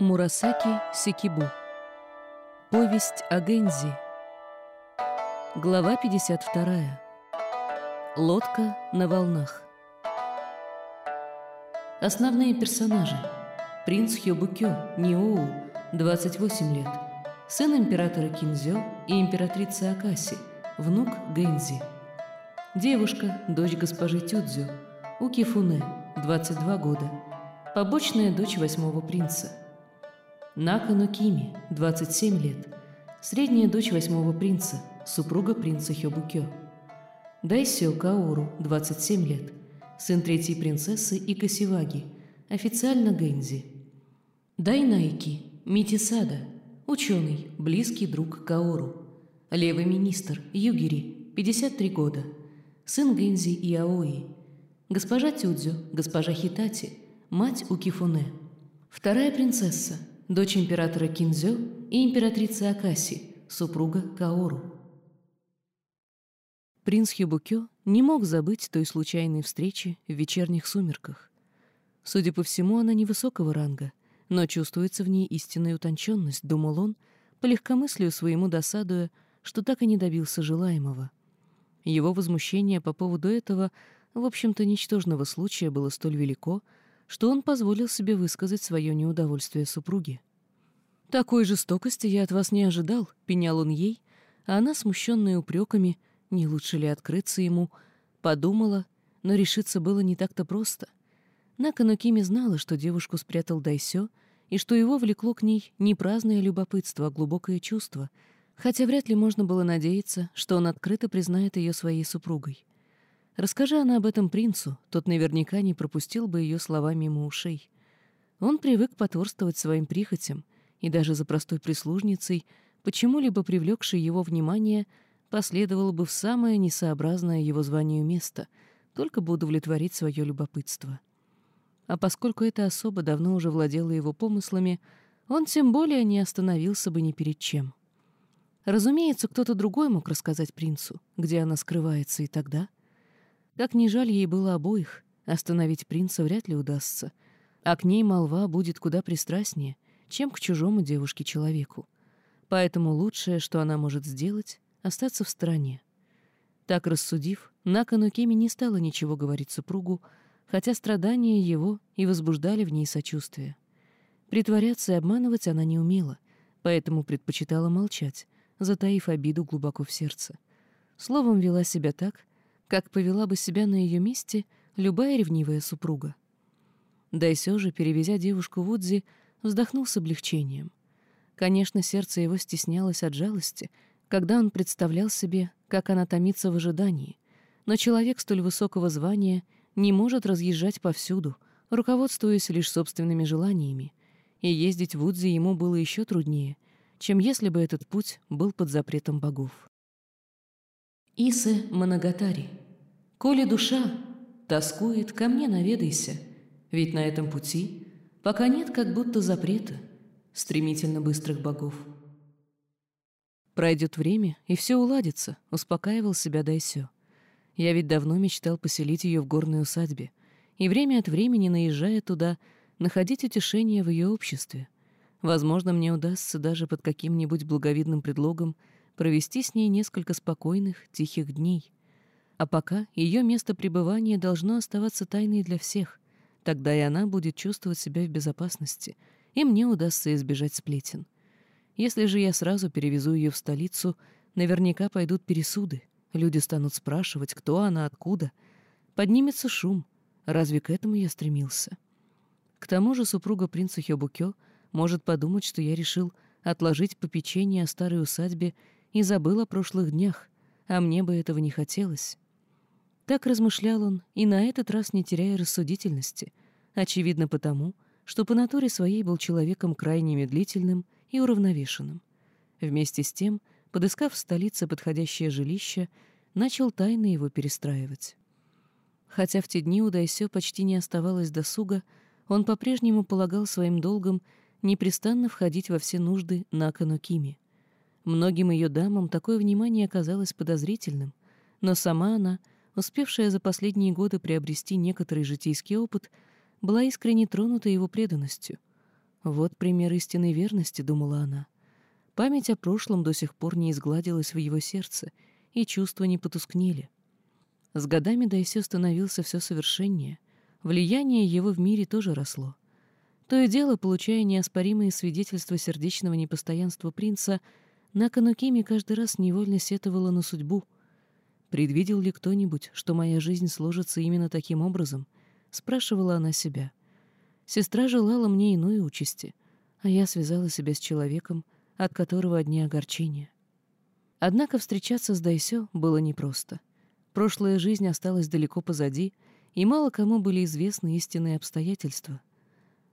Мурасаки Сикибу. Повесть о Гензи. Глава 52. Лодка на волнах. Основные персонажи. Принц Хёбукё, Ниоу, 28 лет. Сын императора Кинзё и императрицы Акаси, внук Гензи. Девушка, дочь госпожи Тюдзю, Укифуне, 22 года. Побочная дочь восьмого принца. Накану Кими, 27 лет. Средняя дочь восьмого принца, супруга принца Хёбукё. Дайсё Каору, 27 лет. Сын третьей принцессы Икасиваги, официально Гэнзи. Дайнайки, Митисада, ученый, близкий друг Каору. Левый министр Югири, 53 года. Сын Гэнзи и Аои. Госпожа Тюдзю, госпожа Хитати, мать Укифуне. Вторая принцесса – дочь императора Кинзё и императрицы Акаси, супруга Каору. Принц Хибукё не мог забыть той случайной встречи в вечерних сумерках. Судя по всему, она невысокого ранга, но чувствуется в ней истинная утонченность, думал он, по легкомыслию своему досадуя, что так и не добился желаемого. Его возмущение по поводу этого, в общем-то, ничтожного случая было столь велико, что он позволил себе высказать свое неудовольствие супруге. «Такой жестокости я от вас не ожидал», — пенял он ей, а она, смущенная упреками, не лучше ли открыться ему, подумала, но решиться было не так-то просто. Накану Кими знала, что девушку спрятал Дайсё, и что его влекло к ней не праздное любопытство, а глубокое чувство, хотя вряд ли можно было надеяться, что он открыто признает ее своей супругой. Расскажи она об этом принцу, тот наверняка не пропустил бы ее слова мимо ушей. Он привык потворствовать своим прихотям, и даже за простой прислужницей, почему-либо привлекшей его внимание, последовало бы в самое несообразное его званию место, только бы удовлетворить свое любопытство. А поскольку эта особа давно уже владела его помыслами, он тем более не остановился бы ни перед чем. Разумеется, кто-то другой мог рассказать принцу, где она скрывается, и тогда — как ни жаль ей было обоих, остановить принца вряд ли удастся, а к ней молва будет куда пристрастнее, чем к чужому девушке-человеку. Поэтому лучшее, что она может сделать, — остаться в стороне. Так рассудив, Накану Кеми не стала ничего говорить супругу, хотя страдания его и возбуждали в ней сочувствие. Притворяться и обманывать она не умела, поэтому предпочитала молчать, затаив обиду глубоко в сердце. Словом, вела себя так, как повела бы себя на ее месте любая ревнивая супруга. Дайсё же, перевезя девушку в Удзи, вздохнул с облегчением. Конечно, сердце его стеснялось от жалости, когда он представлял себе, как она томится в ожидании, но человек столь высокого звания не может разъезжать повсюду, руководствуясь лишь собственными желаниями, и ездить в Удзи ему было еще труднее, чем если бы этот путь был под запретом богов. Исе Манагатари. «Коли душа тоскует, ко мне наведайся, ведь на этом пути пока нет как будто запрета стремительно быстрых богов». «Пройдет время, и все уладится», — успокаивал себя Дайсё. «Я ведь давно мечтал поселить ее в горной усадьбе, и время от времени, наезжая туда, находить утешение в ее обществе. Возможно, мне удастся даже под каким-нибудь благовидным предлогом — провести с ней несколько спокойных, тихих дней. А пока ее место пребывания должно оставаться тайной для всех. Тогда и она будет чувствовать себя в безопасности, и мне удастся избежать сплетен. Если же я сразу перевезу ее в столицу, наверняка пойдут пересуды. Люди станут спрашивать, кто она, откуда. Поднимется шум. Разве к этому я стремился? К тому же супруга принца Хёбукё может подумать, что я решил отложить попечение о старой усадьбе и забыл о прошлых днях, а мне бы этого не хотелось. Так размышлял он, и на этот раз не теряя рассудительности, очевидно потому, что по натуре своей был человеком крайне медлительным и уравновешенным. Вместе с тем, подыскав в столице подходящее жилище, начал тайно его перестраивать. Хотя в те дни у Дайсё почти не оставалось досуга, он по-прежнему полагал своим долгом непрестанно входить во все нужды Накану Кими — Многим ее дамам такое внимание оказалось подозрительным, но сама она, успевшая за последние годы приобрести некоторый житейский опыт, была искренне тронута его преданностью. Вот пример истинной верности, думала она. Память о прошлом до сих пор не изгладилась в его сердце, и чувства не потускнели. С годами Дайсё становился все совершеннее, влияние его в мире тоже росло. То и дело, получая неоспоримые свидетельства сердечного непостоянства принца, Наканукими каждый раз невольно сетовала на судьбу. «Предвидел ли кто-нибудь, что моя жизнь сложится именно таким образом?» — спрашивала она себя. Сестра желала мне иной участи, а я связала себя с человеком, от которого одни огорчения. Однако встречаться с Дайсё было непросто. Прошлая жизнь осталась далеко позади, и мало кому были известны истинные обстоятельства.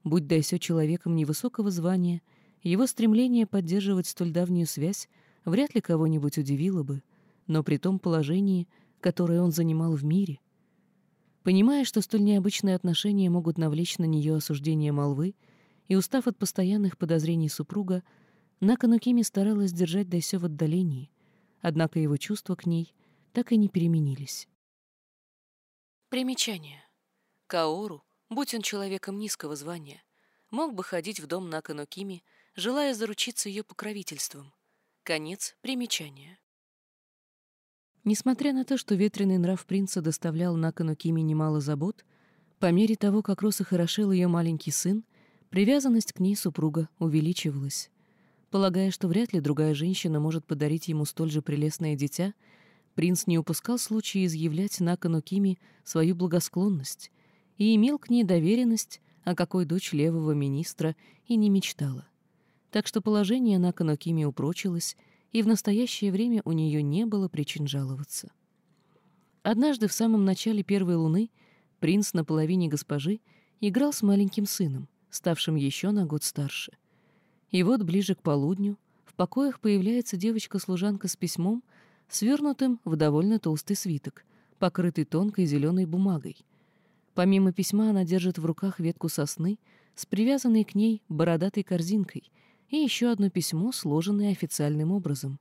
Будь Дайсё человеком невысокого звания, его стремление поддерживать столь давнюю связь вряд ли кого-нибудь удивило бы, но при том положении, которое он занимал в мире. Понимая, что столь необычные отношения могут навлечь на нее осуждение молвы, и устав от постоянных подозрений супруга, Наканукими старалась держать Дайсё в отдалении, однако его чувства к ней так и не переменились. Примечание. Каору, будь он человеком низкого звания, мог бы ходить в дом Наканукими, желая заручиться ее покровительством. Конец примечания. Несмотря на то, что ветреный нрав принца доставлял Накану Кими немало забот, по мере того, как рос и хорошел ее маленький сын, привязанность к ней супруга увеличивалась. Полагая, что вряд ли другая женщина может подарить ему столь же прелестное дитя, принц не упускал случая изъявлять Накану Кими свою благосклонность и имел к ней доверенность, о какой дочь левого министра и не мечтала. Так что положение Накану Кими упрочилось, и в настоящее время у нее не было причин жаловаться. Однажды в самом начале первой луны принц на половине госпожи играл с маленьким сыном, ставшим еще на год старше — и вот ближе к полудню в покоях появляется девочка-служанка с письмом, свернутым в довольно толстый свиток, покрытый тонкой зеленой бумагой. Помимо письма она держит в руках ветку сосны с привязанной к ней бородатой корзинкой и еще одно письмо, сложенное официальным образом.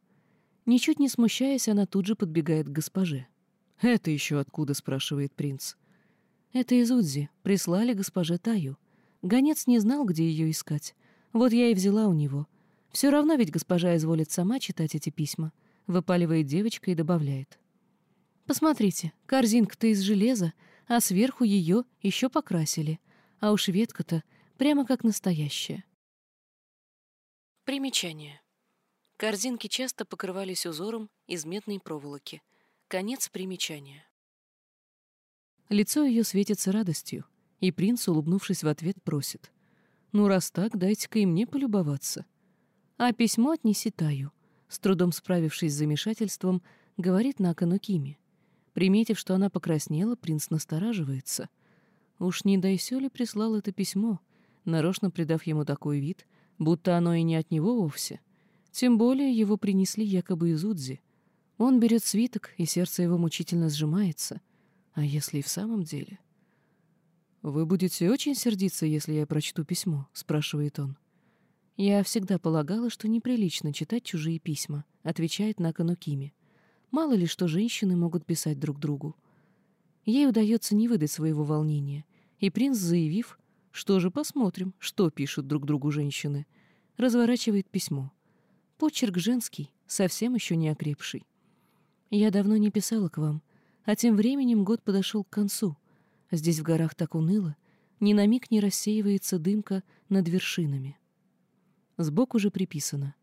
Ничуть не смущаясь, она тут же подбегает к госпоже. «Это еще откуда?» — спрашивает принц. «Это из Удзи. Прислали госпоже Таю. Гонец не знал, где ее искать. Вот я и взяла у него. Все равно ведь госпожа изволит сама читать эти письма. Выпаливает девочка и добавляет. Посмотрите, корзинка-то из железа, а сверху ее еще покрасили. А уж ветка-то прямо как настоящая. Примечание. Корзинки часто покрывались узором из медной проволоки. Конец примечания. Лицо ее светится радостью, и принц, улыбнувшись в ответ, просит. Ну, раз так, дайте-ка и мне полюбоваться. А письмо отнеси Таю. С трудом справившись с замешательством, говорит Накану Кими. Приметив, что она покраснела, принц настораживается. Уж не Дайсё ли прислал это письмо, нарочно придав ему такой вид, будто оно и не от него вовсе. Тем более его принесли якобы из Удзи. Он берет свиток, и сердце его мучительно сжимается. А если и в самом деле... «Вы будете очень сердиться, если я прочту письмо?» — спрашивает он. «Я всегда полагала, что неприлично читать чужие письма», — отвечает Накану Кими. «Мало ли, что женщины могут писать друг другу». Ей удается не выдать своего волнения, и принц, заявив, что же посмотрим, что пишут друг другу женщины, разворачивает письмо. Почерк женский, совсем еще не окрепший. «Я давно не писала к вам, а тем временем год подошел к концу», Здесь в горах так уныло, ни на миг не рассеивается дымка над вершинами. Сбоку же приписано.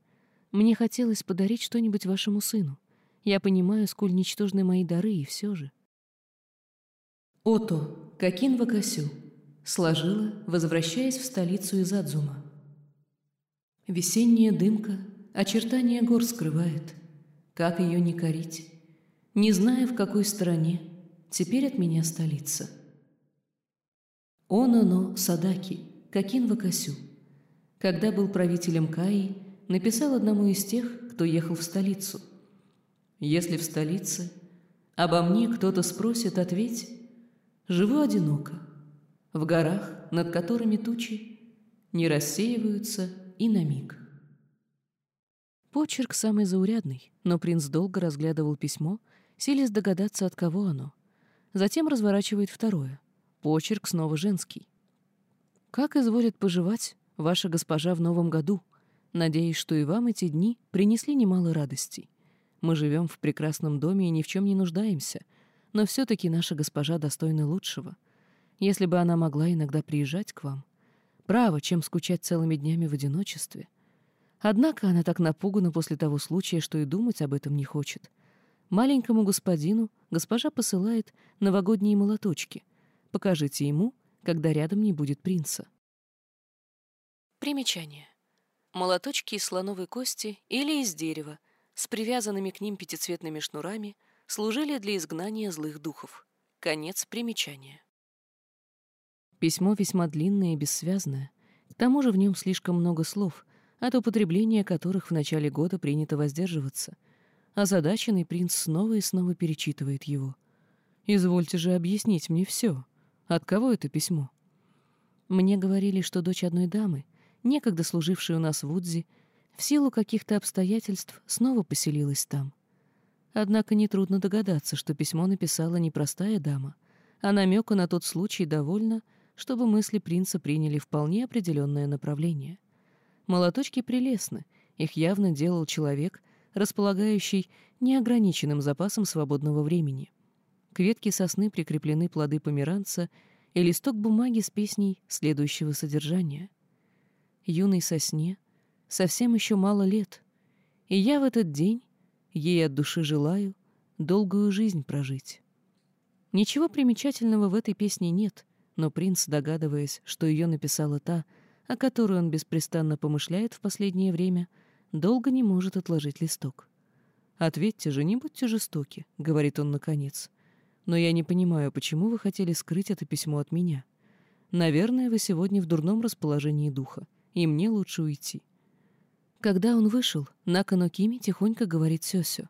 «Мне хотелось подарить что-нибудь вашему сыну. Я понимаю, сколь ничтожны мои дары, и все же». Ото, Какин Вакасю, сложила, возвращаясь в столицу из Адзума. Весенняя дымка очертания гор скрывает. Как ее не корить? Не зная, в какой стороне, теперь от меня столица. Оно-но Садаки, Какин Вакасю, когда был правителем Каи, написал одному из тех, кто ехал в столицу. «Если в столице обо мне кто-то спросит, ответь, живу одиноко, в горах, над которыми тучи не рассеиваются и на миг». Почерк самый заурядный, но принц долго разглядывал письмо, силясь догадаться, от кого оно. Затем разворачивает второе — Почерк снова женский. «Как изволит поживать Ваша госпожа в новом году. Надеюсь, что и вам эти дни принесли немало радостей. Мы живем в прекрасном доме и ни в чем не нуждаемся, но все-таки наша госпожа достойна лучшего. Если бы она могла иногда приезжать к вам. Право, чем скучать целыми днями в одиночестве. Однако она так напугана после того случая, что и думать об этом не хочет. Маленькому господину госпожа посылает новогодние молоточки. Покажите ему, когда рядом не будет принца. Примечание. Молоточки из слоновой кости или из дерева — с привязанными к ним пятицветными шнурами служили для изгнания злых духов. Конец примечания. Письмо весьма длинное и бессвязное. К тому же в нем слишком много слов, от употребления которых в начале года принято воздерживаться. Озадаченный принц снова и снова перечитывает его. «Извольте же объяснить мне все. От кого это письмо?» Мне говорили, что дочь одной дамы, некогда служившей у нас в Удзе, в силу каких-то обстоятельств снова поселилась там. Однако нетрудно догадаться, что письмо написала не простая дама, а намека на тот случай довольно, чтобы мысли принца приняли вполне определенное направление. Молоточки прелестны, их явно делал человек, располагающий неограниченным запасом свободного времени. К ветке сосны прикреплены плоды померанца и листок бумаги с песней следующего содержания. «Юной сосне — совсем еще мало лет, и я в этот день ей от души желаю долгую жизнь прожить. Ничего примечательного в этой песне нет, но принц, догадываясь, что ее написала та, о которой он беспрестанно помышляет в последнее время, долго не может отложить листок. «Ответьте же, не будьте жестоки», — говорит он наконец. «Но я не понимаю, почему вы хотели скрыть это письмо от меня. Наверное, вы сегодня в дурном расположении духа, и мне лучше уйти. Когда он вышел, Накану Кими тихонько говорит Сёсю.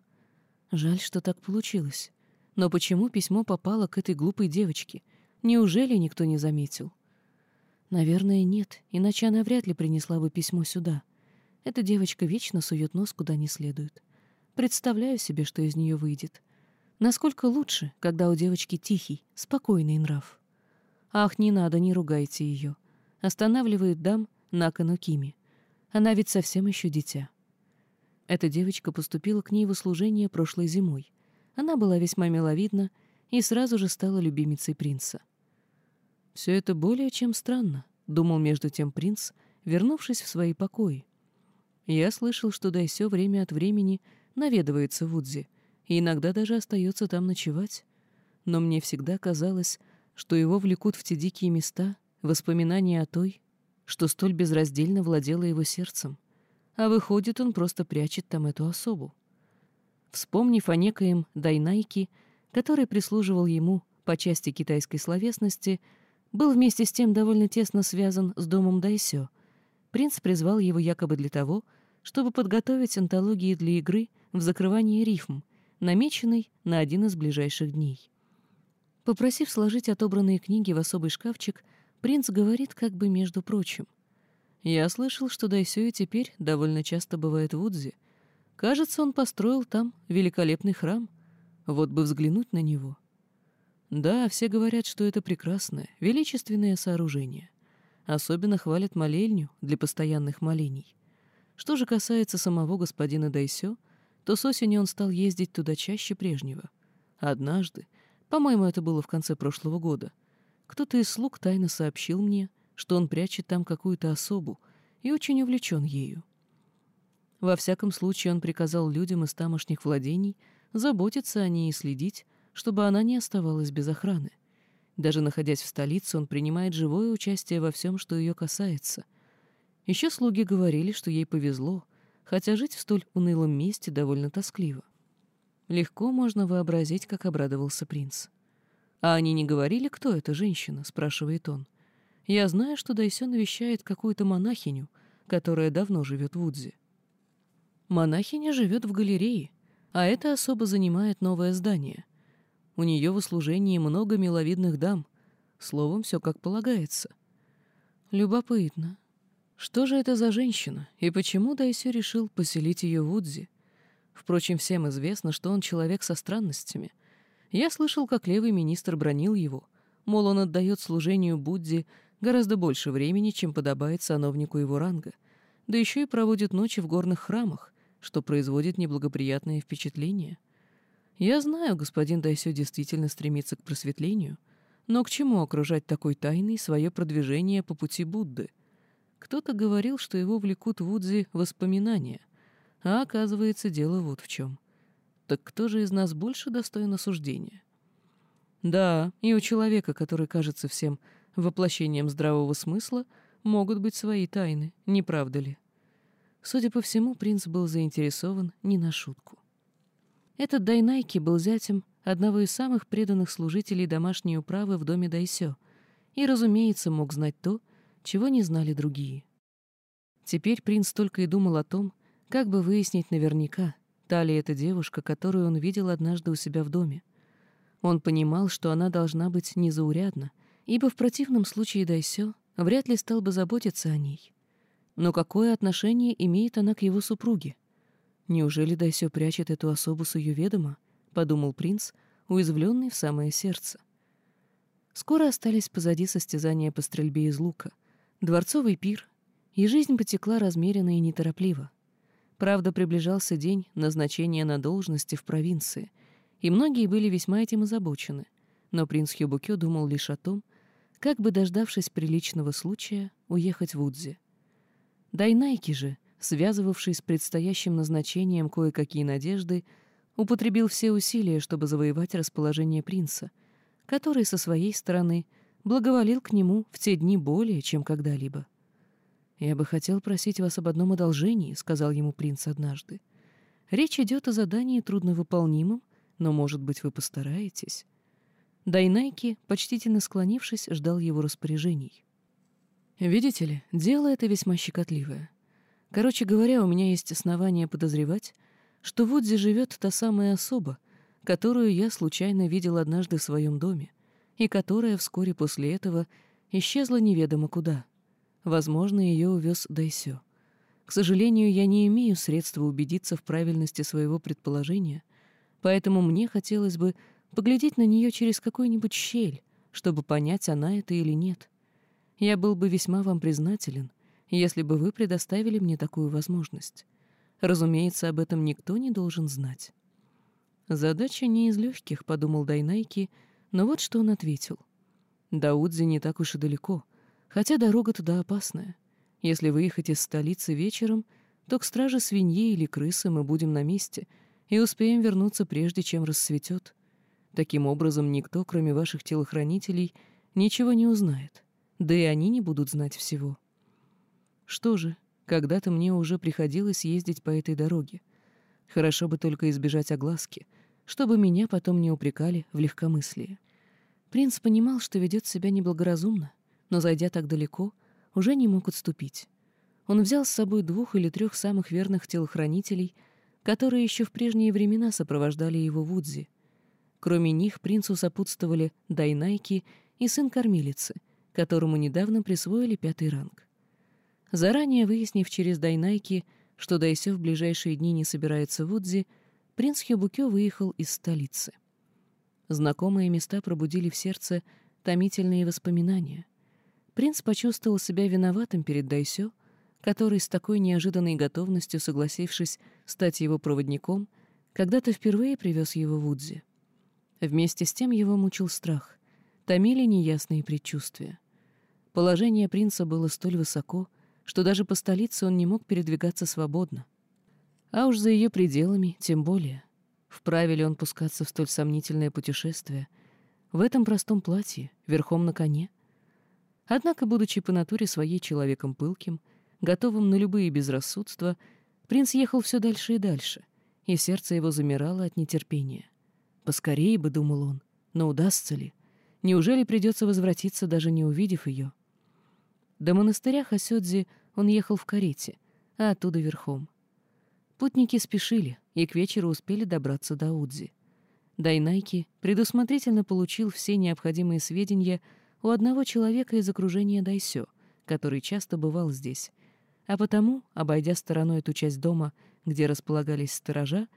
Жаль, что так получилось. Но почему письмо попало к этой глупой девочке? Неужели никто не заметил? Наверное, нет, иначе она вряд ли принесла бы письмо сюда. Эта девочка вечно сует нос куда не следует. Представляю себе, что из нее выйдет. Насколько лучше, когда у девочки тихий, спокойный нрав. Ах, не надо, не ругайте ее. Останавливает дам Накану Кими. Она ведь совсем еще дитя. Эта девочка поступила к ней в услужение прошлой зимой. Она была весьма миловидна и сразу же стала любимицей принца. «Все это более чем странно», — думал между тем принц, вернувшись в свои покои. «Я слышал, что Дайсё время от времени наведывается в Удзи и иногда даже остается там ночевать. Но мне всегда казалось, что его влекут в те дикие места воспоминания о той, что столь безраздельно владело его сердцем, а выходит, он просто прячет там эту особу. Вспомнив о некоем Дайнайке, который прислуживал ему по части китайской словесности, был вместе с тем довольно тесно связан с домом Дайсё, принц призвал его якобы для того, чтобы подготовить антологии для игры в закрывании рифм, намеченной на один из ближайших дней. Попросив сложить отобранные книги в особый шкафчик, Принц говорит как бы между прочим. «Я слышал, что Дайсюи теперь довольно часто бывает в Удзе. Кажется, он построил там великолепный храм. Вот бы взглянуть на него». Да, все говорят, что это прекрасное, величественное сооружение. Особенно хвалят молельню для постоянных молений. Что же касается самого господина Дайсё, то с осени он стал ездить туда чаще прежнего. Однажды, по-моему, это было в конце прошлого года, кто-то из слуг тайно сообщил мне, что он прячет там какую-то особу и очень увлечен ею. Во всяком случае, он приказал людям из тамошних владений заботиться о ней и следить, чтобы она не оставалась без охраны. Даже находясь в столице, он принимает живое участие во всем, что ее касается. Еще слуги говорили, что ей повезло, хотя жить в столь унылом месте довольно тоскливо. Легко можно вообразить, как обрадовался принц. «А они не говорили, кто эта женщина?» — спрашивает он. «Я знаю, что Дайсё навещает какую-то монахиню, которая давно живет в Удзе». Монахиня живет в галерее, а эта особа занимает новое здание. У нее в услужении много миловидных дам. Словом, все как полагается. Любопытно. Что же это за женщина, и почему Дайсё решил поселить ее в Удзе? Впрочем, всем известно, что он человек со странностями — я слышал, как левый министр бронил его, мол, он отдает служению Будде гораздо больше времени, чем подобает сановнику его ранга, да еще и проводит ночи в горных храмах, что производит неблагоприятное впечатление. Я знаю, господин Дайсё действительно стремится к просветлению, но к чему окружать такой тайной свое продвижение по пути Будды? Кто-то говорил, что его влекут в Удзи воспоминания, а оказывается, дело вот в чем. Так кто же из нас больше достоин осуждения? Да, и у человека, который кажется всем воплощением здравого смысла, могут быть свои тайны, не правда ли? Судя по всему, принц был заинтересован не на шутку. Этот Дайнайки был зятем одного из самых преданных служителей домашней управы в доме Дайсё и, разумеется, мог знать то, чего не знали другие. Теперь принц только и думал о том, как бы выяснить наверняка, та ли эта девушка, которую он видел однажды у себя в доме. Он понимал, что она должна быть незаурядна, ибо в противном случае Дайсё вряд ли стал бы заботиться о ней. Но какое отношение имеет она к его супруге? Неужели Дайсё прячет эту особу с ее ведома? Подумал принц, уязвленный в самое сердце. Скоро остались позади состязания по стрельбе из лука, дворцовый пир, и жизнь потекла размеренно и неторопливо. Правда, приближался день назначения на должности в провинции, и многие были весьма этим озабочены, но принц Хюбукё думал лишь о том, как бы, дождавшись приличного случая, уехать в Удзи. Дайнайки же, связывавший с предстоящим назначением кое-какие надежды, употребил все усилия, чтобы завоевать расположение принца, который со своей стороны благоволил к нему в те дни более, чем когда-либо. «Я бы хотел просить вас об одном одолжении», — сказал ему принц однажды. «Речь идет о задании трудновыполнимом, но, может быть, вы постараетесь». Дайнайки, почтительно склонившись, ждал его распоряжений. «Видите ли, дело это весьма щекотливое. Короче говоря, у меня есть основания подозревать, что в Удзе живет та самая особа, которую я случайно видел однажды в своем доме, и которая вскоре после этого исчезла неведомо куда. Возможно, ее увез Дайсё. К сожалению, я не имею средства убедиться в правильности своего предположения, поэтому мне хотелось бы поглядеть на нее через какую-нибудь щель, чтобы понять, она это или нет. Я был бы весьма вам признателен, если бы вы предоставили мне такую возможность. Разумеется, об этом никто не должен знать. Задача не из легких, подумал Дайнайки, но вот что он ответил. Даудзи не так уж и далеко, хотя дорога туда опасная. Если выехать из столицы вечером, то к страже свиньи или крысы мы будем на месте и успеем вернуться прежде, чем рассветет. Таким образом, никто, кроме ваших телохранителей, ничего не узнает, да и они не будут знать всего. Что же, когда-то мне уже приходилось ездить по этой дороге. Хорошо бы только избежать огласки, чтобы меня потом не упрекали в легкомыслии. Принц понимал, что ведет себя неблагоразумно, но, зайдя так далеко, уже не мог отступить. Он взял с собой двух или трех самых верных телохранителей, которые еще в прежние времена сопровождали его в Удзи — Кроме них принцу сопутствовали Дайнайки и сын кормилицы, которому недавно присвоили пятый ранг. Заранее выяснив через Дайнайки, что Дайсё в ближайшие дни не собирается в Удзи, принц Хёбукё выехал из столицы. Знакомые места пробудили в сердце томительные воспоминания. Принц почувствовал себя виноватым перед Дайсё, который с такой неожиданной готовностью, согласившись стать его проводником, когда-то впервые привез его в Удзи. Вместе с тем его мучил страх, томили неясные предчувствия. Положение принца было столь высоко, что даже по столице он не мог передвигаться свободно. А уж за ее пределами тем более. Вправе ли он пускаться в столь сомнительное путешествие? В этом простом платье, верхом на коне? Однако, будучи по натуре своей человеком пылким, готовым на любые безрассудства, принц ехал все дальше и дальше, и сердце его замирало от нетерпения. Поскорее бы, думал он, но удастся ли? Неужели придется возвратиться, даже не увидев ее? До монастыря Хасёдзи он ехал в карете, а оттуда верхом. Путники спешили и к вечеру успели добраться до Удзи. Дайнайки предусмотрительно получил все необходимые сведения у одного человека из окружения Дайсё, который часто бывал здесь, а потому, обойдя стороной эту часть дома, где располагались сторожа,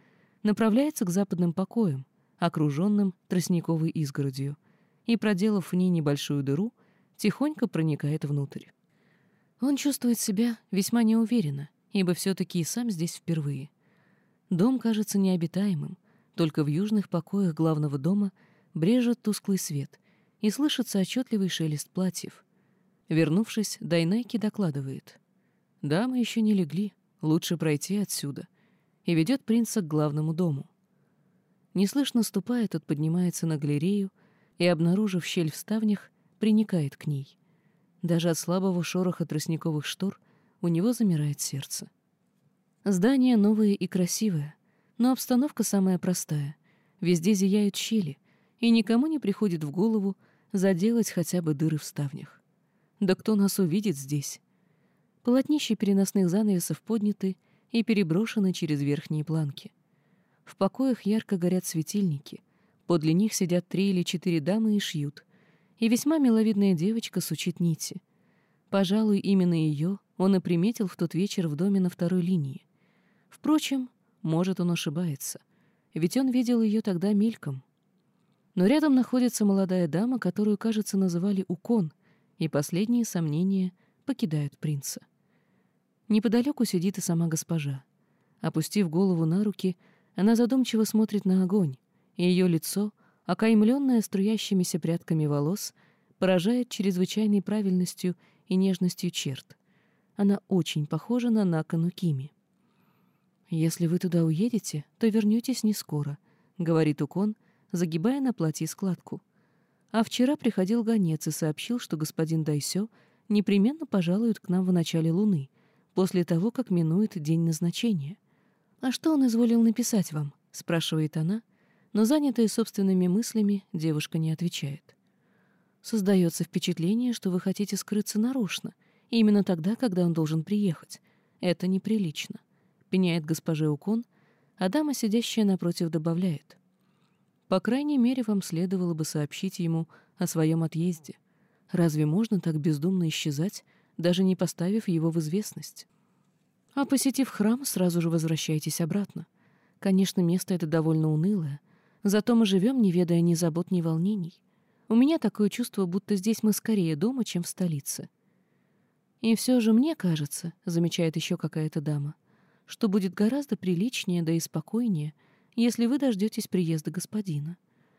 направляется к западным покоям, окруженным тростниковой изгородью, и, проделав в ней небольшую дыру, тихонько проникает внутрь. Он чувствует себя весьма неуверенно, ибо все-таки и сам здесь впервые. Дом кажется необитаемым, только в южных покоях главного дома брежет тусклый свет, и слышится отчетливый шелест платьев. Вернувшись, Дайнайки докладывает. «Дамы еще не легли, лучше пройти отсюда», и ведет принца к главному дому. Неслышно ступая, тот поднимается на галерею и, обнаружив щель в ставнях, приникает к ней. Даже от слабого шороха тростниковых штор у него замирает сердце. Здание новое и красивое, но обстановка самая простая. Везде зияют щели, и никому не приходит в голову заделать хотя бы дыры в ставнях. Да кто нас увидит здесь? Полотнища переносных занавесов подняты и переброшены через верхние планки. В покоях ярко горят светильники, подле них сидят три или четыре дамы и шьют, и весьма миловидная девочка сучит нити. Пожалуй, именно ее он и приметил в тот вечер в доме на второй линии. Впрочем, может, он ошибается, ведь он видел ее тогда мельком. Но рядом находится молодая дама, которую, кажется, называли Укон, и последние сомнения покидают принца. Неподалеку сидит и сама госпожа. Опустив голову на руки, она задумчиво смотрит на огонь, и ее лицо — окаймленная струящимися прядками волос, поражает чрезвычайной правильностью и нежностью черт. Она очень похожа на Накану Кими. «Если вы туда уедете, то вернетесь не скоро», — говорит Укон, загибая на платье складку. А вчера приходил гонец и сообщил, что господин Дайсё непременно пожалует к нам в начале луны, после того, как минует день назначения. «А что он изволил написать вам?» — спрашивает она, — но занятая собственными мыслями, девушка не отвечает. Создается впечатление, что вы хотите скрыться нарочно, именно тогда, когда он должен приехать. Это неприлично. Пеняет госпоже Укон, а дама, сидящая напротив, добавляет. По крайней мере, вам следовало бы сообщить ему о своем отъезде. Разве можно так бездумно исчезать, даже не поставив его в известность? А посетив храм, сразу же возвращайтесь обратно. Конечно, место это довольно унылое, Зато мы живем, не ведая ни забот, ни волнений. У меня такое чувство, будто здесь мы скорее дома, чем в столице. И все же мне кажется, замечает еще какая-то дама, что будет гораздо приличнее, да и спокойнее, если вы дождетесь приезда господина.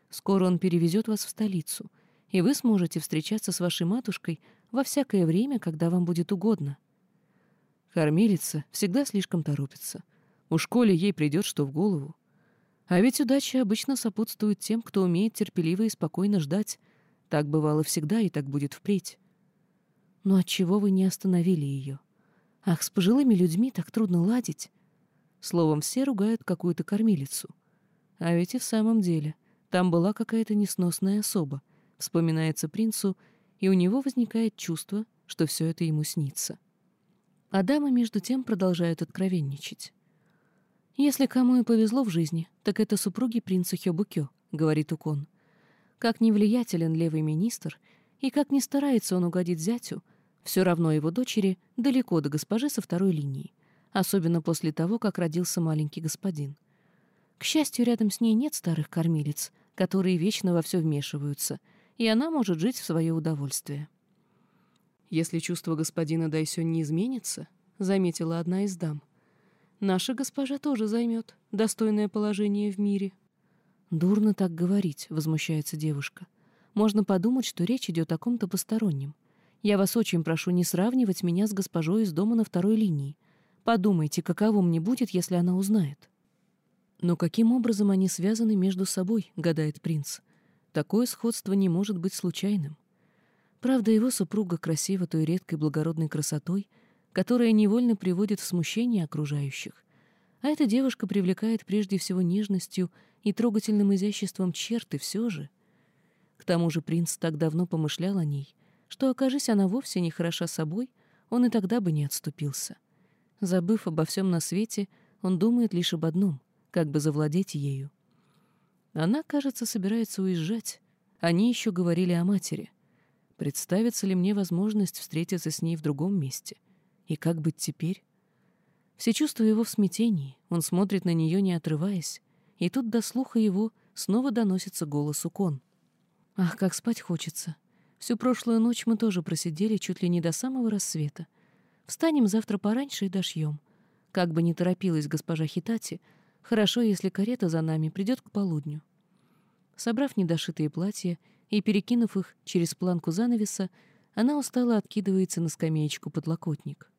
Скоро он перевезет вас в столицу, и вы сможете встречаться с вашей матушкой во всякое время, когда вам будет угодно. Кормилица всегда слишком торопится. У школе ей придет что в голову. А ведь удача обычно сопутствует тем, кто умеет терпеливо и спокойно ждать. Так бывало всегда и так будет впредь. Но отчего вы не остановили ее? Ах, с пожилыми людьми так трудно ладить. Словом, все ругают какую-то кормилицу. А ведь и в самом деле, там была какая-то несносная особа, вспоминается принцу, и у него возникает чувство, что все это ему снится. А дамы, между тем, продолжают откровенничать. «Если кому и повезло в жизни, так это супруги принца Хёбукё», — говорит Укон. Как не влиятелен левый министр, и как не старается он угодить зятю, все равно его дочери далеко до госпожи со второй линии, особенно после того, как родился маленький господин. К счастью, рядом с ней нет старых кормилец, которые вечно во все вмешиваются, и она может жить в свое удовольствие. «Если чувство господина Дайсё не изменится», — заметила одна из дам, — Наша госпожа тоже займет достойное положение в мире. Дурно так говорить, возмущается девушка. Можно подумать, что речь идет о ком-то постороннем. Я вас очень прошу не сравнивать меня с госпожой из дома на второй линии. Подумайте, каково мне будет, если она узнает. Но каким образом они связаны между собой, гадает принц. Такое сходство не может быть случайным. Правда, его супруга красива той редкой благородной красотой, которая невольно приводит в смущение окружающих. А эта девушка привлекает прежде всего нежностью и трогательным изяществом черты все же. К тому же принц так давно помышлял о ней, что, окажись она вовсе не хороша собой, он и тогда бы не отступился. Забыв обо всем на свете, он думает лишь об одном — как бы завладеть ею. Она, кажется, собирается уезжать. Они еще говорили о матери. Представится ли мне возможность встретиться с ней в другом месте? И как быть теперь? Все чувства его в смятении, он смотрит на нее, не отрываясь, и тут до слуха его снова доносится голос Укон. «Ах, как спать хочется! Всю прошлую ночь мы тоже просидели чуть ли не до самого рассвета. Встанем завтра пораньше и дошьем. Как бы ни торопилась госпожа Хитати, хорошо, если карета за нами придет к полудню. Собрав недошитые платья и перекинув их через планку занавеса, она устало откидывается на скамеечку подлокотник.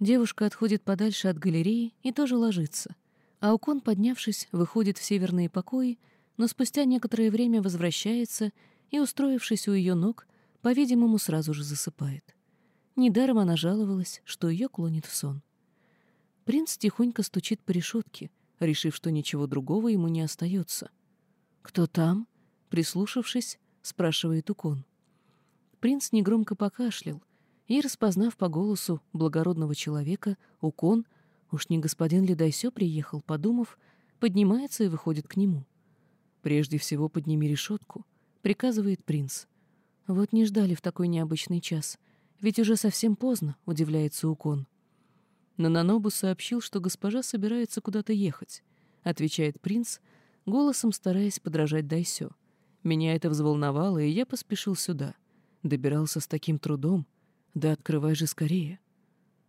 Девушка отходит подальше от галереи и тоже ложится. А Укон, поднявшись, выходит в северные покои, но спустя некоторое время возвращается и, устроившись у ее ног, по-видимому, сразу же засыпает. Недаром она жаловалась, что ее клонит в сон. Принц тихонько стучит по решетке, решив, что ничего другого ему не остается. «Кто там?» — прислушавшись, спрашивает Укон. Принц негромко покашлял, и, распознав по голосу благородного человека, Укон, уж не господин Ледайсё приехал, подумав, поднимается и выходит к нему. «Прежде всего подними решетку», — приказывает принц. «Вот не ждали в такой необычный час, ведь уже совсем поздно», — удивляется Укон. Нананобу сообщил, что госпожа собирается куда-то ехать, — отвечает принц, голосом стараясь подражать Дайсё. Меня это взволновало, и я поспешил сюда. Добирался с таким трудом, «Да открывай же скорее».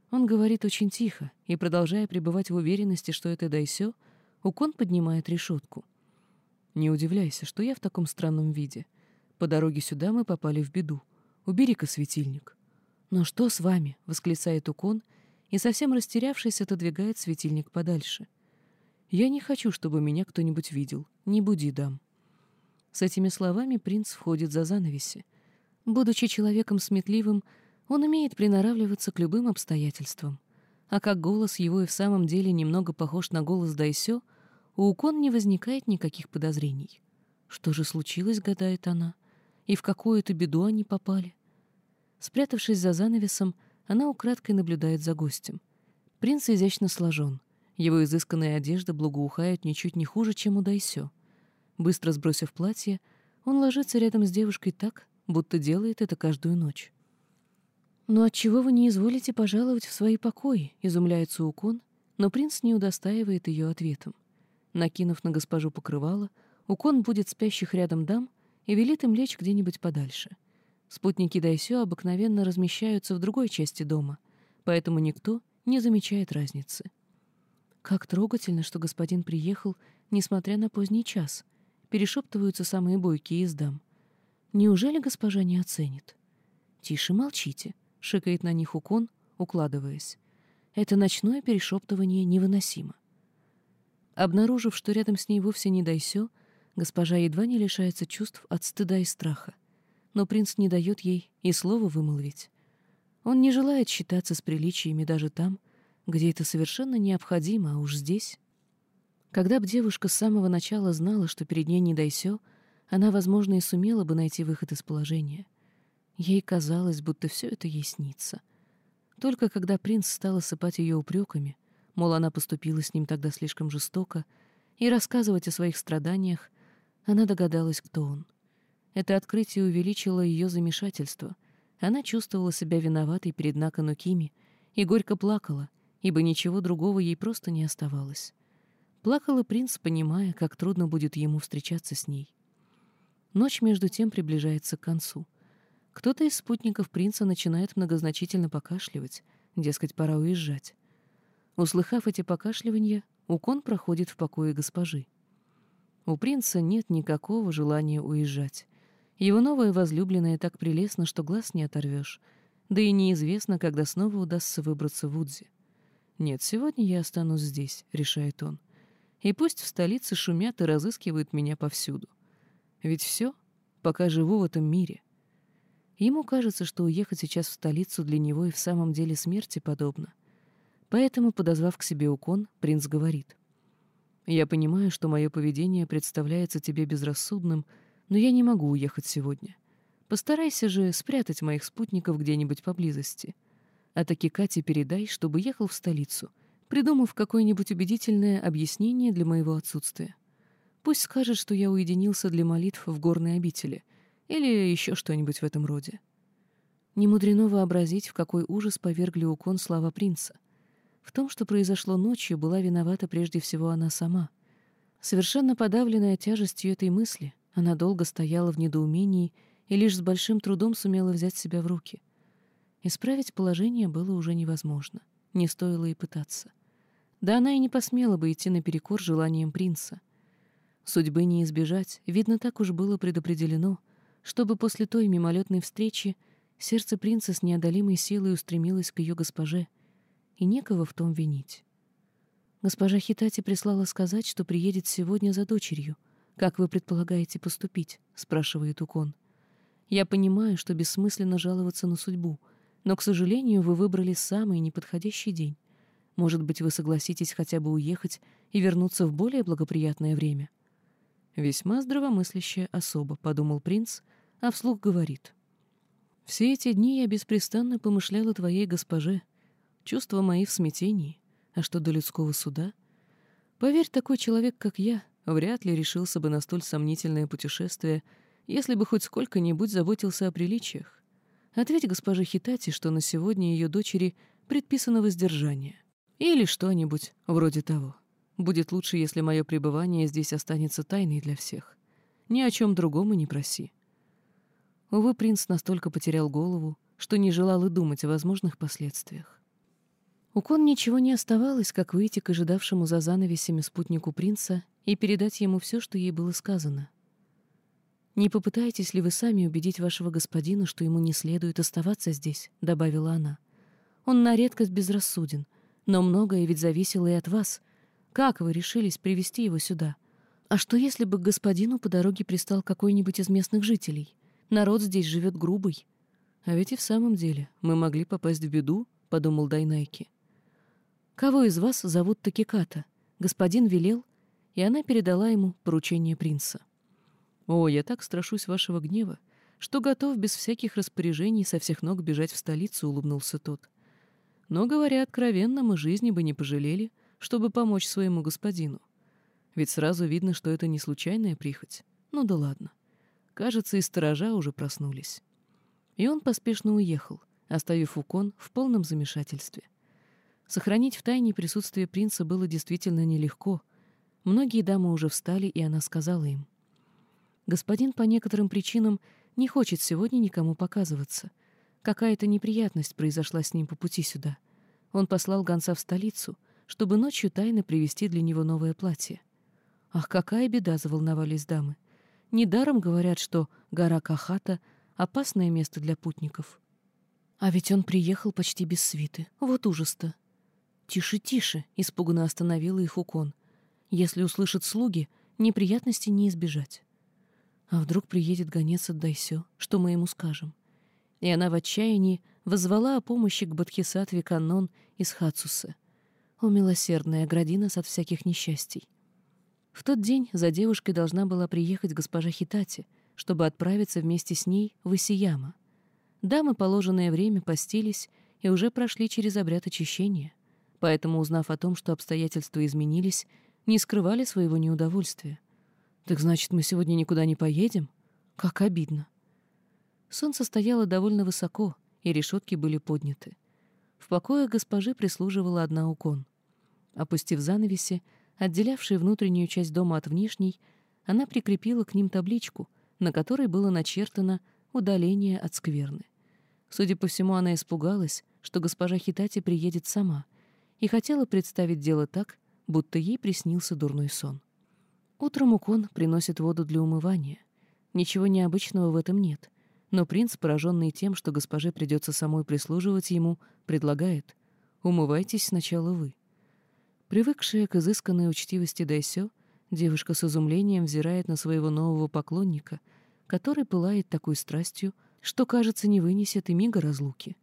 Он говорит очень тихо, и, продолжая пребывать в уверенности, что это Дайсё, Укон поднимает решетку. «Не удивляйся, что я в таком странном виде. По дороге сюда мы попали в беду. Убери-ка светильник». «Но что с вами?» — восклицает Укон, и, совсем растерявшись, отодвигает светильник подальше. «Я не хочу, чтобы меня кто-нибудь видел. Не буди, дам». С этими словами принц входит за занавеси. Будучи человеком сметливым, он умеет приноравливаться к любым обстоятельствам. А как голос его и в самом деле немного похож на голос Дайсё, у Укон не возникает никаких подозрений. Что же случилось, гадает она, и в какую это беду они попали? Спрятавшись за занавесом, она украдкой наблюдает за гостем. Принц изящно сложен. Его изысканная одежда благоухает ничуть не хуже, чем у Дайсё. Быстро сбросив платье, он ложится рядом с девушкой так, будто делает это каждую ночь. «Но отчего вы не изволите пожаловать в свои покои?» — изумляется Укон, но принц не удостаивает ее ответом. Накинув на госпожу покрывало, Укон будет спящих рядом дам и велит им лечь где-нибудь подальше. Спутники Дайсё обыкновенно размещаются в другой части дома, поэтому никто не замечает разницы. Как трогательно, что господин приехал, несмотря на поздний час. Перешептываются самые бойкие из дам. Неужели госпожа не оценит? Тише молчите. — шикает на них Укон, укладываясь. Это ночное перешептывание невыносимо. Обнаружив, что рядом с ней вовсе не Дайсё, госпожа едва не лишается чувств от стыда и страха. Но принц не дает ей и слова вымолвить. Он не желает считаться с приличиями даже там, где это совершенно необходимо, а уж здесь. Когда б девушка с самого начала знала, что перед ней не Дайсё, она, возможно, и сумела бы найти выход из положения — Ей казалось, будто все это ей снится. Только когда принц стал осыпать ее упреками, мол, она поступила с ним тогда слишком жестоко, и рассказывать о своих страданиях, она догадалась, кто он. Это открытие увеличило ее замешательство. Она чувствовала себя виноватой перед Накану Кими и горько плакала, ибо ничего другого ей просто не оставалось. Плакал принц, понимая, как трудно будет ему встречаться с ней. Ночь между тем приближается к концу. Кто-то из спутников принца начинает многозначительно покашливать, дескать, пора уезжать. Услыхав эти покашливания, Укон проходит в покое госпожи. У принца нет никакого желания уезжать. Его новая возлюбленная так прелестна, что глаз не оторвешь, да и неизвестно, когда снова удастся выбраться в Удзи. «Нет, сегодня я останусь здесь», — решает он. «И пусть в столице шумят и разыскивают меня повсюду. Ведь все, пока живу в этом мире — Ему кажется, что уехать сейчас в столицу для него и в самом деле смерти подобно. Поэтому, подозвав к себе Укон, принц говорит. «Я понимаю, что мое поведение представляется тебе безрассудным, но я не могу уехать сегодня. Постарайся же спрятать моих спутников где-нибудь поблизости. А таки Кате передай, чтобы ехал в столицу, придумав какое-нибудь убедительное объяснение для моего отсутствия. Пусть скажет, что я уединился для молитв в горной обители — или еще что-нибудь в этом роде. Не мудрено вообразить, в какой ужас повергли Укон слова принца. В том, что произошло ночью, была виновата прежде всего она сама. Совершенно подавленная тяжестью этой мысли, она долго стояла в недоумении и лишь с большим трудом сумела взять себя в руки. Исправить положение было уже невозможно, не стоило и пытаться. Да она и не посмела бы идти наперекор желаниям принца. Судьбы не избежать, видно, так уж было предопределено, чтобы после той мимолетной встречи сердце принца с неодолимой силой устремилось к ее госпоже, и некого в том винить. Госпожа Хитати прислала сказать, что приедет сегодня за дочерью. Как вы предполагаете поступить? спрашивает Укон. Я понимаю, что бессмысленно жаловаться на судьбу, но, к сожалению, вы выбрали самый неподходящий день. Может быть, вы согласитесь хотя бы уехать и вернуться в более благоприятное время. Весьма здравомыслящая особа, подумал принц, а вслух говорит. Все эти дни я беспрестанно помышлял о твоей госпоже. Чувства мои в смятении. А что до людского суда? Поверь, такой человек, как я, вряд ли решился бы на столь сомнительное путешествие, если бы хоть сколько-нибудь заботился о приличиях. Ответь госпоже Хитати, что на сегодня ее дочери предписано воздержание. Или что-нибудь вроде того. Будет лучше, если мое пребывание здесь останется тайной для всех. Ни о чем другом и не проси. Увы, принц настолько потерял голову, что не желал и думать о возможных последствиях. У Кон ничего не оставалось, как выйти к ожидавшему за занавесями спутнику принца и передать ему все, что ей было сказано. «Не попытаетесь ли вы сами убедить вашего господина, что ему не следует оставаться здесь?» — добавила она. «Он на редкость безрассуден, но многое ведь зависело и от вас. Как вы решились привести его сюда? А что, если бы к господину по дороге пристал какой-нибудь из местных жителей? Народ здесь живет грубый». «А ведь и в самом деле мы могли попасть в беду», — подумал Дайнайки. «Кого из вас зовут Такиката?» Господин велел, и она передала ему поручение принца. «О, я так страшусь вашего гнева, что готов без всяких распоряжений со всех ног бежать в столицу», — улыбнулся тот. «Но, говоря откровенно, мы жизни бы не пожалели, чтобы помочь своему господину. Ведь сразу видно, что это не случайная прихоть. Ну да ладно. Кажется, и сторожа уже проснулись». И он поспешно уехал, оставив Укон в полном замешательстве. Сохранить в тайне присутствие принца было действительно нелегко. Многие дамы уже встали, и она сказала им. «Господин по некоторым причинам не хочет сегодня никому показываться. Какая-то неприятность произошла с ним по пути сюда. Он послал гонца в столицу, чтобы ночью тайно привезти для него новое платье. Ах, какая беда, заволновались дамы. Недаром говорят, что гора Кахата — опасное место для путников. А ведь он приехал почти без свиты. Вот ужас-то. «Тише, тише!» — испуганно остановила их Укон. «Если услышат слуги, неприятностей не избежать». А вдруг приедет гонец от Дайсё, что мы ему скажем? И она в отчаянии возвала о помощи к Бадхисатве Канон из Хацусы. О, милосердная, огради нас от всяких несчастий. В тот день за девушкой должна была приехать госпожа Хитати, чтобы отправиться вместе с ней в Исияма. Дамы положенное время постились и уже прошли через обряд очищения поэтому, узнав о том, что обстоятельства изменились, не скрывали своего неудовольствия. «Так значит, мы сегодня никуда не поедем? Как обидно!» Солнце стояло довольно высоко, и решетки были подняты. В покое госпожи прислуживала одна укон. Опустив занавеси, отделявшие внутреннюю часть дома от внешней, она прикрепила к ним табличку, на которой было начертано «Удаление от скверны». Судя по всему, она испугалась, что госпожа Хитати приедет сама, и хотела представить дело так, будто ей приснился дурной сон. Утром Укон приносит воду для умывания. Ничего необычного в этом нет, но принц, пораженный тем, что госпоже придется самой прислуживать ему, предлагает «Умывайтесь сначала вы». Привыкшая к изысканной учтивости Дайсё, девушка с изумлением взирает на своего нового поклонника, который пылает такой страстью, что, кажется, не вынесет и мига разлуки.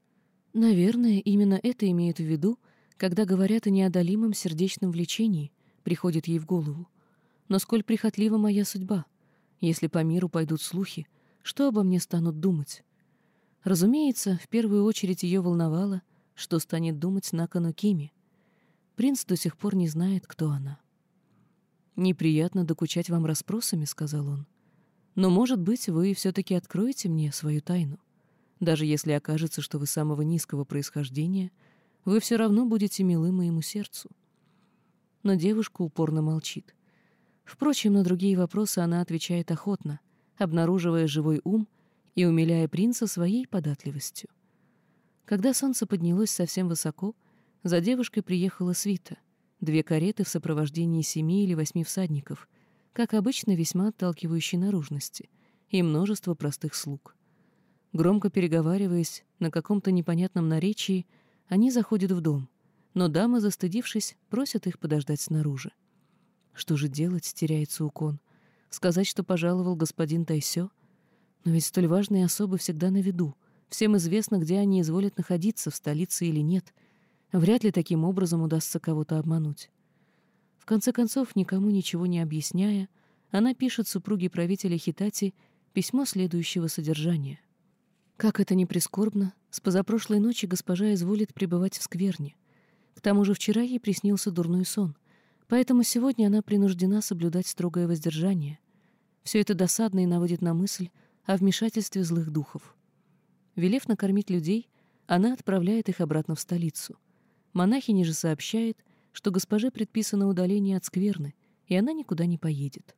Наверное, именно это имеют в виду когда говорят о неодолимом сердечном влечении, приходит ей в голову. Но сколь прихотлива моя судьба, если по миру пойдут слухи, что обо мне станут думать? Разумеется, в первую очередь ее волновало, что станет думать Накану Кими. Принц до сих пор не знает, кто она. «Неприятно докучать вам расспросами», — сказал он. «Но, может быть, вы все-таки откроете мне свою тайну. Даже если окажется, что вы самого низкого происхождения — вы все равно будете милы моему сердцу. Но девушка упорно молчит. Впрочем, на другие вопросы она отвечает охотно, обнаруживая живой ум и умиляя принца своей податливостью. Когда солнце поднялось совсем высоко, за девушкой приехала свита, две кареты в сопровождении семи или восьми всадников, как обычно весьма отталкивающей наружности, и множество простых слуг. Громко переговариваясь на каком-то непонятном наречии, они заходят в дом, но дамы, застыдившись, просят их подождать снаружи. Что же делать, теряется Укон? Сказать, что пожаловал господин Тайсё? Но ведь столь важные особы всегда на виду. Всем известно, где они изволят находиться, в столице или нет. Вряд ли таким образом удастся кого-то обмануть. В конце концов, никому ничего не объясняя, она пишет супруге правителя Хитати письмо следующего содержания. Как это ни прискорбно, с позапрошлой ночи госпожа изволит пребывать в скверне. К тому же вчера ей приснился дурной сон, поэтому сегодня она принуждена соблюдать строгое воздержание. Все это досадно и наводит на мысль о вмешательстве злых духов. Велев накормить людей, она отправляет их обратно в столицу. Монахиня же сообщает, что госпоже предписано удаление от скверны, и она никуда не поедет.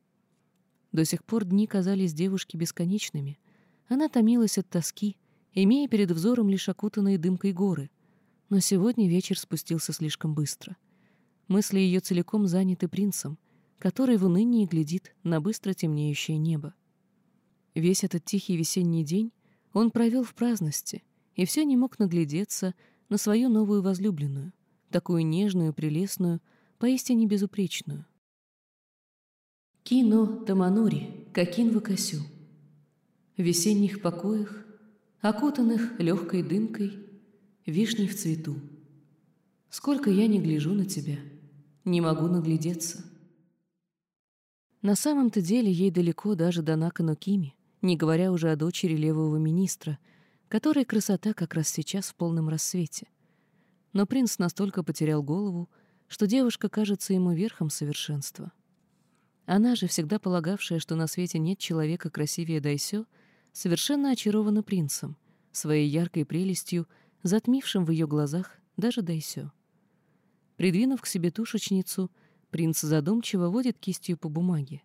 До сих пор дни казались девушке бесконечными. Она томилась от тоски, имея перед взором лишь окутанные дымкой горы. Но сегодня вечер спустился слишком быстро. Мысли ее целиком заняты принцем, который в унынии глядит на быстро темнеющее небо. Весь этот тихий весенний день он провел в праздности и все не мог наглядеться на свою новую возлюбленную, такую нежную, прелестную, поистине безупречную. Кино Таманури, Какин Вакасю. В весенних покоях, окутанных легкой дымкой, вишни в цвету. Сколько я не гляжу на тебя, не могу наглядеться. На самом-то деле ей далеко даже до Наканукими, не говоря уже о дочери левого министра, которой красота как раз сейчас в полном рассвете. Но принц настолько потерял голову, что девушка кажется ему верхом совершенства. Она же, всегда полагавшая, что на свете нет человека красивее Дайсё, совершенно очарована принцем, своей яркой прелестью, затмившим в ее глазах даже Дайсё. Придвинув к себе тушечницу, принц задумчиво водит кистью по бумаге.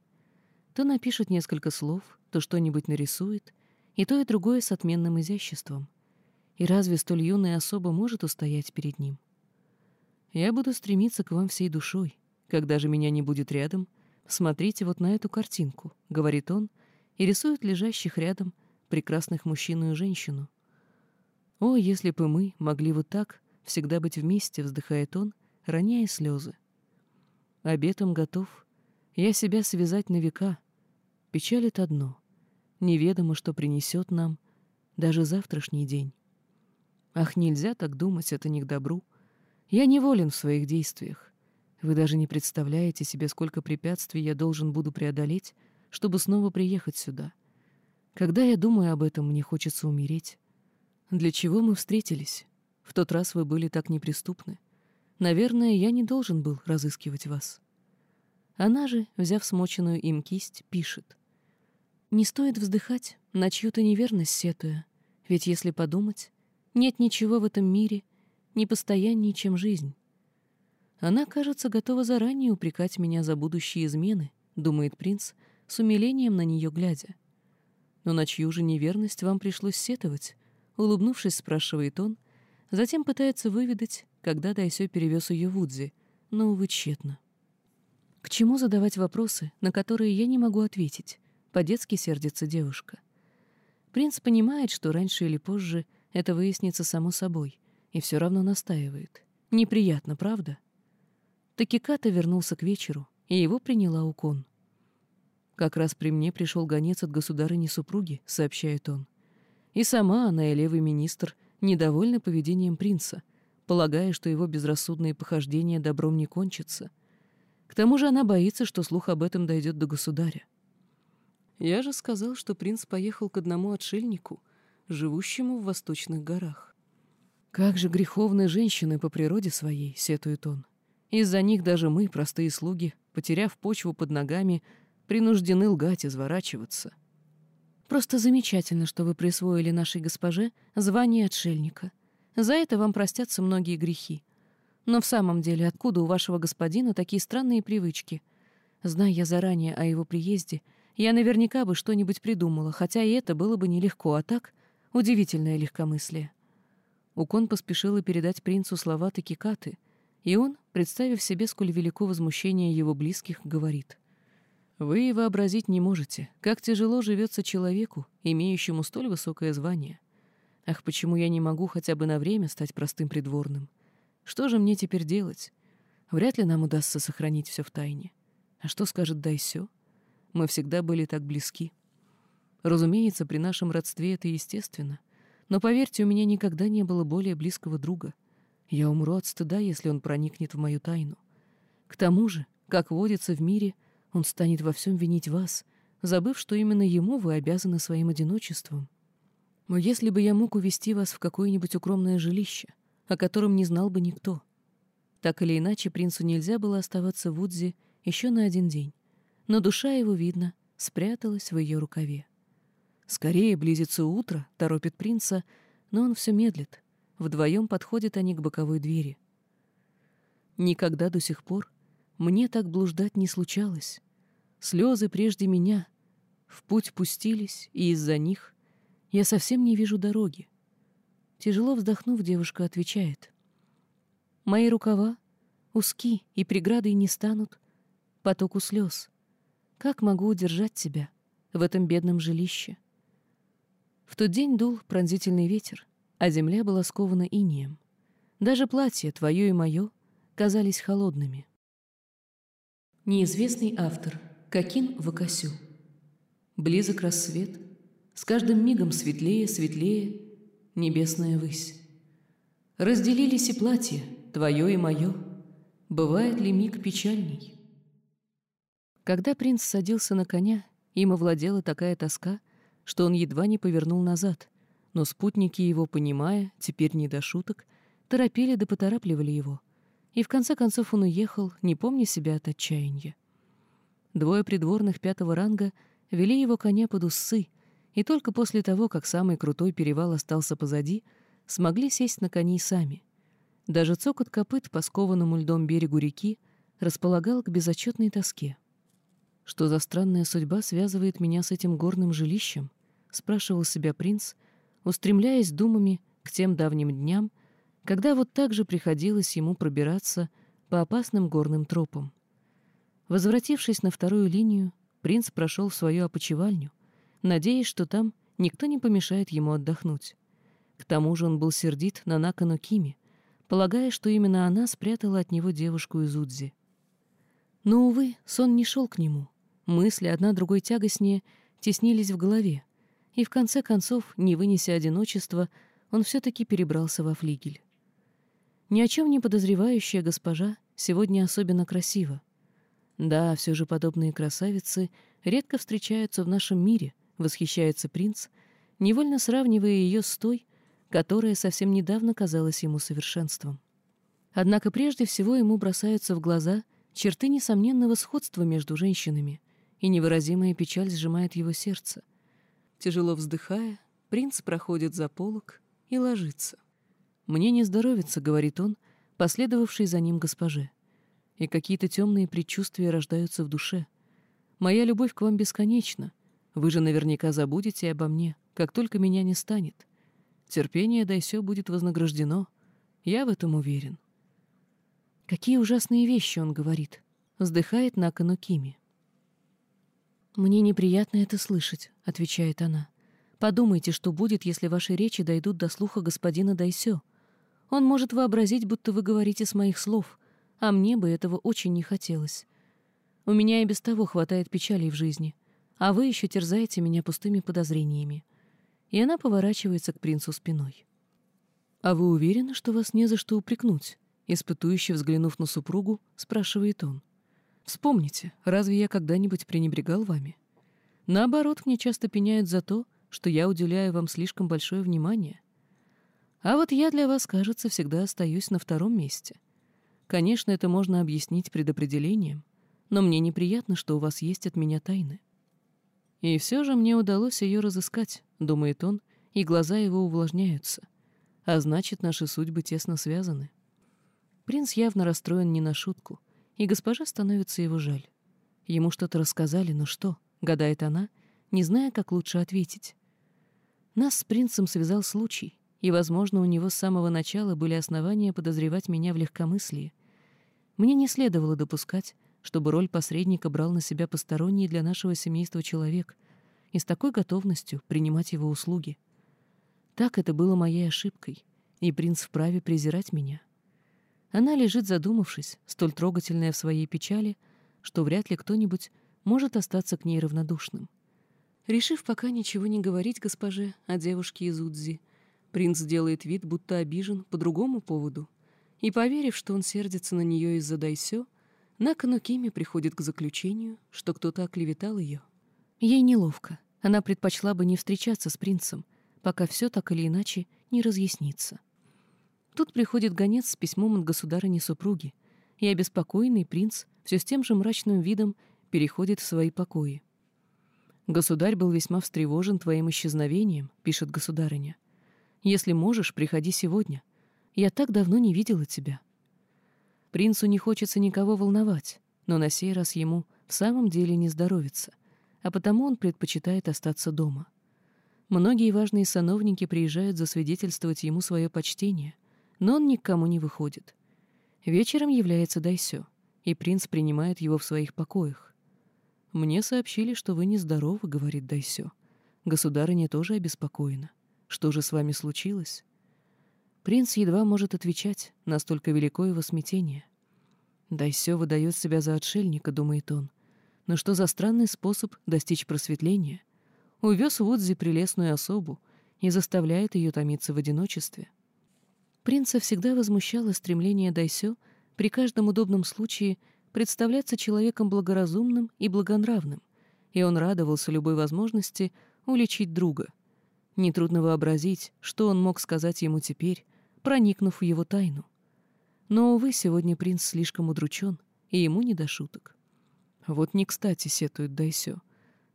То напишет несколько слов, то что-нибудь нарисует, и то, и другое с отменным изяществом. И разве столь юная особа может устоять перед ним? Я буду стремиться к вам всей душой. Когда же меня не будет рядом, смотрите вот на эту картинку, — говорит он, и рисует лежащих рядом прекрасных мужчину и женщину. О, если бы мы могли вот так всегда быть вместе, — вздыхает он, роняя слезы. Обетом готов я себя связать на века. Печалит одно — Неведомо, что принесет нам даже завтрашний день. Ах, нельзя так думать, это не к добру. Я неволен в своих действиях. Вы даже не представляете себе, сколько препятствий я должен буду преодолеть, чтобы снова приехать сюда. Когда я думаю об этом, мне хочется умереть. Для чего мы встретились? В тот раз вы были так неприступны. Наверное, я не должен был разыскивать вас. Она же, взяв смоченную им кисть, пишет. Не стоит вздыхать, на чью-то неверность сетуя, ведь если подумать, нет ничего в этом мире непостояннее, чем жизнь. Она, кажется, готова заранее упрекать меня за будущие измены, думает принц, с умилением на нее глядя. Но на чью же неверность вам пришлось сетовать? Улыбнувшись, спрашивает он, затем пытается выведать, когда Дайсё перевез ее в Удзи, но, увы, тщетно. К чему задавать вопросы, на которые я не могу ответить? По-детски сердится девушка. Принц понимает, что раньше или позже это выяснится само собой, и все равно настаивает. Неприятно, правда? Такиката вернулся к вечеру, и его приняла Укон. «Как раз при мне пришел гонец от государыни-супруги», — сообщает он. И сама она и левый министр недовольны поведением принца, полагая, что его безрассудные похождения добром не кончатся. К тому же она боится, что слух об этом дойдет до государя. Я же сказал, что принц поехал к одному отшельнику, живущему в восточных горах. «Как же греховны женщины по природе своей», — сетует он. «Из-за них даже мы, простые слуги, потеряв почву под ногами, принуждены лгать, и изворачиваться». «Просто замечательно, что вы присвоили нашей госпоже звание отшельника. За это вам простятся многие грехи. Но в самом деле, откуда у вашего господина такие странные привычки? Зная я заранее о его приезде — я наверняка бы что-нибудь придумала, хотя и это было бы нелегко, а так — удивительное легкомыслие. Укон поспешила передать принцу слова Такикаты, и он, представив себе, сколь велико возмущение его близких, говорит. «Вы вообразить не можете, как тяжело живется человеку, имеющему столь высокое звание. Ах, почему я не могу хотя бы на время стать простым придворным? Что же мне теперь делать? Вряд ли нам удастся сохранить все в тайне. А что скажет Дайсё? Мы всегда были так близки. Разумеется, при нашем родстве это естественно. Но поверьте, у меня никогда не было более близкого друга. Я умру от стыда, если он проникнет в мою тайну. К тому же, как водится в мире, он станет во всем винить вас, забыв, что именно ему вы обязаны своим одиночеством. Но если бы я мог увести вас в какое-нибудь укромное жилище, о котором не знал бы никто. Так или иначе, принцу нельзя было оставаться в Удзе еще на один день но душа его, видно, спряталась в ее рукаве. Скорее близится утро, торопит принца, но он все медлит. Вдвоем подходят они к боковой двери. Никогда до сих пор мне так блуждать не случалось. Слезы прежде меня в путь пустились, и из-за них я совсем не вижу дороги. Тяжело вздохнув, девушка отвечает. Мои рукава узки и преградой не станут потоку слез. Как могу удержать тебя в этом бедном жилище? В тот день дул пронзительный ветер, а земля была скована инеем. Даже платье, твое и мое, казались холодными. Неизвестный автор Какин Вакасю Близок рассвет, с каждым мигом светлее, светлее небесная высь. Разделились и платья, твое и мое, бывает ли миг печальней? Когда принц садился на коня, им овладела такая тоска, что он едва не повернул назад, но спутники его, понимая, теперь не до шуток, торопили да поторапливали его, и в конце концов он уехал, не помня себя от отчаяния. Двое придворных пятого ранга вели его коня под усы, и только после того, как самый крутой перевал остался позади, смогли сесть на коней сами. Даже цокот копыт по скованному льдом берегу реки располагал к безотчетной тоске. Что за странная судьба связывает меня с этим горным жилищем? Спрашивал себя принц, устремляясь думами к тем давним дням, когда вот так же приходилось ему пробираться по опасным горным тропам. Возвратившись на вторую линию, принц прошел в свою опочивальню, надеясь, что там никто не помешает ему отдохнуть. К тому же он был сердит на Накану Кими, полагая, что именно она спрятала от него девушку из Удзи. Но, увы, сон не шел к нему — Мысли, одна другой тягостнее, теснились в голове, и в конце концов, не вынеся одиночества, он все-таки перебрался во флигель. Ни о чем не подозревающая госпожа сегодня особенно красива. Да, все же подобные красавицы редко встречаются в нашем мире, восхищается принц, невольно сравнивая ее с той, которая совсем недавно казалась ему совершенством. Однако прежде всего ему бросаются в глаза черты несомненного сходства между женщинами, и невыразимая печаль сжимает его сердце. Тяжело вздыхая, принц проходит за полок и ложится. «Мне не здоровится», — говорит он, последовавший за ним госпоже. «И какие-то темные предчувствия рождаются в душе. Моя любовь к вам бесконечна. Вы же наверняка забудете обо мне, как только меня не станет. Терпение Дайсё будет вознаграждено. Я в этом уверен». Какие ужасные вещи он говорит. Вздыхает Накану Кими. «Мне неприятно это слышать», — отвечает она. «Подумайте, что будет, если ваши речи дойдут до слуха господина Дайсё. Он может вообразить, будто вы говорите с моих слов, а мне бы этого очень не хотелось. У меня и без того хватает печалей в жизни, а вы еще терзаете меня пустыми подозрениями». И она поворачивается к принцу спиной. «А вы уверены, что вас не за что упрекнуть?» Испытующе взглянув на супругу, спрашивает он. Вспомните, разве я когда-нибудь пренебрегал вами? Наоборот, мне часто пеняют за то, что я уделяю вам слишком большое внимание. А вот я для вас, кажется, всегда остаюсь на втором месте. Конечно, это можно объяснить предопределением, но мне неприятно, что у вас есть от меня тайны. И все же мне удалось ее разыскать, думает он, и глаза его увлажняются. А значит, наши судьбы тесно связаны. Принц явно расстроен не на шутку — и госпожа становится его жаль. Ему что-то рассказали, но что? гадает она, не зная, как лучше ответить. Нас с принцем связал случай, и, возможно, у него с самого начала были основания подозревать меня в легкомыслии. Мне не следовало допускать, чтобы роль посредника брал на себя посторонний для нашего семейства человек и с такой готовностью принимать его услуги. Так это было моей ошибкой, и принц вправе презирать меня. Она лежит задумавшись, столь трогательная в своей печали, что вряд ли кто-нибудь может остаться к ней равнодушным. Решив пока ничего не говорить госпоже о девушке из Удзи, принц делает вид, будто обижен по другому поводу, и, поверив, что он сердится на нее из-за Дайсё, Накану Кими приходит к заключению, что кто-то оклеветал ее. Ей неловко. Она предпочла бы не встречаться с принцем, пока все так или иначе не разъяснится. Тут приходит гонец с письмом от государыни-супруги, и обеспокоенный принц все с тем же мрачным видом переходит в свои покои. «Государь был весьма встревожен твоим исчезновением», — пишет государыня. «Если можешь, приходи сегодня. Я так давно не видела тебя». Принцу не хочется никого волновать, но на сей раз ему в самом деле не здоровится, а потому он предпочитает остаться дома. Многие важные сановники приезжают засвидетельствовать ему свое почтение, но он ни к кому не выходит. Вечером является Дайсё, и принц принимает его в своих покоях. «Мне сообщили, что вы нездоровы», — говорит Дайсё. «Государыня тоже обеспокоена. Что же с вами случилось?» Принц едва может отвечать, настолько велико его смятение. Дайсё выдает себя за отшельника, думает он. Но что за странный способ достичь просветления? Увез в Удзи прелестную особу и заставляет ее томиться в одиночестве. Принца всегда возмущало стремление Дайсё при каждом удобном случае представляться человеком благоразумным и благонравным, и он радовался любой возможности уличить друга. Нетрудно вообразить, что он мог сказать ему теперь, проникнув в его тайну. Но, увы, сегодня принц слишком удручен, и ему не до шуток. Вот не кстати сетует Дайсё.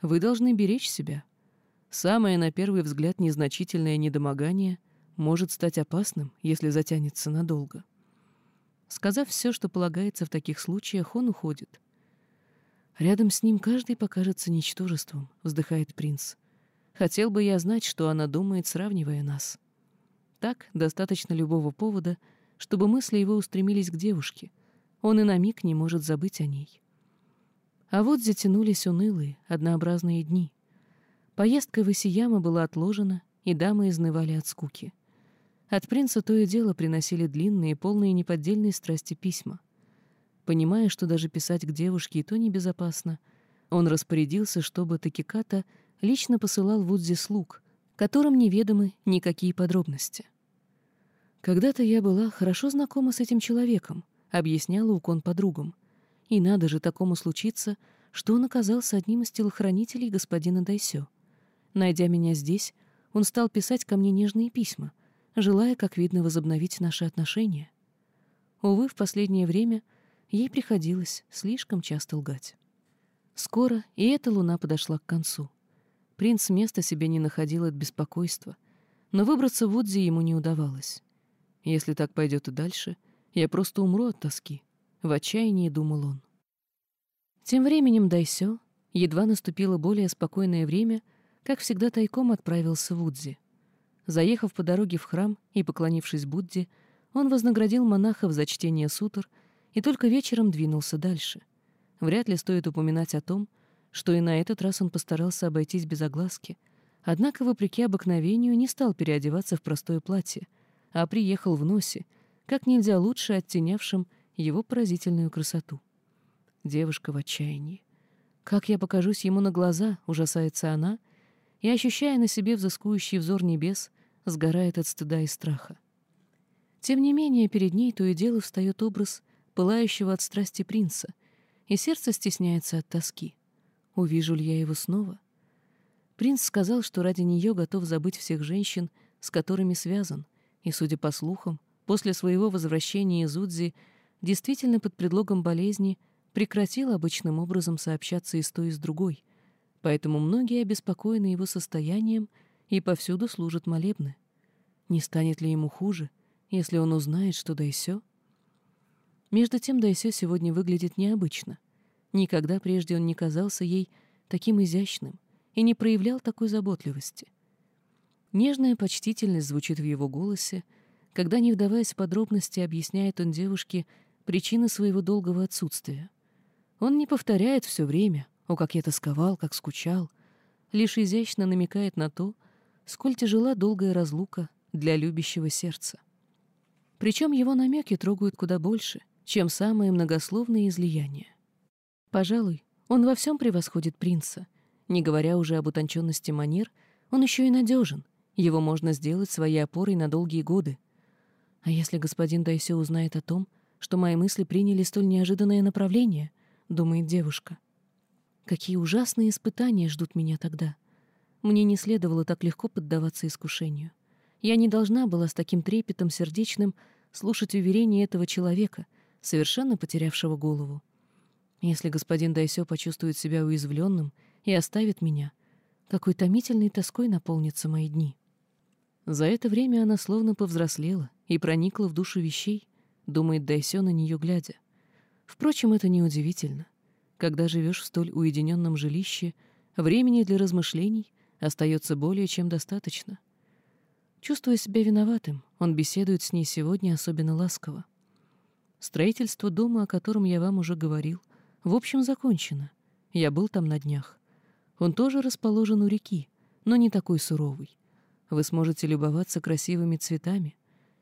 Вы должны беречь себя. Самое, на первый взгляд, незначительное недомогание может стать опасным, если затянется надолго. Сказав все, что полагается в таких случаях, он уходит. «Рядом с ним каждый покажется ничтожеством», — вздыхает принц. «Хотел бы я знать, что она думает, сравнивая нас». Так достаточно любого повода, чтобы мысли его устремились к девушке. Он и на миг не может забыть о ней. А вот затянулись унылые, однообразные дни. Поездка в Исияма была отложена, и дамы изнывали от скуки. От принца то и дело приносили длинные, полные неподдельной страсти письма. Понимая, что даже писать к девушке и то небезопасно, он распорядился, чтобы Такиката лично посылал в Удзи слуг, которым неведомы никакие подробности. «Когда-то я была хорошо знакома с этим человеком», — объясняла Укон подругам. «И надо же такому случиться, что он оказался одним из телохранителей господина Дайсё. Найдя меня здесь, он стал писать ко мне нежные письма — желая, как видно, возобновить наши отношения. Увы, в последнее время ей приходилось слишком часто лгать. Скоро и эта луна подошла к концу. Принц места себе не находил от беспокойства, но выбраться в Удзи ему не удавалось. Если так пойдет и дальше, я просто умру от тоски. В отчаянии думал он. Тем временем Дайсё, едва наступило более спокойное время, как всегда тайком отправился в Удзи. Заехав по дороге в храм и поклонившись Будде, он вознаградил монахов за чтение сутр и только вечером двинулся дальше. Вряд ли стоит упоминать о том, что и на этот раз он постарался обойтись без огласки, однако, вопреки обыкновению, не стал переодеваться в простое платье, а приехал в носе, как нельзя лучше оттенявшим его поразительную красоту. Девушка в отчаянии. «Как я покажусь ему на глаза?» — ужасается она — и, ощущая на себе взыскующий взор небес, сгорает от стыда и страха. Тем не менее, перед ней то и дело встает образ пылающего от страсти принца, и сердце стесняется от тоски. Увижу ли я его снова? Принц сказал, что ради нее готов забыть всех женщин, с которыми связан, и, судя по слухам, после своего возвращения из Удзи действительно под предлогом болезни прекратил обычным образом сообщаться и с той, и с другой — поэтому многие обеспокоены его состоянием и повсюду служат молебны. Не станет ли ему хуже, если он узнает, что Дайсё? Между тем Дайсё сегодня выглядит необычно. Никогда прежде он не казался ей таким изящным и не проявлял такой заботливости. Нежная почтительность звучит в его голосе, когда, не вдаваясь в подробности, объясняет он девушке причины своего долгого отсутствия. Он не повторяет все время «О, как я тосковал, как скучал», лишь изящно намекает на то, сколь тяжела долгая разлука для любящего сердца. Причем его намеки трогают куда больше, чем самые многословные излияния. Пожалуй, он во всем превосходит принца. Не говоря уже об утонченности манер, он еще и надежен. Его можно сделать своей опорой на долгие годы. А если господин Дайсё узнает о том, что мои мысли приняли столь неожиданное направление, думает девушка. Какие ужасные испытания ждут меня тогда. Мне не следовало так легко поддаваться искушению. Я не должна была с таким трепетом сердечным слушать уверения этого человека, совершенно потерявшего голову. Если господин Дайсё почувствует себя уязвленным и оставит меня, какой томительной тоской наполнятся мои дни. За это время она словно повзрослела и проникла в душу вещей, думает Дайсё на нее глядя. Впрочем, это неудивительно. Когда живешь в столь уединенном жилище, времени для размышлений остается более чем достаточно. Чувствуя себя виноватым, он беседует с ней сегодня особенно ласково. Строительство дома, о котором я вам уже говорил, в общем, закончено. Я был там на днях. Он тоже расположен у реки, но не такой суровый. Вы сможете любоваться красивыми цветами,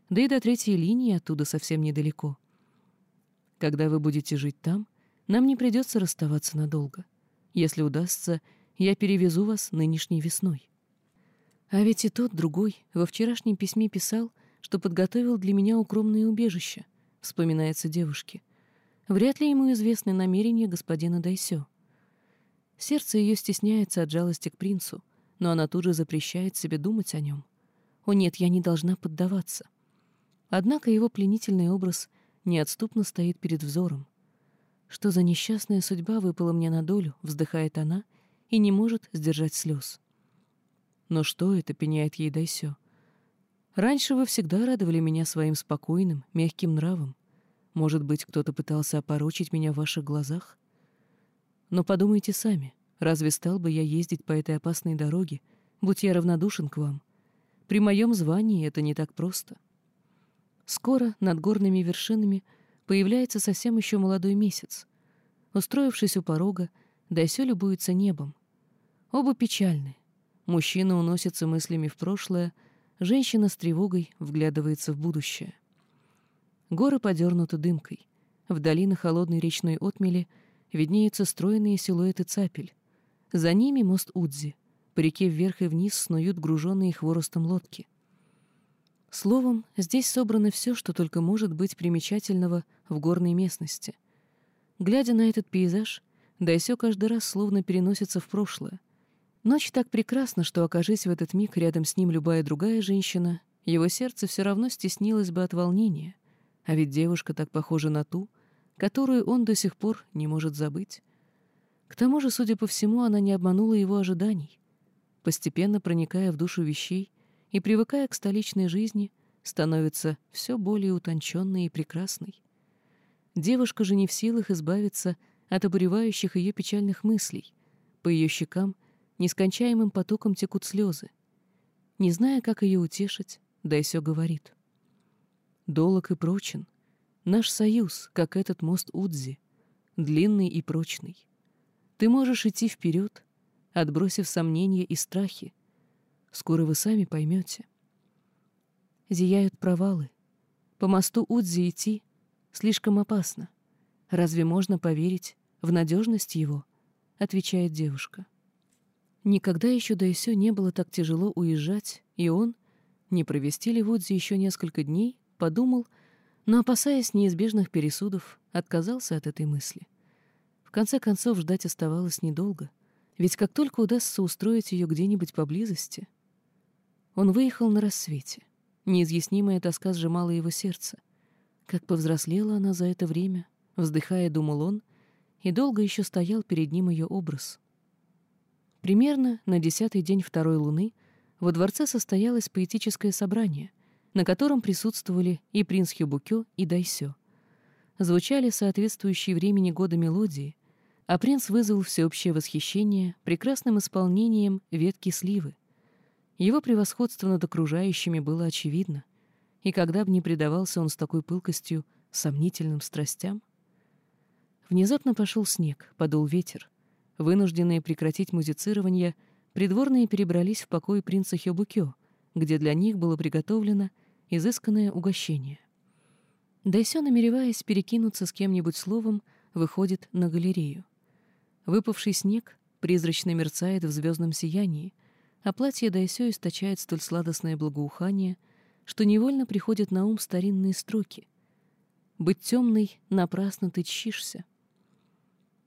да и до третьей линии оттуда совсем недалеко. Когда вы будете жить там, нам не придется расставаться надолго. Если удастся, я перевезу вас нынешней весной. А ведь и тот другой во вчерашнем письме писал, что подготовил для меня укромное убежище, вспоминается девушке. Вряд ли ему известны намерения господина Дайсё. Сердце ее стесняется от жалости к принцу, но она тут же запрещает себе думать о нем. О нет, я не должна поддаваться. Однако его пленительный образ неотступно стоит перед взором. Что за несчастная судьба выпала мне на долю, вздыхает она и не может сдержать слез. Но что это, пеняет ей Дайсё? Раньше вы всегда радовали меня своим спокойным, мягким нравом. Может быть, кто-то пытался опорочить меня в ваших глазах? Но подумайте сами, разве стал бы я ездить по этой опасной дороге, будь я равнодушен к вам? При моем звании это не так просто. Скоро над горными вершинами появляется совсем еще молодой месяц. Устроившись у порога, Дайсё любуется небом. Оба печальны. Мужчина уносится мыслями в прошлое, женщина с тревогой вглядывается в будущее. Горы подернуты дымкой. Вдали на холодной речной отмели виднеются стройные силуэты цапель. За ними мост Удзи. По реке вверх и вниз снуют груженные хворостом лодки. Словом, здесь собрано все, что только может быть примечательного в горной местности. Глядя на этот пейзаж, Дайсё каждый раз словно переносится в прошлое. Ночь так прекрасна, что, окажись в этот миг рядом с ним любая другая женщина, его сердце все равно стеснилось бы от волнения. А ведь девушка так похожа на ту, которую он до сих пор не может забыть. К тому же, судя по всему, она не обманула его ожиданий. Постепенно проникая в душу вещей, и, привыкая к столичной жизни, становится все более утонченной и прекрасной. Девушка же не в силах избавиться от обуревающих ее печальных мыслей. По ее щекам нескончаемым потоком текут слезы. Не зная, как ее утешить, Дайсё говорит. «Долог и прочен. Наш союз, как этот мост Удзи, длинный и прочный. Ты можешь идти вперед, отбросив сомнения и страхи, Скоро вы сами поймете. Зияют провалы. По мосту Удзи идти слишком опасно. Разве можно поверить в надежность его? Отвечает девушка. Никогда еще Дайсё не было так тяжело уезжать, и он, не провести ли Удзи еще несколько дней, подумал, но, опасаясь неизбежных пересудов, отказался от этой мысли. В конце концов, ждать оставалось недолго, ведь как только удастся устроить ее где-нибудь поблизости — он выехал на рассвете. Неизъяснимая тоска сжимала его сердце. Как повзрослела она за это время, вздыхая, думал он, и долго еще стоял перед ним ее образ. Примерно на десятый день второй луны во дворце состоялось поэтическое собрание, на котором присутствовали и принц Хюбукё, и Дайсё. Звучали соответствующие времени года мелодии, А принц вызвал всеобщее восхищение прекрасным исполнением ветки сливы. Его превосходство над окружающими было очевидно, и когда бы не предавался он с такой пылкостью сомнительным страстям. Внезапно пошел снег, подул ветер. Вынужденные прекратить музицирование, придворные перебрались в покой принца Хёбукё, где для них было приготовлено изысканное угощение. Дайсё, намереваясь перекинуться с кем-нибудь словом, выходит на галерею. Выпавший снег призрачно мерцает в звездном сиянии, а платье Дайсё источает столь сладостное благоухание, что невольно приходят на ум старинные строки. «Быть темной напрасно ты чщишься».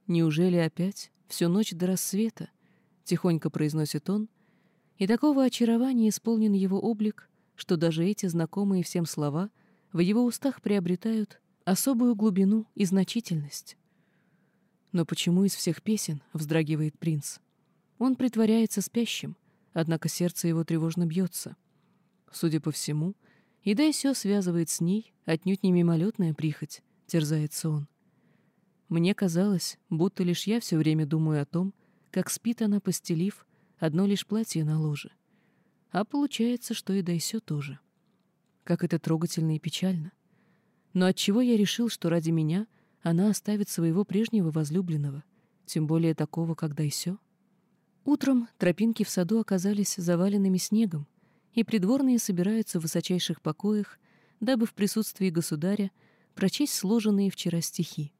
«Неужели опять всю ночь до рассвета?» — тихонько произносит он, и такого очарования исполнен его облик, что даже эти знакомые всем слова — в его устах приобретают особую глубину и значительность. Но почему из всех песен вздрагивает принц? Он притворяется спящим, однако сердце его тревожно бьется. Судя по всему, и Дайсё связывает с ней отнюдь не мимолетная прихоть, терзается он. Мне казалось, будто лишь я все время думаю о том, как спит она, постелив одно лишь платье на ложе. А получается, что и Дайсё тоже. Как это трогательно и печально. Но отчего я решил, что ради меня она оставит своего прежнего возлюбленного, тем более такого, как Дайсё? Утром тропинки в саду оказались заваленными снегом, и придворные собираются в высочайших покоях, дабы в присутствии государя прочесть сложенные вчера стихи.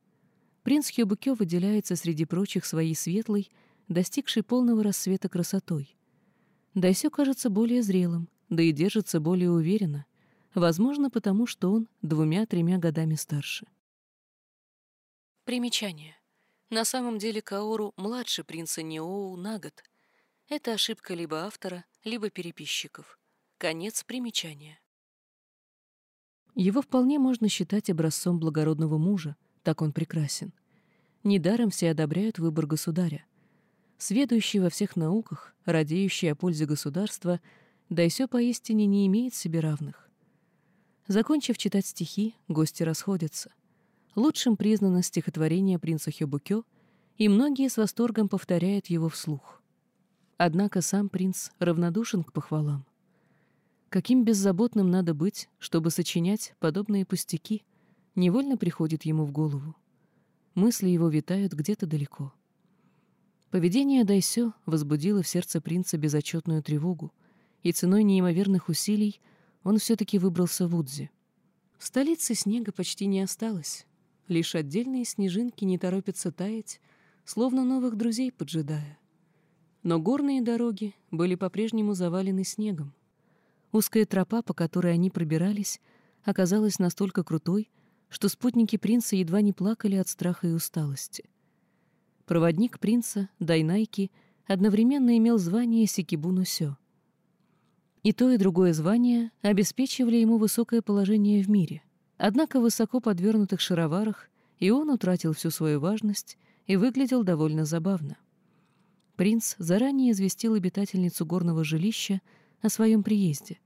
Принц Хёбукё выделяется среди прочих своей светлой, достигшей полного рассвета красотой. Дайсё кажется более зрелым, да и держится более уверенно, Возможно, потому что он двумя-тремя годами старше. Примечание. На самом деле Каору младше принца Неоу на год. Это ошибка либо автора, либо переписчиков. Конец примечания. Его вполне можно считать образцом благородного мужа, так он прекрасен. Недаром все одобряют выбор государя. Сведущий во всех науках, радеющий о пользе государства, да и все поистине не имеет себе равных. Закончив читать стихи, гости расходятся. Лучшим признано стихотворение принца Хёбукё, и многие с восторгом повторяют его вслух. Однако сам принц равнодушен к похвалам. Каким беззаботным надо быть, чтобы сочинять подобные пустяки, невольно приходит ему в голову. Мысли его витают где-то далеко. Поведение Дайсё возбудило в сердце принца безотчетную тревогу, и ценой неимоверных усилий — он все-таки выбрался в Удзи. В столице снега почти не осталось. Лишь отдельные снежинки не торопятся таять, словно новых друзей поджидая. Но горные дороги были по-прежнему завалены снегом. Узкая тропа, по которой они пробирались, оказалась настолько крутой, что спутники принца едва не плакали от страха и усталости. Проводник принца, Дайнайки, одновременно имел звание Сикибунусё. И то, и другое звание обеспечивали ему высокое положение в мире. Однако в высоко подвернутых шароварах и он утратил всю свою важность и выглядел довольно забавно. Принц заранее известил обитательницу горного жилища о своем приезде,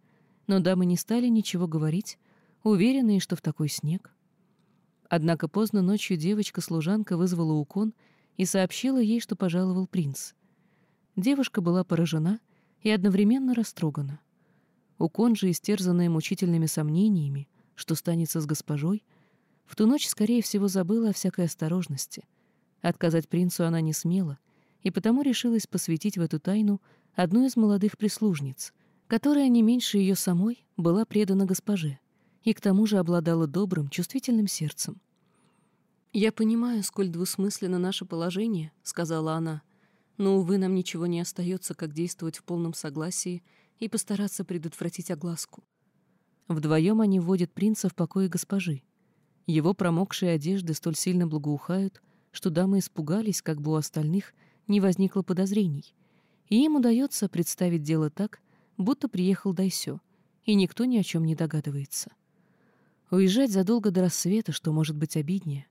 но дамы не стали ничего говорить, уверенные, что в такой снег. Однако поздно ночью девочка-служанка вызвала Укон и сообщила ей, что пожаловал принц. Девушка была поражена и одновременно растрогана. Укон же, истерзанная мучительными сомнениями, что станется с госпожой, в ту ночь, скорее всего, забыла о всякой осторожности. Отказать принцу она не смела, и потому решилась посвятить в эту тайну одну из молодых прислужниц, которая не меньше ее самой была предана госпоже и к тому же обладала добрым, чувствительным сердцем. «Я понимаю, сколь двусмысленно наше положение», — сказала она, «но, увы, нам ничего не остается, как действовать в полном согласии и постараться предотвратить огласку. Вдвоем они вводят принца в покое госпожи. Его промокшие одежды столь сильно благоухают, что дамы испугались, как бы у остальных не возникло подозрений, и им удается представить дело так, будто приехал Дайсё, и никто ни о чем не догадывается. Уезжать задолго до рассвета, что может быть обиднее,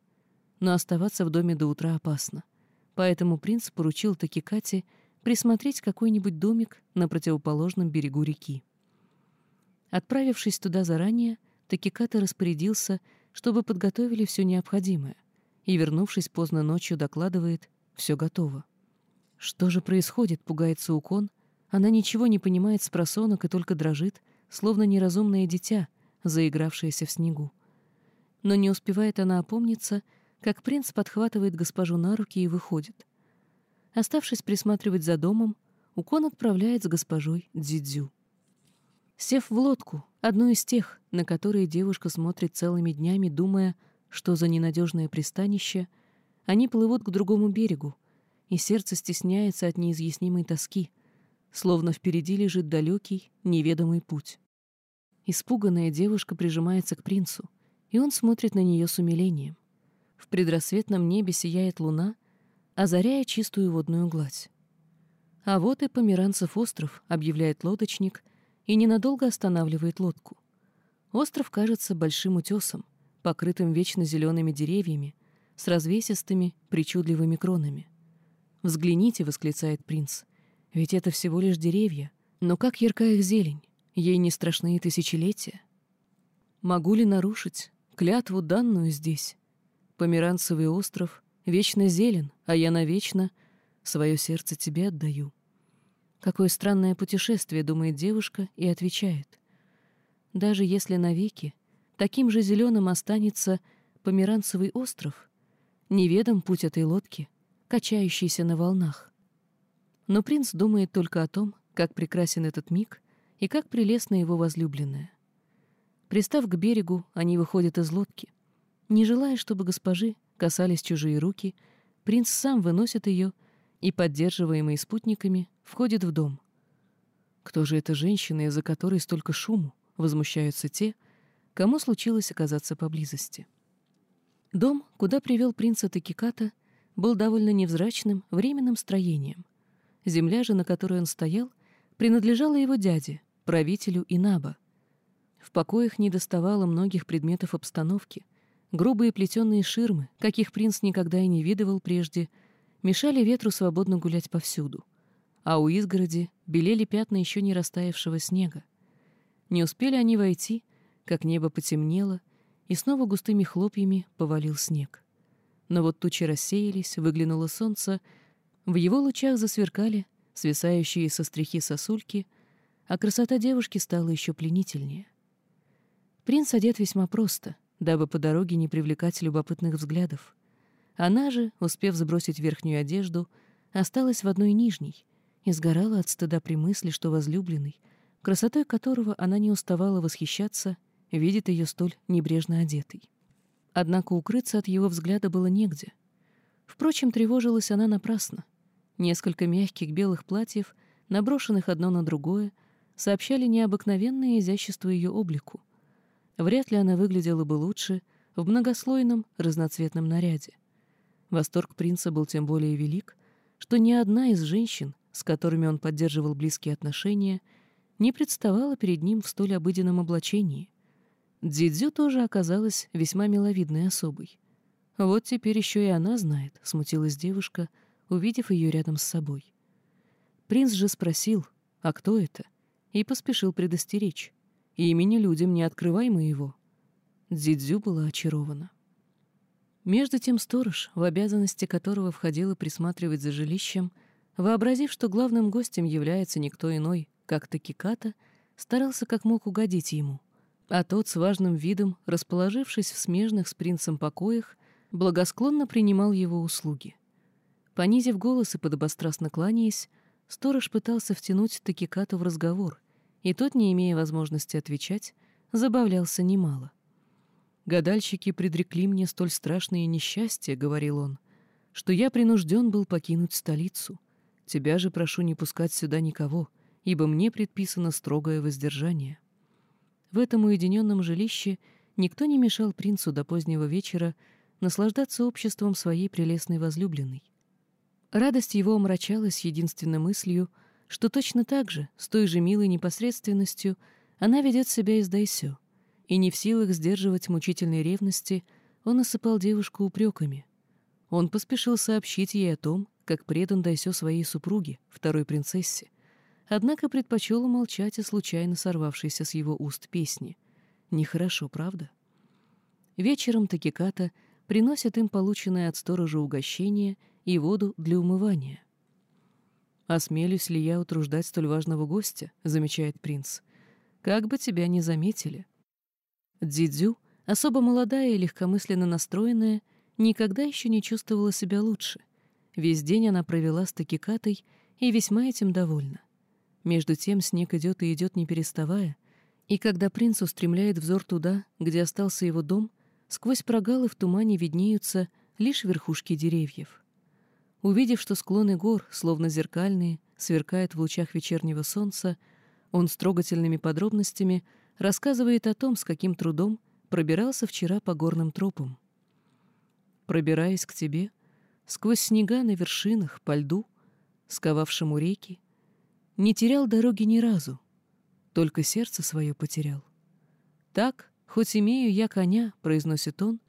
но оставаться в доме до утра опасно, поэтому принц поручил таки Кате присмотреть какой-нибудь домик на противоположном берегу реки. Отправившись туда заранее, Такиката распорядился, чтобы подготовили все необходимое, и, вернувшись поздно ночью, докладывает, Все готово. Что же происходит, пугается Укон. Она ничего не понимает с просонок и только дрожит, словно неразумное дитя, заигравшееся в снегу. Но не успевает она опомниться, как принц подхватывает госпожу на руки и выходит. Оставшись присматривать за домом, Укон отправляет с госпожой Дзидзю. Сев в лодку, одну из тех, на которые девушка смотрит целыми днями, думая, что за ненадежное пристанище, они плывут к другому берегу, и сердце стесняется от неизъяснимой тоски, словно впереди лежит далекий, неведомый путь. Испуганная девушка прижимается к принцу, и он смотрит на нее с умилением. В предрассветном небе сияет луна, озаряя чистую водную гладь. А вот и Померанцев остров, объявляет лодочник, и ненадолго останавливает лодку. Остров кажется большим утесом, покрытым вечно зелеными деревьями, с развесистыми, причудливыми кронами. «Взгляните», — восклицает принц, — «ведь это всего лишь деревья, но как ярка их зелень, ей не страшны и тысячелетия. Могу ли нарушить клятву данную здесь? Померанцевый остров вечно зелен, а я навечно свое сердце тебе отдаю». Какое странное путешествие, думает девушка, и отвечает. Даже если навеки таким же зеленым останется Померанцевый остров, неведом путь этой лодки, качающейся на волнах. Но принц думает только о том, как прекрасен этот миг и как прелестна его возлюбленная. Пристав к берегу, они выходят из лодки. Не желая, чтобы госпожи касались чужие руки, принц сам выносит ее и, поддерживаемый спутниками, входит в дом. Кто же эта женщина, из-за которой столько шуму, возмущаются те, кому случилось оказаться поблизости. Дом, куда привел принца Такиката, был довольно невзрачным, временным строением. Земля же, на которой он стоял, принадлежала его дяде, правителю Инаба. В покоях не доставало многих предметов обстановки. Грубые плетеные ширмы, каких принц никогда и не видывал прежде, мешали ветру свободно гулять повсюду — а у изгороди белели пятна еще не растаявшего снега. Не успели они войти, как небо потемнело, и снова густыми хлопьями повалил снег. Но вот тучи рассеялись, выглянуло солнце, в его лучах засверкали свисающие со стрихи сосульки, а красота девушки стала еще пленительнее. Принц одет весьма просто, дабы по дороге не привлекать любопытных взглядов. Она же, успев сбросить верхнюю одежду, осталась в одной нижней — и сгорала от стыда при мысли, что возлюбленный, красотой которого она не уставала восхищаться, видит ее столь небрежно одетой. Однако укрыться от его взгляда было негде. Впрочем, тревожилась она напрасно. Несколько мягких белых платьев, наброшенных одно на другое, сообщали необыкновенное изящество ее облику. Вряд ли она выглядела бы лучше в многослойном разноцветном наряде. Восторг принца был тем более велик, что ни одна из женщин, с которыми он поддерживал близкие отношения, не представала перед ним в столь обыденном облачении. Дзидзю тоже оказалась весьма миловидной особой. Вот теперь еще и она знает, смутилась девушка, увидев ее рядом с собой. Принц же спросил, а кто это, и поспешил предостеречь. Имени людям не открывай моего. Дзидзю была очарована. Между тем сторож, в обязанности которого входило присматривать за жилищем, — Вообразив, что главным гостем является никто иной, как Такиката, старался как мог угодить ему, а тот с важным видом, расположившись в смежных с принцем покоях, благосклонно принимал его услуги. Понизив голос и подобострастно кланяясь, сторож пытался втянуть Такикату в разговор, и тот, не имея возможности отвечать, забавлялся немало. «Гадальщики предрекли мне столь страшные несчастья», — говорил он, — «что я принужден был покинуть столицу. Тебя же прошу не пускать сюда никого, ибо мне предписано строгое воздержание». В этом уединенном жилище никто не мешал принцу до позднего вечера наслаждаться обществом своей прелестной возлюбленной. Радость его омрачалась единственной мыслью, что точно так же, с той же милой непосредственностью, она ведет себя из Дайсё, и не в силах сдерживать мучительной ревности, он осыпал девушку упреками. Он поспешил сообщить ей о том, как предан Дайсё своей супруге, второй принцессе, однако предпочел умолчать о случайно сорвавшейся с его уст песни. Нехорошо, правда? Вечером Такиката приносит им полученное от сторожа угощение и воду для умывания. «Осмелюсь ли я утруждать столь важного гостя?» — замечает принц. «Как бы тебя не заметили». Дзидзю, особо молодая и легкомысленно настроенная, никогда еще не чувствовала себя лучше. Весь день она провела с Такикатой и весьма этим довольна. Между тем снег идет и идет не переставая, и когда принц устремляет взор туда, где остался его дом, сквозь прогалы в тумане виднеются лишь верхушки деревьев. Увидев, что склоны гор, словно зеркальные, сверкают в лучах вечернего солнца, он с трогательными подробностями рассказывает о том, с каким трудом пробирался вчера по горным тропам. Пробираясь к тебе, сквозь снега на вершинах, по льду, сковавшему реки, не терял дороги ни разу, только сердце свое потерял. Так, хоть имею я коня, произносит он,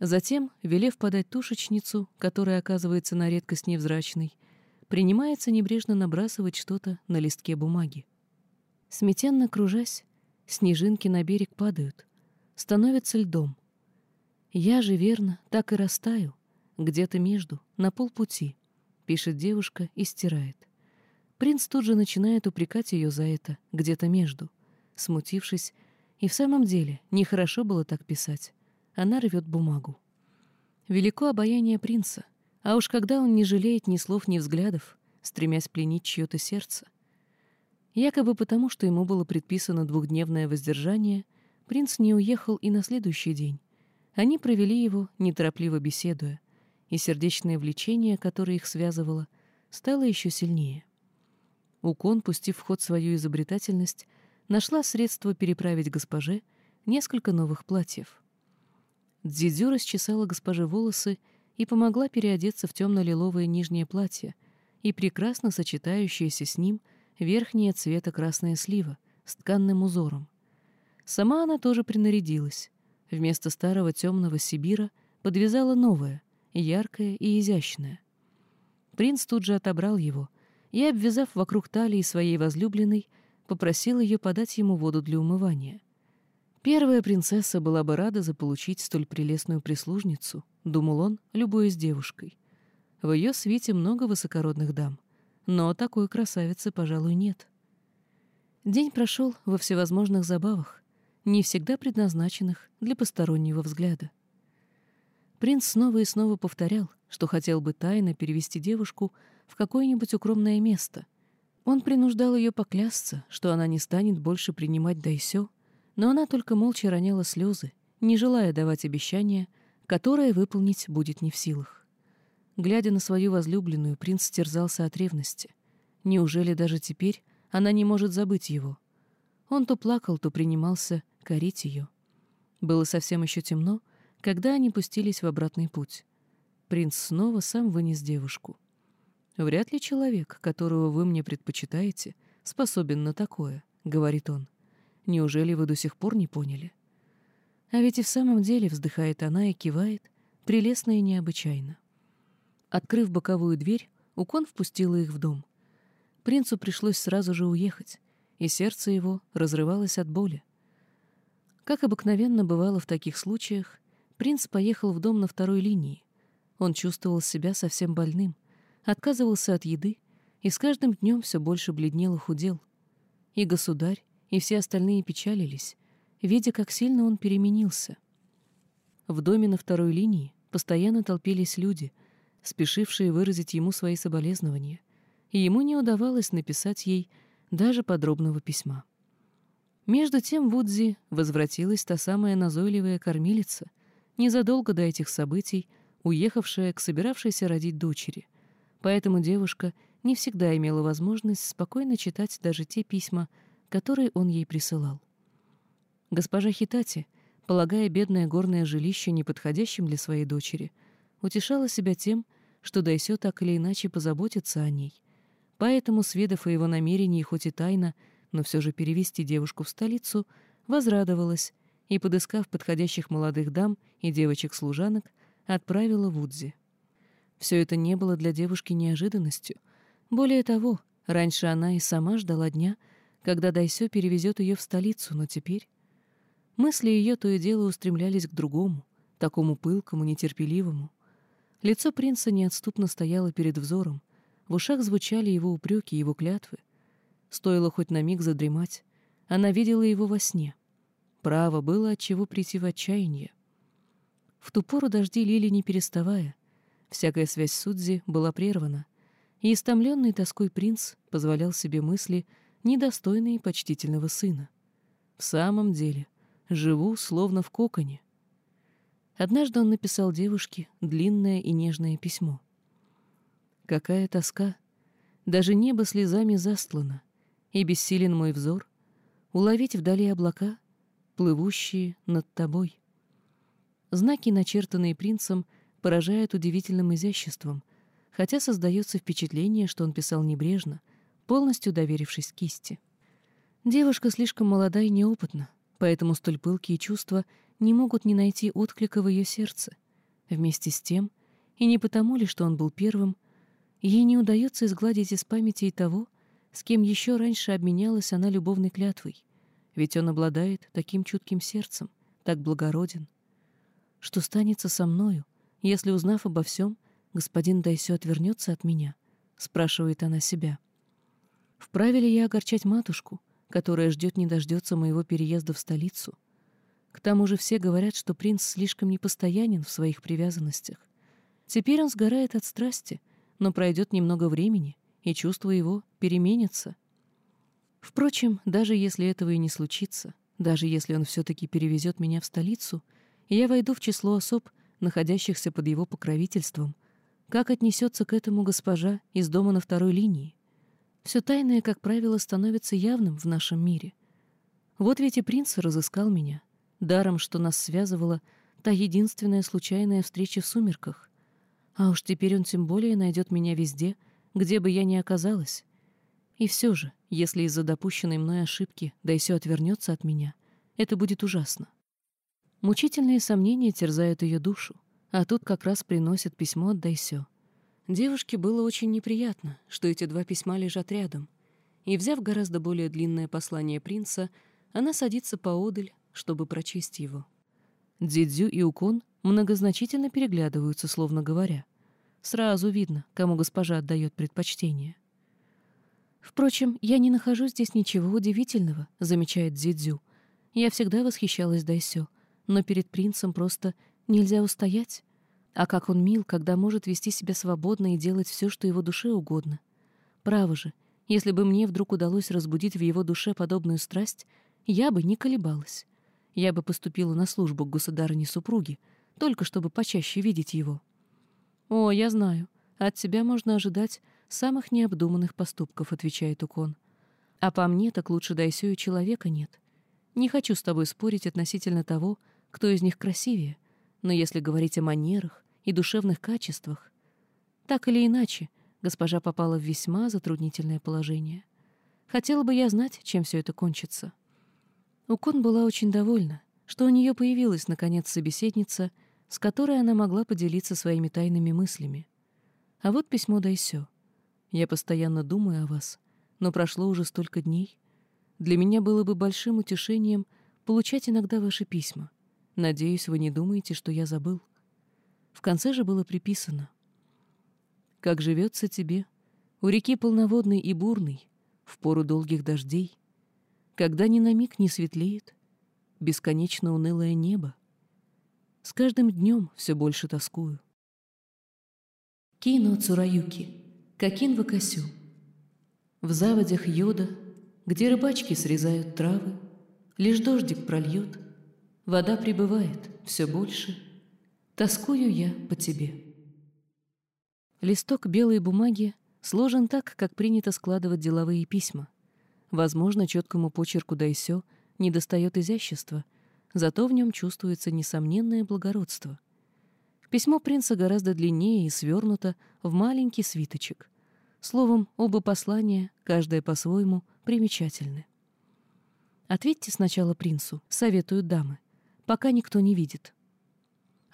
затем, велев подать тушечницу, которая оказывается на редкость невзрачной, принимается небрежно набрасывать что-то на листке бумаги. Сметенно кружась, снежинки на берег падают, становятся льдом. Я же верно так и растаю, где-то между, на полпути, пишет девушка и стирает. Принц тут же начинает упрекать ее за это, где-то между. Смутившись, и в самом деле, нехорошо было так писать. Она рвет бумагу. Велико обаяние принца, а уж когда он не жалеет ни слов, ни взглядов, стремясь пленить чье-то сердце. Якобы потому, что ему было предписано двухдневное воздержание, принц не уехал и на следующий день. Они провели его, неторопливо беседуя, и сердечное влечение, которое их связывало, стало еще сильнее. Укон, пустив в ход свою изобретательность, нашла средство переправить госпоже несколько новых платьев. Дзидзю расчесала госпоже волосы и помогла переодеться в темно-лиловое нижнее платье и прекрасно сочетающееся с ним верхнее цвета красная слива с тканным узором. Сама она тоже принарядилась. Вместо старого темного Сибира подвязала новое, яркое и изящное. Принц тут же отобрал его и, обвязав вокруг талии своей возлюбленной, попросил ее подать ему воду для умывания. Первая принцесса была бы рада заполучить столь прелестную прислужницу, думал он, любуясь девушкой. В ее свете много высокородных дам, но такой красавицы, пожалуй, нет. День прошел во всевозможных забавах, не всегда предназначенных для постороннего взгляда. Принц снова и снова повторял, что хотел бы тайно перевести девушку в какое-нибудь укромное место — он принуждал ее поклясться, что она не станет больше принимать Дайсё, но она только молча роняла слезы, не желая давать обещание, которое выполнить будет не в силах. Глядя на свою возлюбленную, принц терзался от ревности. Неужели даже теперь она не может забыть его? Он то плакал, то принимался корить ее. Было совсем еще темно, когда они пустились в обратный путь. Принц снова сам вынес девушку — «Вряд ли человек, которого вы мне предпочитаете, способен на такое», — говорит он. «Неужели вы до сих пор не поняли?» А ведь и в самом деле вздыхает она и кивает, прелестно и необычайно. Открыв боковую дверь, Укон впустила их в дом. Принцу пришлось сразу же уехать, и сердце его разрывалось от боли. Как обыкновенно бывало в таких случаях, принц поехал в дом на второй линии. Он чувствовал себя совсем больным — отказывался от еды и с каждым днем все больше бледнел и худел. И государь, и все остальные печалились, видя, как сильно он переменился. В доме на второй линии постоянно толпились люди, спешившие выразить ему свои соболезнования, и ему не удавалось написать ей даже подробного письма. Между тем в Удзи возвратилась та самая назойливая кормилица, незадолго до этих событий, уехавшая к собиравшейся родить дочери — поэтому девушка не всегда имела возможность спокойно читать даже те письма, которые он ей присылал. Госпожа Хитати, полагая бедное горное жилище неподходящим для своей дочери, утешала себя тем, что Дайсё так или иначе позаботится о ней. Поэтому, сведав о его намерении хоть и тайно, но все же перевести девушку в столицу, возрадовалась и, подыскав подходящих молодых дам и девочек-служанок, отправила в Удзи. Все это не было для девушки неожиданностью. Более того, раньше она и сама ждала дня, когда Дайсё перевезет ее в столицу, но теперь... Мысли ее то и дело устремлялись к другому, такому пылкому, нетерпеливому. Лицо принца неотступно стояло перед взором, в ушах звучали его упреки, его клятвы. Стоило хоть на миг задремать, она видела его во сне. Право было от чего прийти в отчаяние. В ту пору дожди лили не переставая, всякая связь с Судзи была прервана, и истомленный тоской принц позволял себе мысли, недостойные почтительного сына. В самом деле, живу словно в коконе. Однажды он написал девушке длинное и нежное письмо. Какая тоска! Даже небо слезами застлано, и бессилен мой взор уловить вдали облака, плывущие над тобой. Знаки, начертанные принцем, поражают удивительным изяществом, хотя создается впечатление, что он писал небрежно, полностью доверившись кисти. Девушка слишком молода и неопытна, поэтому столь пылкие чувства не могут не найти отклика в ее сердце. Вместе с тем, и не потому ли, что он был первым, ей не удается изгладить из памяти и того, с кем еще раньше обменялась она любовной клятвой, ведь он обладает таким чутким сердцем, так благороден. Что станется со мною, если, узнав обо всем, господин Дайсё отвернется от меня? спрашивает она себя. Вправе ли я огорчать матушку, которая ждет не дождется моего переезда в столицу? К тому же все говорят, что принц слишком непостоянен в своих привязанностях. Теперь он сгорает от страсти, но пройдет немного времени, и чувства его переменятся. Впрочем, даже если этого и не случится, даже если он все-таки перевезет меня в столицу, я войду в число особ, находящихся под его покровительством, как отнесется к этому госпожа из дома на второй линии? Все тайное, как правило, становится явным в нашем мире. Вот ведь и принц разыскал меня, даром, что нас связывала та единственная случайная встреча в сумерках. А уж теперь он тем более найдет меня везде, где бы я ни оказалась. И все же, если из-за допущенной мной ошибки Дайсё отвернется от меня, это будет ужасно. Мучительные сомнения терзают ее душу, а тут как раз приносит письмо от Дайсё. Девушке было очень неприятно, что эти два письма лежат рядом, и, взяв гораздо более длинное послание принца, она садится поодаль, чтобы прочесть его. Дзидзю и Укон многозначительно переглядываются, словно говоря. Сразу видно, кому госпожа отдает предпочтение. «Впрочем, я не нахожу здесь ничего удивительного», — замечает Дзидзю. «Я всегда восхищалась Дайсё, но перед принцем просто нельзя устоять. А как он мил, когда может вести себя свободно и делать все, что его душе угодно. Право же, если бы мне вдруг удалось разбудить в его душе подобную страсть, я бы не колебалась. Я бы поступила на службу к государыне-супруге, только чтобы почаще видеть его. «О, я знаю. От тебя можно ожидать самых необдуманных поступков», — отвечает Укон. «А по мне так лучше Дайсю человека нет. Не хочу с тобой спорить относительно того, кто из них красивее, но если говорить о манерах, и душевных качествах. Так или иначе, госпожа попала в весьма затруднительное положение. Хотела бы я знать, чем все это кончится. Укон была очень довольна, что у нее появилась, наконец, собеседница, с которой она могла поделиться своими тайными мыслями. А вот письмо Дайсё. Я постоянно думаю о вас, но прошло уже столько дней. Для меня было бы большим утешением получать иногда ваши письма. Надеюсь, вы не думаете, что я забыл. В конце же было приписано «Как живется тебе, у реки полноводной и бурной, в пору долгих дождей, когда ни на миг не светлеет бесконечно унылое небо. С каждым днем все больше тоскую». Кино Цураюки, Какин Вакасю. В заводях йода, где рыбачки срезают травы, Лишь дождик прольет, вода прибывает все больше — Тоскую я по тебе. Листок белой бумаги сложен так, как принято складывать деловые письма. Возможно, четкому почерку Дайсё недостает изящества, зато в нем чувствуется несомненное благородство. Письмо принца гораздо длиннее и свернуто в маленький свиточек. Словом, оба послания, каждое по-своему, примечательны. Ответьте сначала принцу, советуют дамы, пока никто не видит.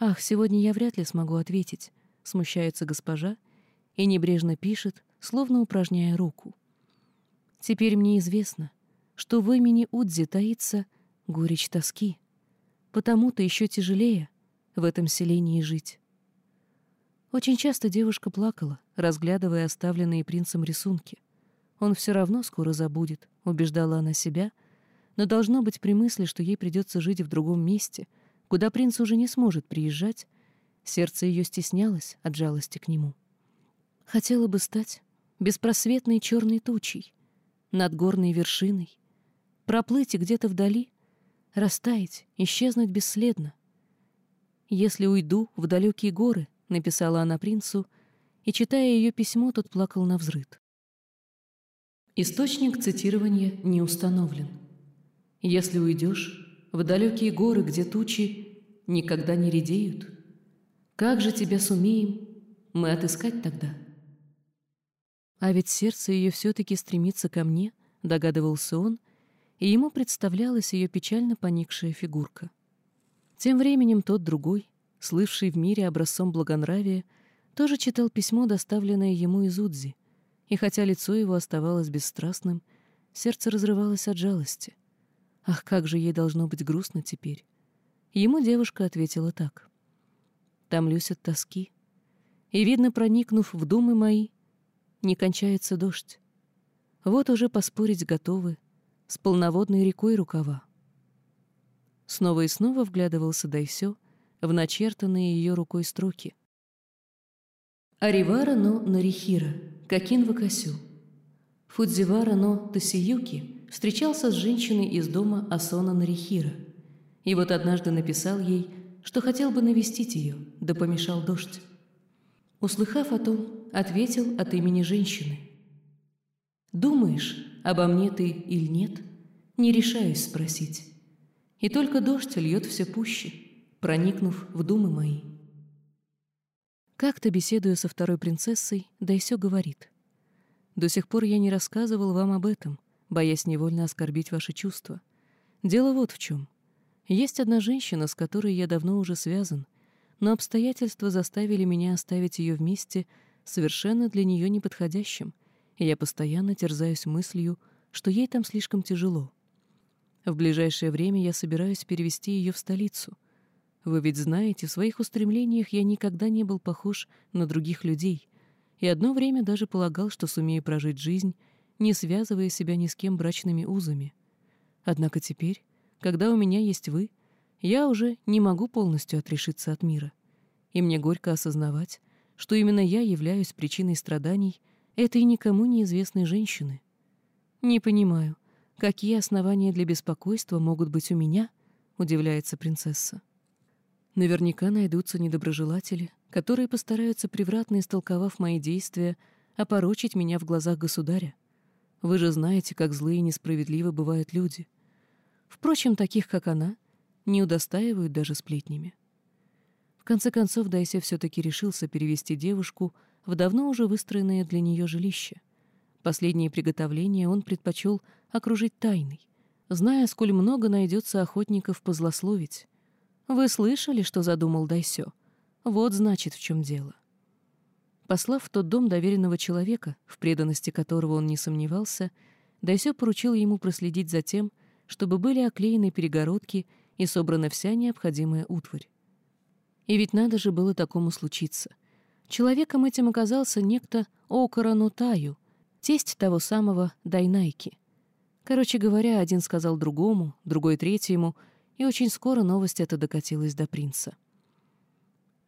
«Ах, сегодня я вряд ли смогу ответить», — смущается госпожа и небрежно пишет, словно упражняя руку. «Теперь мне известно, что в имени Удзи таится горечь тоски, потому-то еще тяжелее в этом селении жить». Очень часто девушка плакала, разглядывая оставленные принцем рисунки. Он все равно скоро забудет, убеждала она себя, но должно быть при мысли, что ей придется жить в другом месте, куда принц уже не сможет приезжать, сердце ее стеснялось от жалости к нему. Хотела бы стать беспросветной черной тучей, над горной вершиной, проплыть где-то вдали, растаять, исчезнуть бесследно. Если уйду в далекие горы, — написала она принцу, и, читая ее письмо, тот плакал на взрыд. Источник цитирования не установлен. «Если уйдешь в далекие горы, где тучи никогда не редеют, как же тебя сумеем мы отыскать тогда?» А ведь сердце ее все-таки стремится ко мне, догадывался он, и ему представлялась ее печально поникшая фигурка. Тем временем тот другой, слывший в мире образцом благонравия, тоже читал письмо, доставленное ему из Удзи, и хотя лицо его оставалось бесстрастным, сердце разрывалось от жалости. Ах, как же ей должно быть грустно теперь. Ему девушка ответила так. «Томлюсь от тоски, и, видно, проникнув в думы мои, не кончается дождь. Вот уже поспорить готовы с полноводной рекой рукава». Снова и снова вглядывался Дайсё, в начертанные ее рукой строки. Аривара но Нарихира, Какин Вакасю. Фудзивара но Тасиюки встречался с женщиной из дома Асона Нарихира. И вот однажды написал ей, что хотел бы навестить ее, да помешал дождь. Услыхав о том, ответил от имени женщины. «Думаешь, обо мне ты или нет? Не решаюсь спросить. И только дождь льет все пуще, проникнув в думы мои. Как-то, беседуя со второй принцессой, Дайсё говорит. «До сих пор я не рассказывал вам об этом, боясь невольно оскорбить ваши чувства. Дело вот в чем. Есть одна женщина, с которой я давно уже связан, но обстоятельства заставили меня оставить ее вместе совершенно для нее неподходящим, и я постоянно терзаюсь мыслью, что ей там слишком тяжело. В ближайшее время я собираюсь перевести ее в столицу — вы ведь знаете, в своих устремлениях я никогда не был похож на других людей, и одно время даже полагал, что сумею прожить жизнь, не связывая себя ни с кем брачными узами. Однако теперь, когда у меня есть вы, я уже не могу полностью отрешиться от мира. И мне горько осознавать, что именно я являюсь причиной страданий этой никому неизвестной женщины. Не понимаю, какие основания для беспокойства могут быть у меня, удивляется принцесса. Наверняка найдутся недоброжелатели, которые постараются, превратно истолковав мои действия, опорочить меня в глазах государя. Вы же знаете, как злые и несправедливы бывают люди. Впрочем, таких, как она, не удостаивают даже сплетнями. Конце концов, Дайсе все-таки решился перевести девушку в давно уже выстроенное для нее жилище. Последние приготовления он предпочел окружить тайной, зная, сколь много найдется охотников позлословить. Вы слышали, что задумал Дайсё? Вот значит, в чем дело. Послав в тот дом доверенного человека, в преданности которого он не сомневался, Дайсё поручил ему проследить за тем, чтобы были оклеены перегородки и собрана вся необходимая утварь. И ведь надо же было такому случиться. Человеком этим оказался некто Окара Нутаю, тесть того самого Дайнайки. Короче говоря, один сказал другому, другой третьему — и очень скоро новость эта докатилась до принца.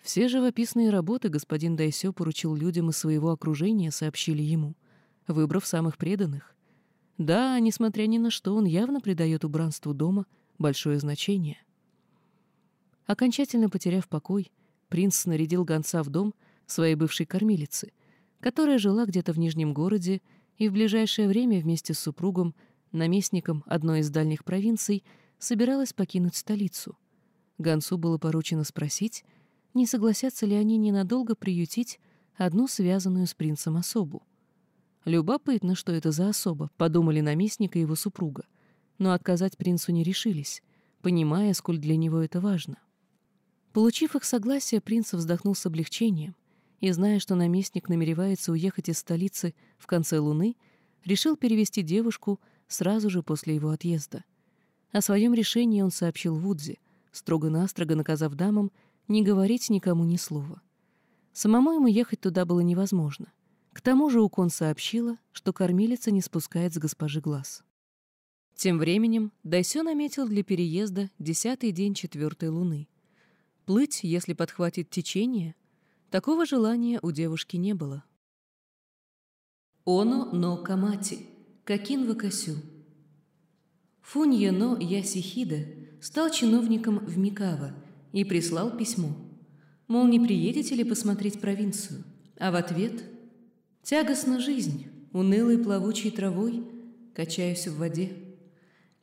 Все живописные работы господин Дайсё поручил людям из своего окружения, сообщили ему, выбрав самых преданных. Да, несмотря ни на что, он явно придает убранству дома большое значение. Окончательно потеряв покой, принц снарядил гонца в дом своей бывшей кормилицы, которая жила где-то в Нижнем городе и в ближайшее время вместе с супругом, наместником одной из дальних провинций, собиралась покинуть столицу. Гонцу было поручено спросить, не согласятся ли они ненадолго приютить одну связанную с принцем особу. Любопытно, что это за особа, подумали наместник и его супруга, но отказать принцу не решились, понимая, сколь для него это важно. Получив их согласие, принц вздохнул с облегчением и, зная, что наместник намеревается уехать из столицы в конце луны, решил перевести девушку сразу же после его отъезда — о своем решении он сообщил Вудзи, строго-настрого наказав дамам не говорить никому ни слова. Самому ему ехать туда было невозможно. К тому же Укон сообщила, что кормилица не спускает с госпожи глаз. Тем временем Дайсё наметил для переезда десятый день четвертой луны. Плыть, если подхватит течение, такого желания у девушки не было. Оно но камати, какин вакасю. Фунья но Ясихида стал чиновником в Микава и прислал письмо. Мол, не приедете ли посмотреть провинцию? А в ответ «Тягостна жизнь, унылой плавучей травой, качаюсь в воде».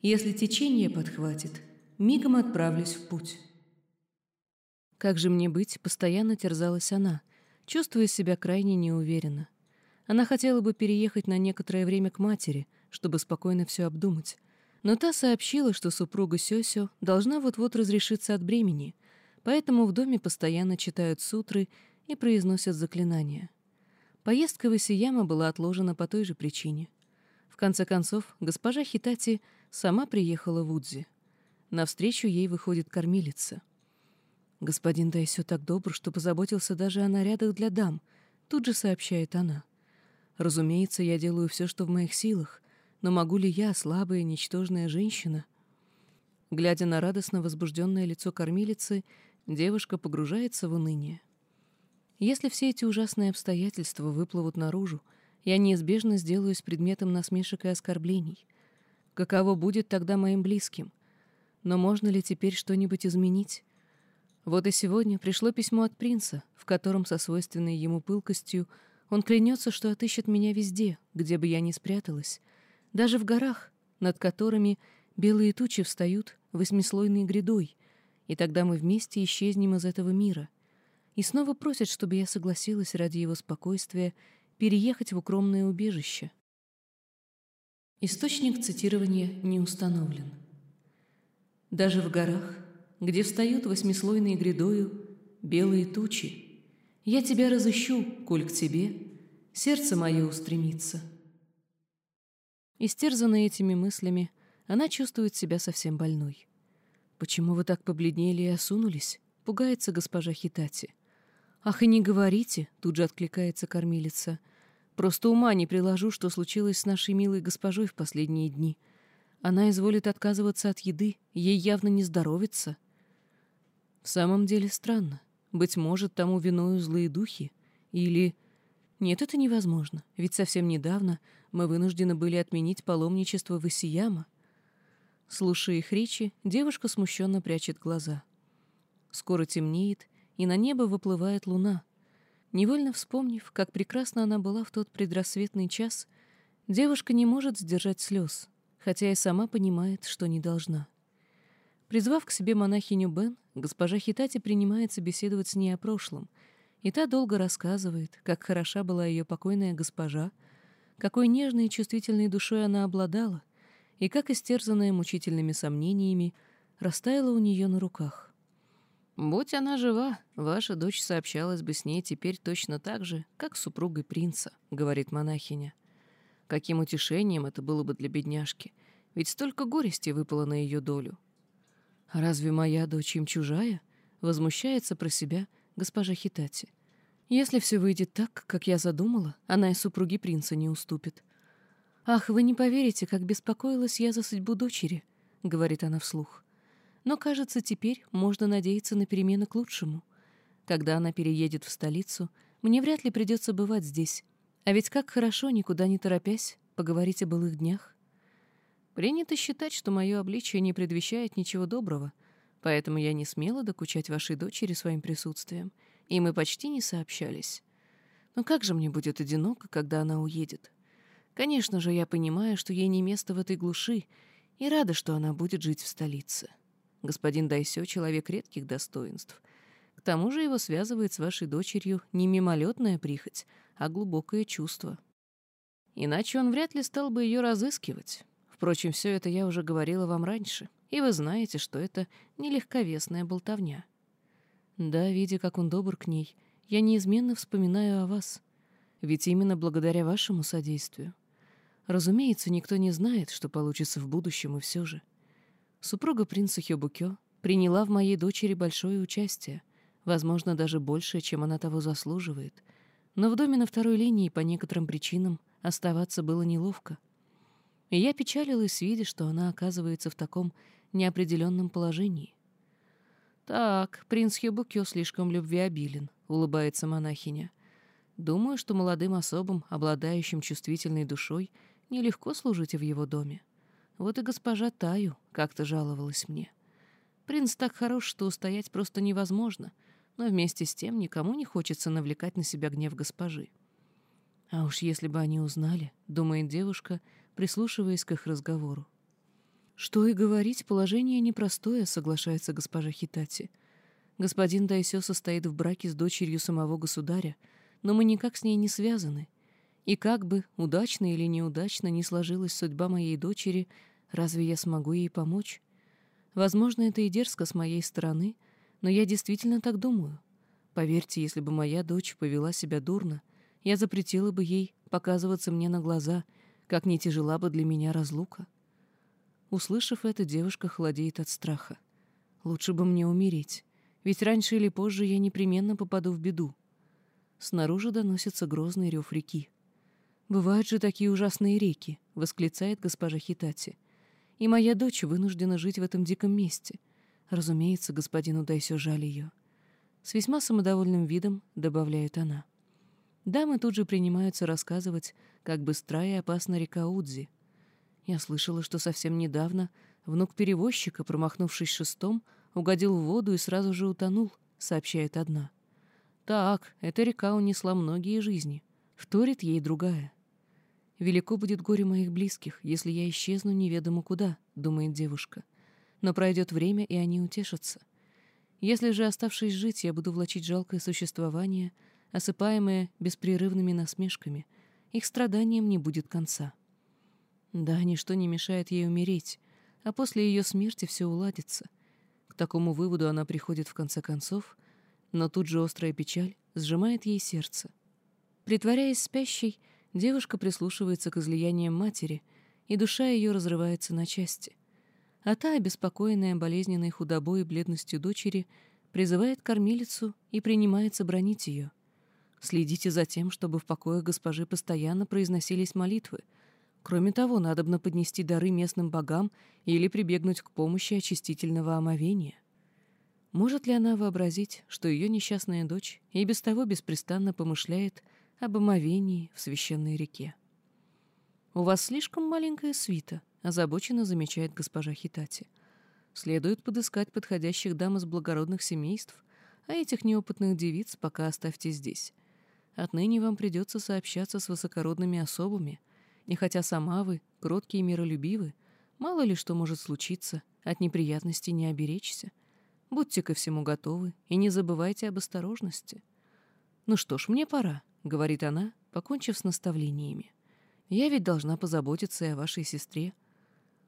Если течение подхватит, мигом отправлюсь в путь. Как же мне быть, постоянно терзалась она, чувствуя себя крайне неуверенно. Она хотела бы переехать на некоторое время к матери, чтобы спокойно все обдумать, но та сообщила, что супруга Сёсё должна вот-вот разрешиться от бремени, поэтому в доме постоянно читают сутры и произносят заклинания. Поездка в Исияма была отложена по той же причине. В конце концов, госпожа Хитати Сама приехала в Удзи. Навстречу ей выходит кормилица. «Господин Дайсё так добр, что позаботился даже о нарядах для дам», — тут же сообщает она. «Разумеется, я делаю все, что в моих силах, но могу ли я, слабая, ничтожная женщина?» Глядя на радостно возбужденное лицо кормилицы, девушка погружается в уныние. Если все эти ужасные обстоятельства выплывут наружу, я неизбежно сделаюсь предметом насмешек и оскорблений. Каково будет тогда моим близким? Но можно ли теперь что-нибудь изменить? Вот и сегодня пришло письмо от принца, в котором со свойственной ему пылкостью он клянется, что отыщет меня везде, где бы я ни спряталась, даже в горах, над которыми белые тучи встают восьмислойной грядой, и тогда мы вместе исчезнем из этого мира. И снова просят, чтобы я согласилась ради его спокойствия переехать в укромное убежище, Источник цитирования не установлен. Даже в горах, где встают восьмислойной грядою белые тучи, я тебя разыщу, коль к тебе сердце мое устремится. Истерзанная этими мыслями, она чувствует себя совсем больной. «Почему вы так побледнели и осунулись?» — пугается госпожа Хитати. «Ах, и не говорите!» — тут же откликается кормилица — Просто ума не приложу, что случилось с нашей милой госпожой в последние дни. Она изволит отказываться от еды, ей явно не здоровится. В самом деле странно. Быть может, тому виною злые духи. Или... Нет, это невозможно, ведь совсем недавно мы вынуждены были отменить паломничество в Исияма. Слушая их речи, девушка смущенно прячет глаза. Скоро темнеет, и на небо выплывает луна — Невольно вспомнив, как прекрасно она была в тот предрассветный час, девушка не может сдержать слез, хотя и сама понимает, что не должна. Призвав к себе монахиню Бен, госпожа Хитати принимается беседовать с ней о прошлом, и та долго рассказывает, как хороша была ее покойная госпожа, какой нежной и чувствительной душой она обладала, и как истерзанная мучительными сомнениями растаяла у нее на руках. Будь она жива, ваша дочь сообщалась бы с ней теперь точно так же, как с супругой принца, говорит монахиня. Каким утешением это было бы для бедняжки, ведь столько горести выпало на ее долю. Разве моя дочь им чужая? Возмущается про себя госпожа Хитати. Если все выйдет так, как я задумала, она и супруги принца не уступит. Ах, вы не поверите, как беспокоилась я за судьбу дочери, говорит она вслух. Но, кажется, теперь можно надеяться на перемены к лучшему. Когда она переедет в столицу, мне вряд ли придется бывать здесь. А ведь как хорошо, никуда не торопясь, поговорить о былых днях. Принято считать, что мое обличие не предвещает ничего доброго, поэтому я не смела докучать вашей дочери своим присутствием, и мы почти не сообщались. Но как же мне будет одиноко, когда она уедет? Конечно же, я понимаю, что ей не место в этой глуши, и рада, что она будет жить в столице. Господин Дайсё — человек редких достоинств. К тому же его связывает с вашей дочерью не мимолетная прихоть, а глубокое чувство. Иначе он вряд ли стал бы ее разыскивать. Впрочем, все это я уже говорила вам раньше, и вы знаете, что это нелегковесная болтовня. Да, видя, как он добр к ней, я неизменно вспоминаю о вас, ведь именно благодаря вашему содействию. Разумеется, никто не знает, что получится в будущем, и все же — Супруга принца Хёбукё приняла в моей дочери большое участие. возможно, даже больше, чем она того заслуживает. Но в доме на второй линии по некоторым причинам оставаться было неловко. И я печалилась, видя, что она оказывается в таком неопределенном положении. «Так, принц Хебукё слишком любвеобилен», — улыбается монахиня. «Думаю, что молодым особам, обладающим чувствительной душой, нелегко служить в его доме. Вот и госпожа Таю как-то жаловалась мне. Принц так хорош, что устоять просто невозможно, но вместе с тем никому не хочется навлекать на себя гнев госпожи. А уж если бы они узнали, думает девушка, прислушиваясь к их разговору. Что и говорить, положение непростое, соглашается госпожа Хитати. Господин Дайсё состоит в браке с дочерью самого государя, но мы никак с ней не связаны. И как бы, удачно или неудачно, не сложилась судьба моей дочери, разве я смогу ей помочь? Возможно, это и дерзко с моей стороны, но я действительно так думаю. Поверьте, если бы моя дочь повела себя дурно, я запретила бы ей показываться мне на глаза, как не тяжела бы для меня разлука. Услышав это, девушка холодеет от страха. Лучше бы мне умереть, ведь раньше или позже я непременно попаду в беду. Снаружи доносится грозный рев реки. «Бывают же такие ужасные реки», — восклицает госпожа Хитати. «И моя дочь вынуждена жить в этом диком месте. Разумеется, господину Дайсё жаль ее». С весьма самодовольным видом добавляет она. Дамы тут же принимаются рассказывать, как быстра и опасна река Удзи — я слышала, что совсем недавно внук перевозчика, промахнувшись шестом, угодил в воду и сразу же утонул, сообщает одна. Так, эта река унесла многие жизни. Вторит ей другая. Велико будет горе моих близких, если я исчезну неведомо куда, думает девушка. Но пройдет время, и они утешатся. Если же, оставшись жить, я буду влачить жалкое существование, осыпаемое беспрерывными насмешками, их страданиям не будет конца. Да, ничто не мешает ей умереть, а после ее смерти все уладится. К такому выводу она приходит в конце концов, но тут же острая печаль сжимает ей сердце. Притворяясь спящей, девушка прислушивается к излияниям матери, и душа ее разрывается на части. А та, обеспокоенная болезненной худобой и бледностью дочери, призывает кормилицу и принимается бронить ее. Следите за тем, чтобы в покоях госпожи постоянно произносились молитвы — Кроме того, надобно поднести дары местным богам или прибегнуть к помощи очистительного омовения. Может ли она вообразить, что ее несчастная дочь и без того беспрестанно помышляет об омовении в священной реке? «У вас слишком маленькая свита», — озабоченно замечает госпожа Хитати. «Следует подыскать подходящих дам из благородных семейств, а этих неопытных девиц пока оставьте здесь. Отныне вам придется сообщаться с высокородными особами — и хотя сама вы, кроткие и миролюбивы, мало ли что может случиться, от неприятностей не оберечься. Будьте ко всему готовы и не забывайте об осторожности. «Ну что ж, мне пора», — говорит она, покончив с наставлениями. «Я ведь должна позаботиться и о вашей сестре».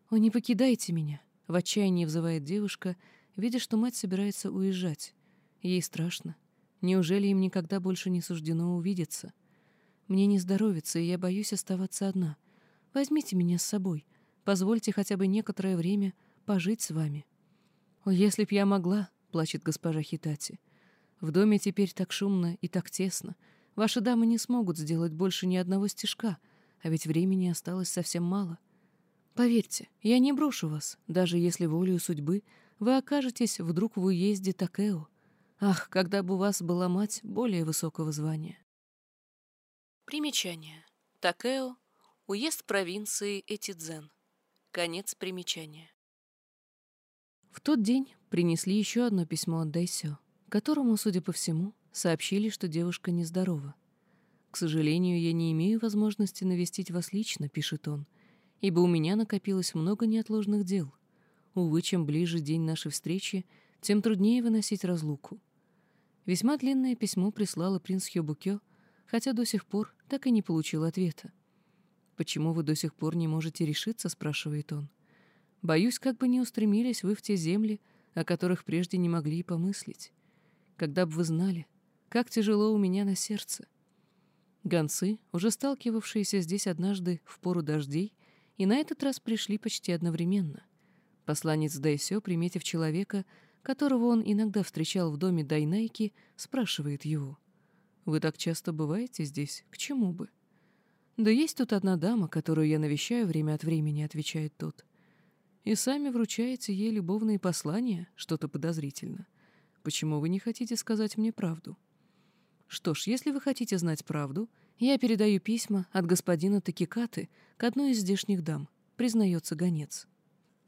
«О, не покидайте меня», — в отчаянии взывает девушка, видя, что мать собирается уезжать. Ей страшно. Неужели им никогда больше не суждено увидеться?» Мне не здоровится, и я боюсь оставаться одна. Возьмите меня с собой. Позвольте хотя бы некоторое время пожить с вами». «О, если б я могла!» — плачет госпожа Хитати. «В доме теперь так шумно и так тесно. Ваши дамы не смогут сделать больше ни одного стежка, а ведь времени осталось совсем мало. Поверьте, я не брошу вас, даже если волею судьбы вы окажетесь вдруг в уезде Такео. Ах, когда бы у вас была мать более высокого звания!» Примечание. Такео. Уезд провинции Этидзен. Конец примечания. В тот день принесли еще одно письмо от Дайсё, которому, судя по всему, сообщили, что девушка нездорова. «К сожалению, я не имею возможности навестить вас лично», — пишет он, «ибо у меня накопилось много неотложных дел. Увы, чем ближе день нашей встречи, тем труднее выносить разлуку». Весьма длинное письмо прислала принц Хёбукё, хотя до сих пор так и не получил ответа. «Почему вы до сих пор не можете решиться?» — спрашивает он. «Боюсь, как бы не устремились вы в те земли, о которых прежде не могли и помыслить. Когда бы вы знали, как тяжело у меня на сердце». Гонцы, уже сталкивавшиеся здесь однажды в пору дождей, и на этот раз пришли почти одновременно. Посланец Дайсё, приметив человека, которого он иногда встречал в доме Дайнайки, спрашивает его. «Вы так часто бываете здесь? К чему бы?» «Да есть тут одна дама, которую я навещаю время от времени», — отвечает тот. «И сами вручаете ей любовные послания? Что-то подозрительно. Почему вы не хотите сказать мне правду?» «Что ж, если вы хотите знать правду, я передаю письма от господина Такикаты к одной из здешних дам», — признается гонец.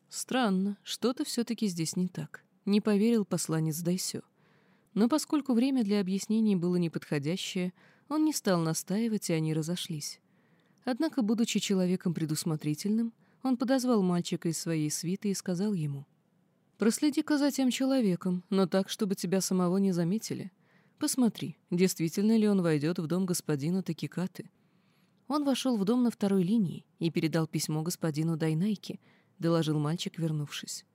Странно, что-то все-таки здесь не так. Не поверил посланец Дайсё. Но поскольку время для объяснений было неподходящее, он не стал настаивать, и они разошлись. Однако, будучи человеком предусмотрительным, он подозвал мальчика из своей свиты и сказал ему, «Проследи-ка за тем человеком, но так, чтобы тебя самого не заметили. Посмотри, действительно ли он войдет в дом господина Такикаты». Он вошел в дом на второй линии и передал письмо господину Дайнайке, доложил мальчик, вернувшись.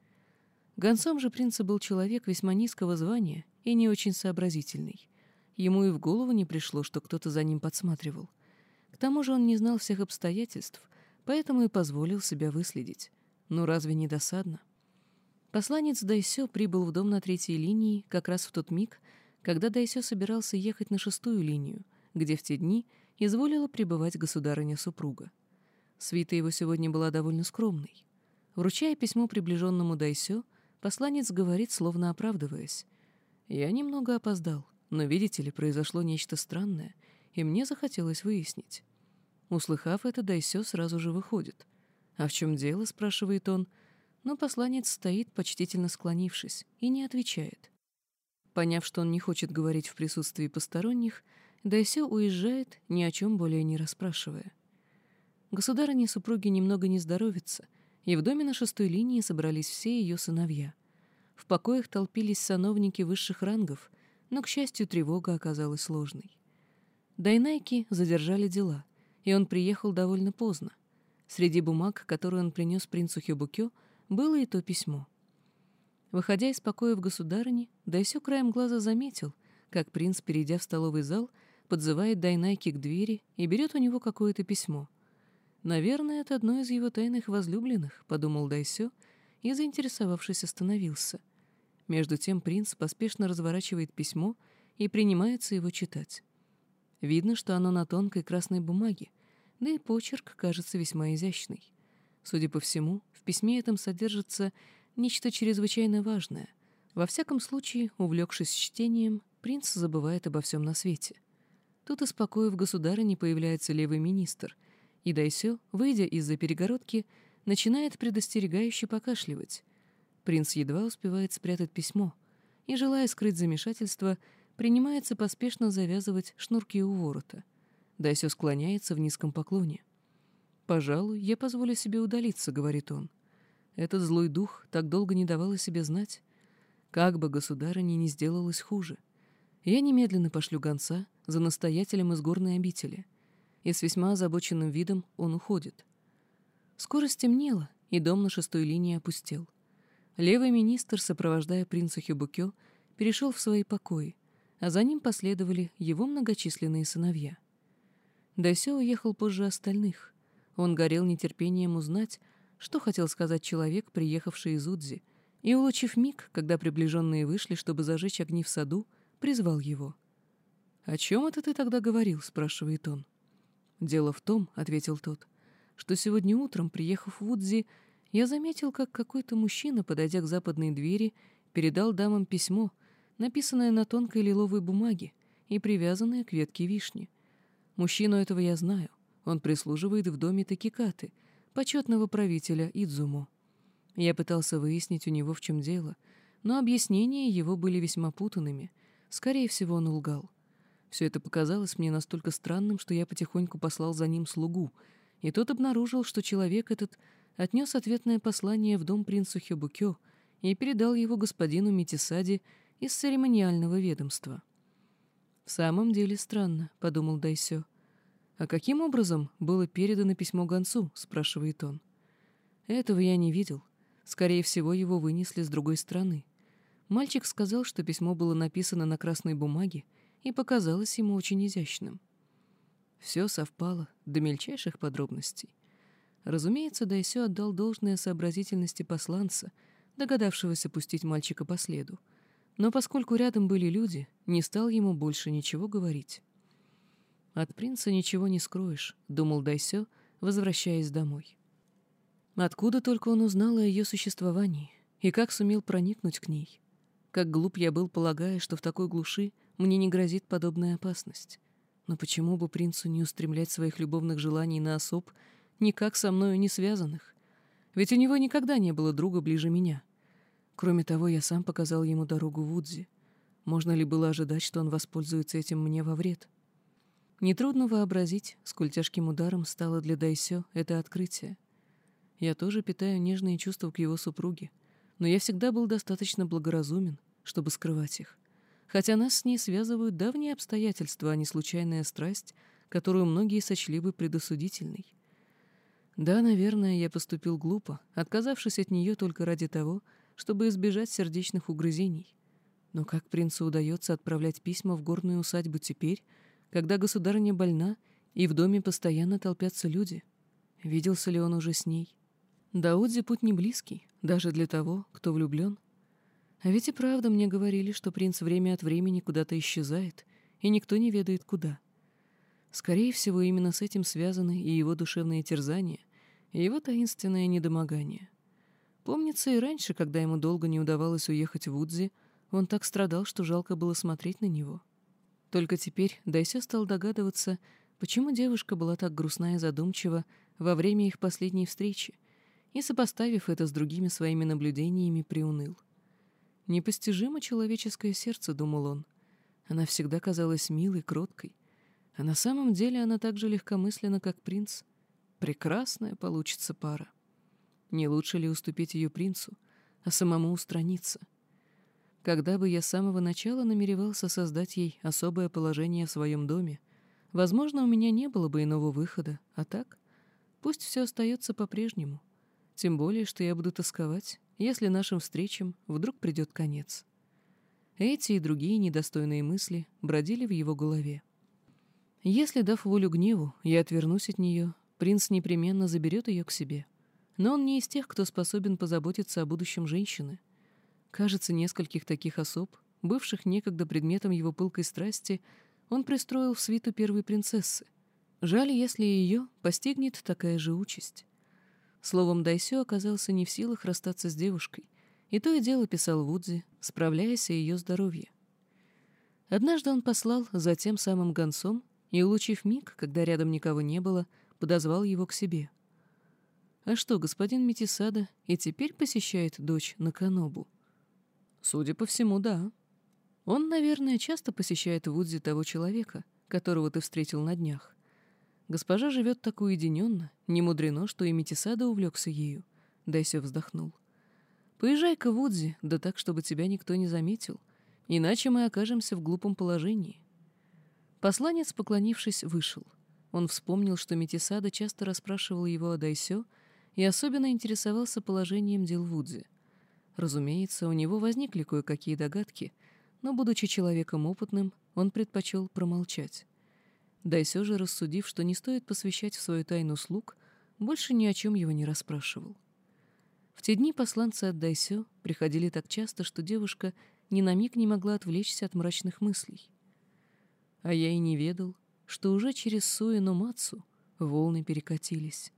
Гонцом же принца был человек весьма низкого звания и не очень сообразительный. Ему и в голову не пришло, что кто-то за ним подсматривал — к тому же он не знал всех обстоятельств, поэтому и позволил себя выследить. Ну разве не досадно? Посланец Дайсё прибыл в дом на третьей линии как раз в тот миг, когда Дайсё собирался ехать на шестую линию, где в те дни изволила пребывать государыня-супруга. Свита его сегодня была довольно скромной. Вручая письмо приближенному Дайсё, посланец говорит, словно оправдываясь. «Я немного опоздал, но, видите ли, произошло нечто странное, и мне захотелось выяснить. Услыхав это, Дайсё сразу же выходит. «А в чем дело?» — спрашивает он, но посланец стоит, почтительно склонившись, и не отвечает. Поняв, что он не хочет говорить в присутствии посторонних, Дайсё уезжает, ни о чем более не расспрашивая. Государыне супруги немного не здоровится, и в доме на шестой линии собрались все ее сыновья. В покоях толпились сановники высших рангов, но, к счастью, тревога оказалась сложной. Дайнайки задержали дела, и он приехал довольно поздно. Среди бумаг, которые он принес принцу Хюбукё, было и то письмо. Выходя из покоя в государыне, Дайсё краем глаза заметил, как принц, перейдя в столовый зал, подзывает Дайнайки к двери и берет у него какое-то письмо. «Наверное, это одно из его тайных возлюбленных», — подумал Дайсё, и, заинтересовавшись, остановился. Между тем принц поспешно разворачивает письмо и принимается его читать. Видно, что оно на тонкой красной бумаге, да и почерк кажется весьма изящный. Судя по всему, в письме этом содержится нечто чрезвычайно важное. Во всяком случае, увлекшись чтением, принц забывает обо всем на свете. Тут из покоев государыни появляется левый министр, и Дайсё, выйдя из-за перегородки, начинает предостерегающе покашливать. Принц едва успевает спрятать письмо, и, желая скрыть замешательство, принимается поспешно завязывать шнурки у ворота. Дайсё склоняется в низком поклоне. «Пожалуй, я позволю себе удалиться», — говорит он. Этот злой дух так долго не давал о себе знать. Как бы государыне не сделалось хуже. Я немедленно пошлю гонца за настоятелем из горной обители. И с весьма озабоченным видом он уходит. Скоро стемнело, и дом на шестой линии опустел. Левый министр, сопровождая принца Хюбукё, перешел в свои покои, а за ним последовали его многочисленные сыновья. Дайсё уехал позже остальных. Он горел нетерпением узнать, что хотел сказать человек, приехавший из Удзи, и, улучив миг, когда приближенные вышли, чтобы зажечь огни в саду, призвал его. «О чем это ты тогда говорил?» — спрашивает он. «Дело в том», — ответил тот, — «что сегодня утром, приехав в Удзи, я заметил, как какой-то мужчина, подойдя к западной двери, передал дамам письмо, написанное на тонкой лиловой бумаге и привязанное к ветке вишни. Мужчину этого я знаю. Он прислуживает в доме Такикаты, почетного правителя Идзумо. Я пытался выяснить у него, в чем дело, но объяснения его были весьма путанными. Скорее всего, он лгал. Все это показалось мне настолько странным, что я потихоньку послал за ним слугу, и тот обнаружил, что человек этот отнес ответное послание в дом принцу Хебукё и передал его господину Митисаде из церемониального ведомства. «В самом деле странно», — подумал Дайсё. «А каким образом было передано письмо гонцу?» — спрашивает он. «Этого я не видел. Скорее всего, его вынесли с другой стороны. Мальчик сказал, что письмо было написано на красной бумаге и показалось ему очень изящным. Все совпало до мельчайших подробностей. Разумеется, Дайсё отдал должное сообразительности посланца, догадавшегося пустить мальчика по следу. Но поскольку рядом были люди, не стал ему больше ничего говорить. «От принца ничего не скроешь», — думал Дайсё, возвращаясь домой. Откуда только он узнал о ее существовании и как сумел проникнуть к ней? Как глуп я был, полагая, что в такой глуши мне не грозит подобная опасность. Но почему бы принцу не устремлять своих любовных желаний на особ, никак со мною не связанных? Ведь у него никогда не было друга ближе меня. Кроме того, я сам показал ему дорогу в Удзи. Можно ли было ожидать, что он воспользуется этим мне во вред? Нетрудно вообразить, сколь тяжким ударом стало для Дайсё это открытие. Я тоже питаю нежные чувства к его супруге, но я всегда был достаточно благоразумен, чтобы скрывать их. Хотя нас с ней связывают давние обстоятельства, а не случайная страсть, которую многие сочли бы предосудительной. Да, наверное, я поступил глупо, отказавшись от нее только ради того, чтобы избежать сердечных угрызений. Но как принцу удается отправлять письма в горную усадьбу теперь, когда государыня больна, и в доме постоянно толпятся люди. Виделся ли он уже с ней? Дауди путь не близкий, даже для того, кто влюблен. А ведь и правда мне говорили, что принц время от времени куда-то исчезает, и никто не ведает куда. Скорее всего, именно с этим связаны и его душевные терзания, и его таинственное недомогание. Помнится и раньше, когда ему долго не удавалось уехать в Удзи, он так страдал, что жалко было смотреть на него. Только теперь Дайсё стал догадываться, почему девушка была так грустна и задумчива во время их последней встречи, и, сопоставив это с другими своими наблюдениями, приуныл. «Непостижимо человеческое сердце», — думал он. Она всегда казалась милой, кроткой. А на самом деле она так же легкомысленна, как принц. Прекрасная получится пара. Не лучше ли уступить ее принцу, а самому устраниться? Когда бы я с самого начала намеревался создать ей особое положение в своем доме, возможно, у меня не было бы иного выхода, а так пусть все остается по-прежнему. Тем более, что я буду тосковать, если нашим встречам вдруг придет конец. Эти и другие недостойные мысли бродили в его голове. Если, дав волю гневу, я отвернусь от нее, принц непременно заберет ее к себе. Но он не из тех, кто способен позаботиться о будущем женщины — Кажется, нескольких таких особ, бывших некогда предметом его пылкой страсти, он пристроил в свиту первой принцессы. Жаль, если ее постигнет такая же участь. Словом, Дайсё оказался не в силах расстаться с девушкой, и то и дело писал Вудзи, справляясь о ее здоровье. Однажды он послал за тем самым гонцом и, улучив миг, когда рядом никого не было, подозвал его к себе. А что, господин Метисада и теперь посещает дочь Наканобу? Судя по всему, да. Он, наверное, часто посещает Вудзи того человека, которого ты встретил на днях. Госпожа живет так уединенно, не мудрено, что и Метисада увлекся ею. Дайсё вздохнул. Поезжай-ка в Вудзи, да так, чтобы тебя никто не заметил, иначе мы окажемся в глупом положении. Посланец, поклонившись, вышел. Он вспомнил, что Метисада часто расспрашивал его о Дайсё и особенно интересовался положением дел Вудзи. Разумеется, у него возникли кое-какие догадки, но, будучи человеком опытным, он предпочел промолчать. Дайсё же, рассудив, что не стоит посвящать в свою тайну слуг, больше ни о чем его не расспрашивал. В те дни посланцы от Дайсё приходили так часто, что девушка ни на миг не могла отвлечься от мрачных мыслей. А я и не ведал, что уже через Суэну Мацу волны перекатились.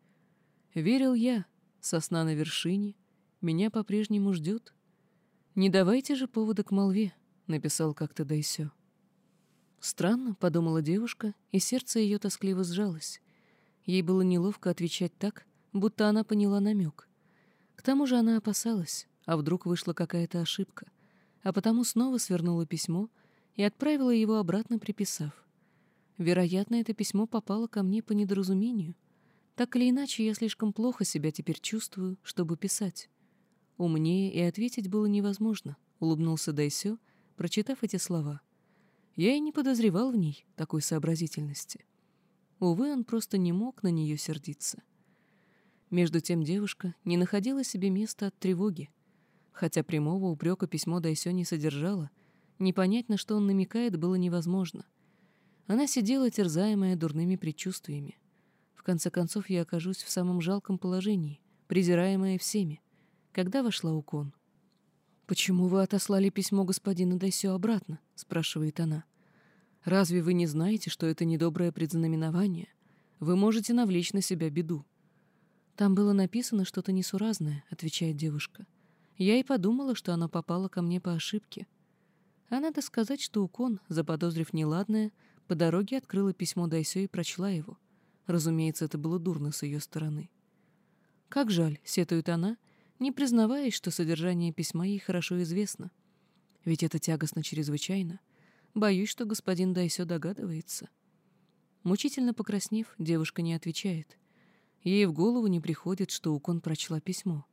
Верил я, сосна на вершине, меня по-прежнему ждет. Не давайте же повода к молве, написал как-то Дайсё. Странно, подумала девушка, и сердце ее тоскливо сжалось. Ей было неловко отвечать так, будто она поняла намек. К тому же она опасалась, а вдруг вышла какая-то ошибка, а потому снова свернула письмо и отправила его обратно, приписав. Вероятно, это письмо попало ко мне по недоразумению. Так или иначе, я слишком плохо себя теперь чувствую, чтобы писать. Умнее и ответить было невозможно, улыбнулся Дайсё, прочитав эти слова. Я и не подозревал в ней такой сообразительности. Увы, он просто не мог на нее сердиться. Между тем девушка не находила себе места от тревоги. Хотя прямого упрека письмо Дайсё не содержало, не понять, на что он намекает, было невозможно. Она сидела, терзаемая дурными предчувствиями. В конце концов, я окажусь в самом жалком положении, презираемая всеми когда вошла Укон. «Почему вы отослали письмо господина Дайсё обратно?» — спрашивает она. «Разве вы не знаете, что это недоброе предзнаменование? Вы можете навлечь на себя беду». «Там было написано что-то несуразное», — отвечает девушка. «Я и подумала, что оно попало ко мне по ошибке». А надо сказать, что Укон, заподозрив неладное, по дороге открыла письмо Дайсё и прочла его. Разумеется, это было дурно с ее стороны. «Как жаль», — сетует она, не признаваясь, что содержание письма ей хорошо известно. Ведь это тягостно чрезвычайно. Боюсь, что господин Дайсё догадывается. Мучительно покраснев, девушка не отвечает. Ей в голову не приходит, что Укон прочла письмо.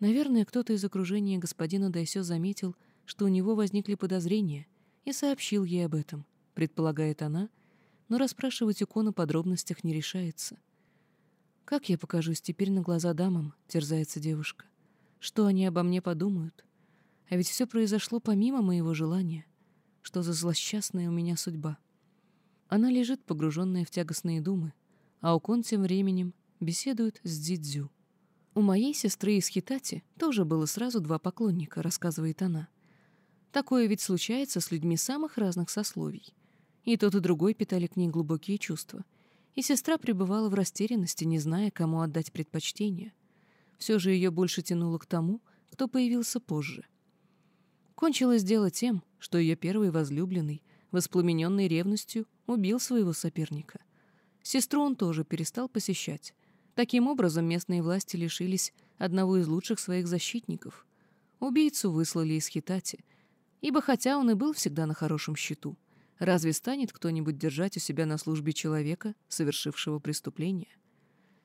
Наверное, кто-то из окружения господина Дайсё заметил, что у него возникли подозрения, и сообщил ей об этом, предполагает она, но расспрашивать Укон о подробностях не решается. «Как я покажусь теперь на глаза дамам?» — терзается девушка. «Что они обо мне подумают? А ведь все произошло помимо моего желания. Что за злосчастная у меня судьба?» Она лежит, погруженная в тягостные думы, а Укон тем временем беседует с Дзидзю. «У моей сестры из Хитати тоже было сразу два поклонника», — рассказывает она. «Такое ведь случается с людьми самых разных сословий. И тот, и другой питали к ней глубокие чувства — и сестра пребывала в растерянности, не зная, кому отдать предпочтение. Все же ее больше тянуло к тому, кто появился позже. Кончилось дело тем, что ее первый возлюбленный, воспламененный ревностью, убил своего соперника. Сестру он тоже перестал посещать. Таким образом, местные власти лишились одного из лучших своих защитников. Убийцу выслали из Хитати, ибо хотя он и был всегда на хорошем счету — Разве станет кто-нибудь держать у себя на службе человека, совершившего преступление?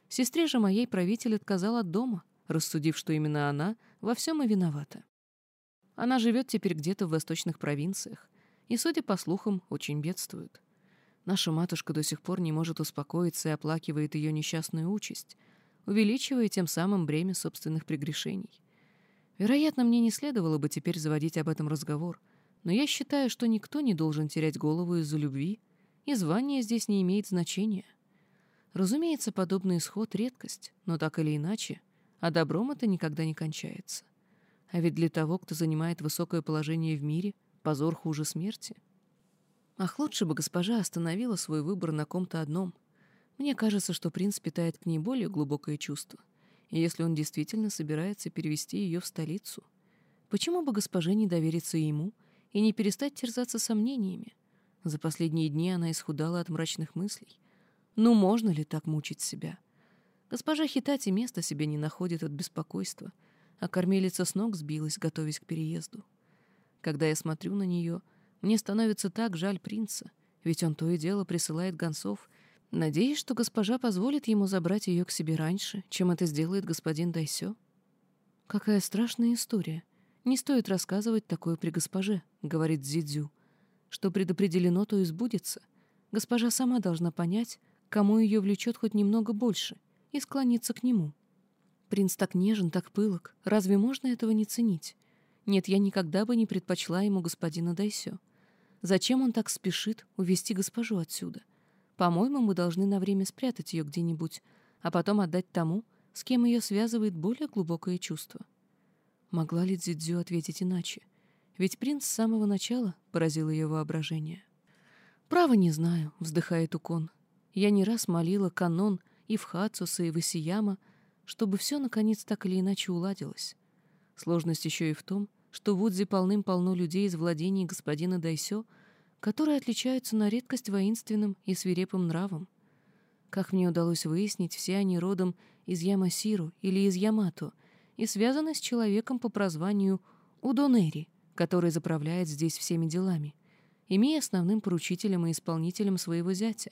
Сестре же моей правитель отказал от дома, рассудив, что именно она во всем и виновата. Она живет теперь где-то в восточных провинциях и, судя по слухам, очень бедствует. Наша матушка до сих пор не может успокоиться и оплакивает ее несчастную участь, увеличивая тем самым бремя собственных прегрешений. Вероятно, мне не следовало бы теперь заводить об этом разговор — но я считаю, что никто не должен терять голову из-за любви, и звание здесь не имеет значения. Разумеется, подобный исход — редкость, но так или иначе, а добром это никогда не кончается. А ведь для того, кто занимает высокое положение в мире, позор хуже смерти. Ах, лучше бы госпожа остановила свой выбор на ком-то одном. Мне кажется, что принц питает к ней более глубокое чувство. И если он действительно собирается перевести ее в столицу, почему бы госпоже не довериться ему и не перестать терзаться сомнениями. За последние дни она исхудала от мрачных мыслей. Ну, можно ли так мучить себя? Госпожа Хитати места себе не находит от беспокойства, а кормилица с ног сбилась, готовясь к переезду. Когда я смотрю на нее, мне становится так жаль принца, ведь он то и дело присылает гонцов, надеясь, что госпожа позволит ему забрать ее к себе раньше, чем это сделает господин Дайсё. Какая страшная история. «Не стоит рассказывать такое при госпоже», — говорит Дзидзю. «Что предопределено, то и сбудется. Госпожа сама должна понять, кому ее влечет хоть немного больше, и склониться к нему. Принц так нежен, так пылок. Разве можно этого не ценить? Нет, я никогда бы не предпочла ему господина Дайсё. Зачем он так спешит увести госпожу отсюда? По-моему, мы должны на время спрятать ее где-нибудь, а потом отдать тому, с кем ее связывает более глубокое чувство. Могла ли Дзидзю ответить иначе? Ведь принц с самого начала поразил ее воображение. «Право не знаю», — вздыхает Укон. «Я не раз молила канон и в и в чтобы все, наконец, так или иначе уладилось. Сложность еще и в том, что в Удзе полным-полно людей из владений господина Дайсё, которые отличаются на редкость воинственным и свирепым нравом. Как мне удалось выяснить, все они родом из Ямасиру или из Ямато — и связана с человеком по прозванию Удонери, который заправляет здесь всеми делами, имея основным поручителем и исполнителем своего зятя,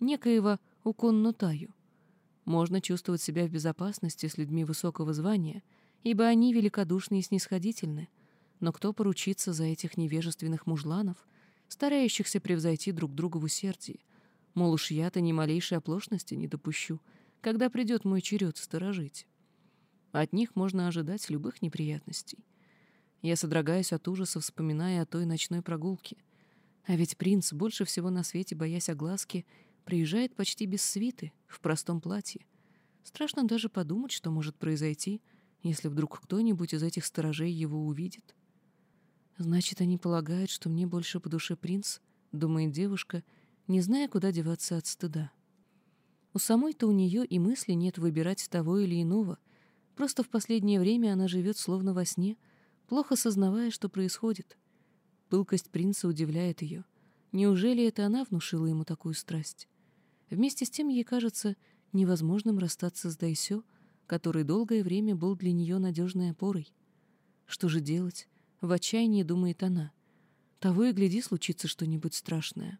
некоего Уконнотаю. Можно чувствовать себя в безопасности с людьми высокого звания, ибо они великодушны и снисходительны, но кто поручится за этих невежественных мужланов, старающихся превзойти друг друга в усердии? Мол, уж я-то ни малейшей оплошности не допущу, когда придет мой черед сторожить. От них можно ожидать любых неприятностей. Я содрогаюсь от ужаса, вспоминая о той ночной прогулке. А ведь принц, больше всего на свете боясь огласки, приезжает почти без свиты, в простом платье. Страшно даже подумать, что может произойти, если вдруг кто-нибудь из этих сторожей его увидит. Значит, они полагают, что мне больше по душе принц, думает девушка, не зная, куда деваться от стыда. У самой-то у нее и мысли нет выбирать того или иного, просто в последнее время она живет словно во сне, плохо сознавая, что происходит. Пылкость принца удивляет ее. Неужели это она внушила ему такую страсть? Вместе с тем ей кажется невозможным расстаться с Дайсё, который долгое время был для нее надежной опорой. Что же делать? В отчаянии думает она. Того и гляди, случится что-нибудь страшное.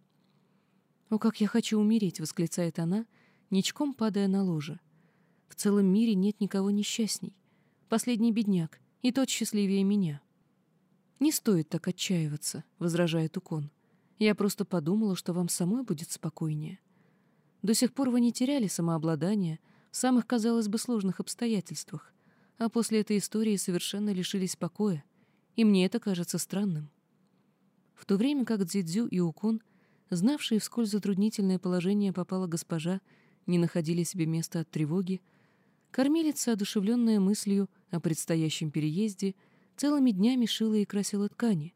«О, как я хочу умереть!» — восклицает она, ничком падая на ложе. «В целом мире нет никого несчастней. Последний бедняк, и тот счастливее меня». «Не стоит так отчаиваться», — возражает Укон. «Я просто подумала, что вам самой будет спокойнее. До сих пор вы не теряли самообладание в самых, казалось бы, сложных обстоятельствах, а после этой истории совершенно лишились покоя, и мне это кажется странным». В то время как Дзидзю и Укон, знавшие вскользь затруднительное положение попала госпожа, не находили себе места от тревоги, кормилица, одушевленная мыслью о предстоящем переезде, целыми днями шила и красила ткани.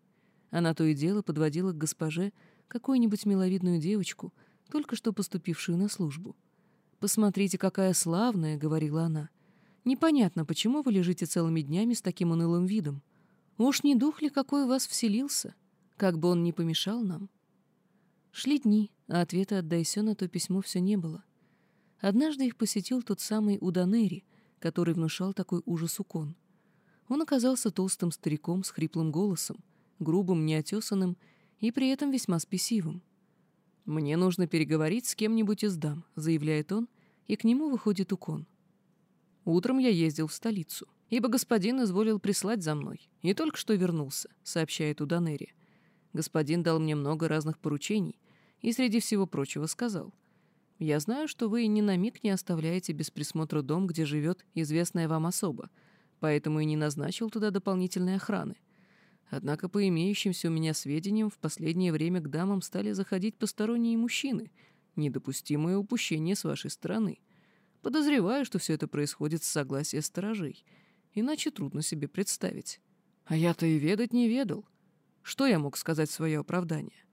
Она то и дело подводила к госпоже какую-нибудь миловидную девочку, только что поступившую на службу. «Посмотрите, какая славная!» — говорила она. «Непонятно, почему вы лежите целыми днями с таким унылым видом. Уж не дух ли какой у вас вселился?» как бы он ни помешал нам. Шли дни, а ответа от Дайсё на то письмо все не было. Однажды их посетил тот самый Уданери, который внушал такой ужас укон. Он оказался толстым стариком с хриплым голосом, грубым, неотесанным и при этом весьма спесивым. «Мне нужно переговорить с кем-нибудь из дам», — заявляет он, и к нему выходит Укон. «Утром я ездил в столицу, ибо господин изволил прислать за мной, и только что вернулся», — сообщает Уданери. Господин дал мне много разных поручений и среди всего прочего сказал. «Я знаю, что вы ни на миг не оставляете без присмотра дом, где живет известная вам особа, поэтому и не назначил туда дополнительной охраны. Однако, по имеющимся у меня сведениям, в последнее время к дамам стали заходить посторонние мужчины. Недопустимое упущение с вашей стороны. Подозреваю, что все это происходит с согласия сторожей. Иначе трудно себе представить. А я-то и ведать не ведал. Что я мог сказать в свое оправдание?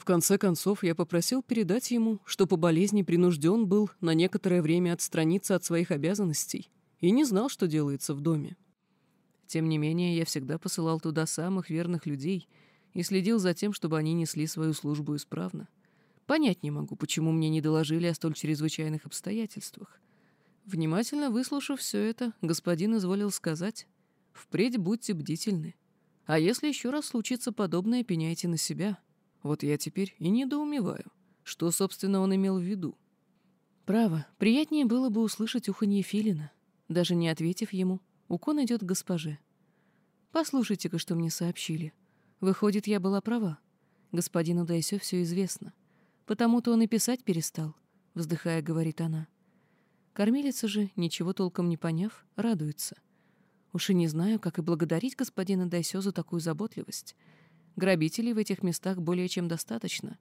В конце концов, я попросил передать ему, что по болезни принужден был на некоторое время отстраниться от своих обязанностей и не знал, что делается в доме. Тем не менее, я всегда посылал туда самых верных людей и следил за тем, чтобы они несли свою службу исправно. Понять не могу, почему мне не доложили о столь чрезвычайных обстоятельствах. Внимательно выслушав все это, господин изволил сказать, «Впредь будьте бдительны. А если еще раз случится подобное, пеняйте на себя. Вот я теперь и недоумеваю, что, собственно, он имел в виду. Право, приятнее было бы услышать уханье Филина. Даже не ответив ему, Укон идет к госпоже. «Послушайте-ка, что мне сообщили. Выходит, я была права. Господину Дайсё все известно. Потому-то он и писать перестал», — вздыхая, говорит она. Кормилица же, ничего толком не поняв, радуется — Уж и не знаю, как и благодарить господина Дайсё за такую заботливость. Грабителей в этих местах более чем достаточно,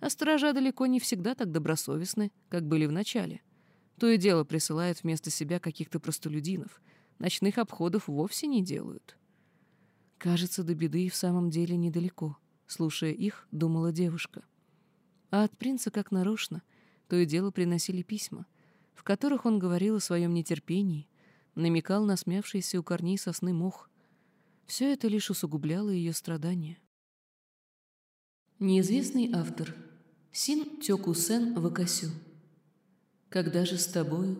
а сторожа далеко не всегда так добросовестны, как были в начале. То и дело присылают вместо себя каких-то простолюдинов, ночных обходов вовсе не делают. Кажется, до беды и в самом деле недалеко, слушая их, думала девушка. А от принца, как нарочно, то и дело приносили письма, в которых он говорил о своем нетерпении, намекал на смявшийся у корней сосны мох. Все это лишь усугубляло ее страдания. Неизвестный автор. Син Тёку-сен Вакасю. Когда же с тобою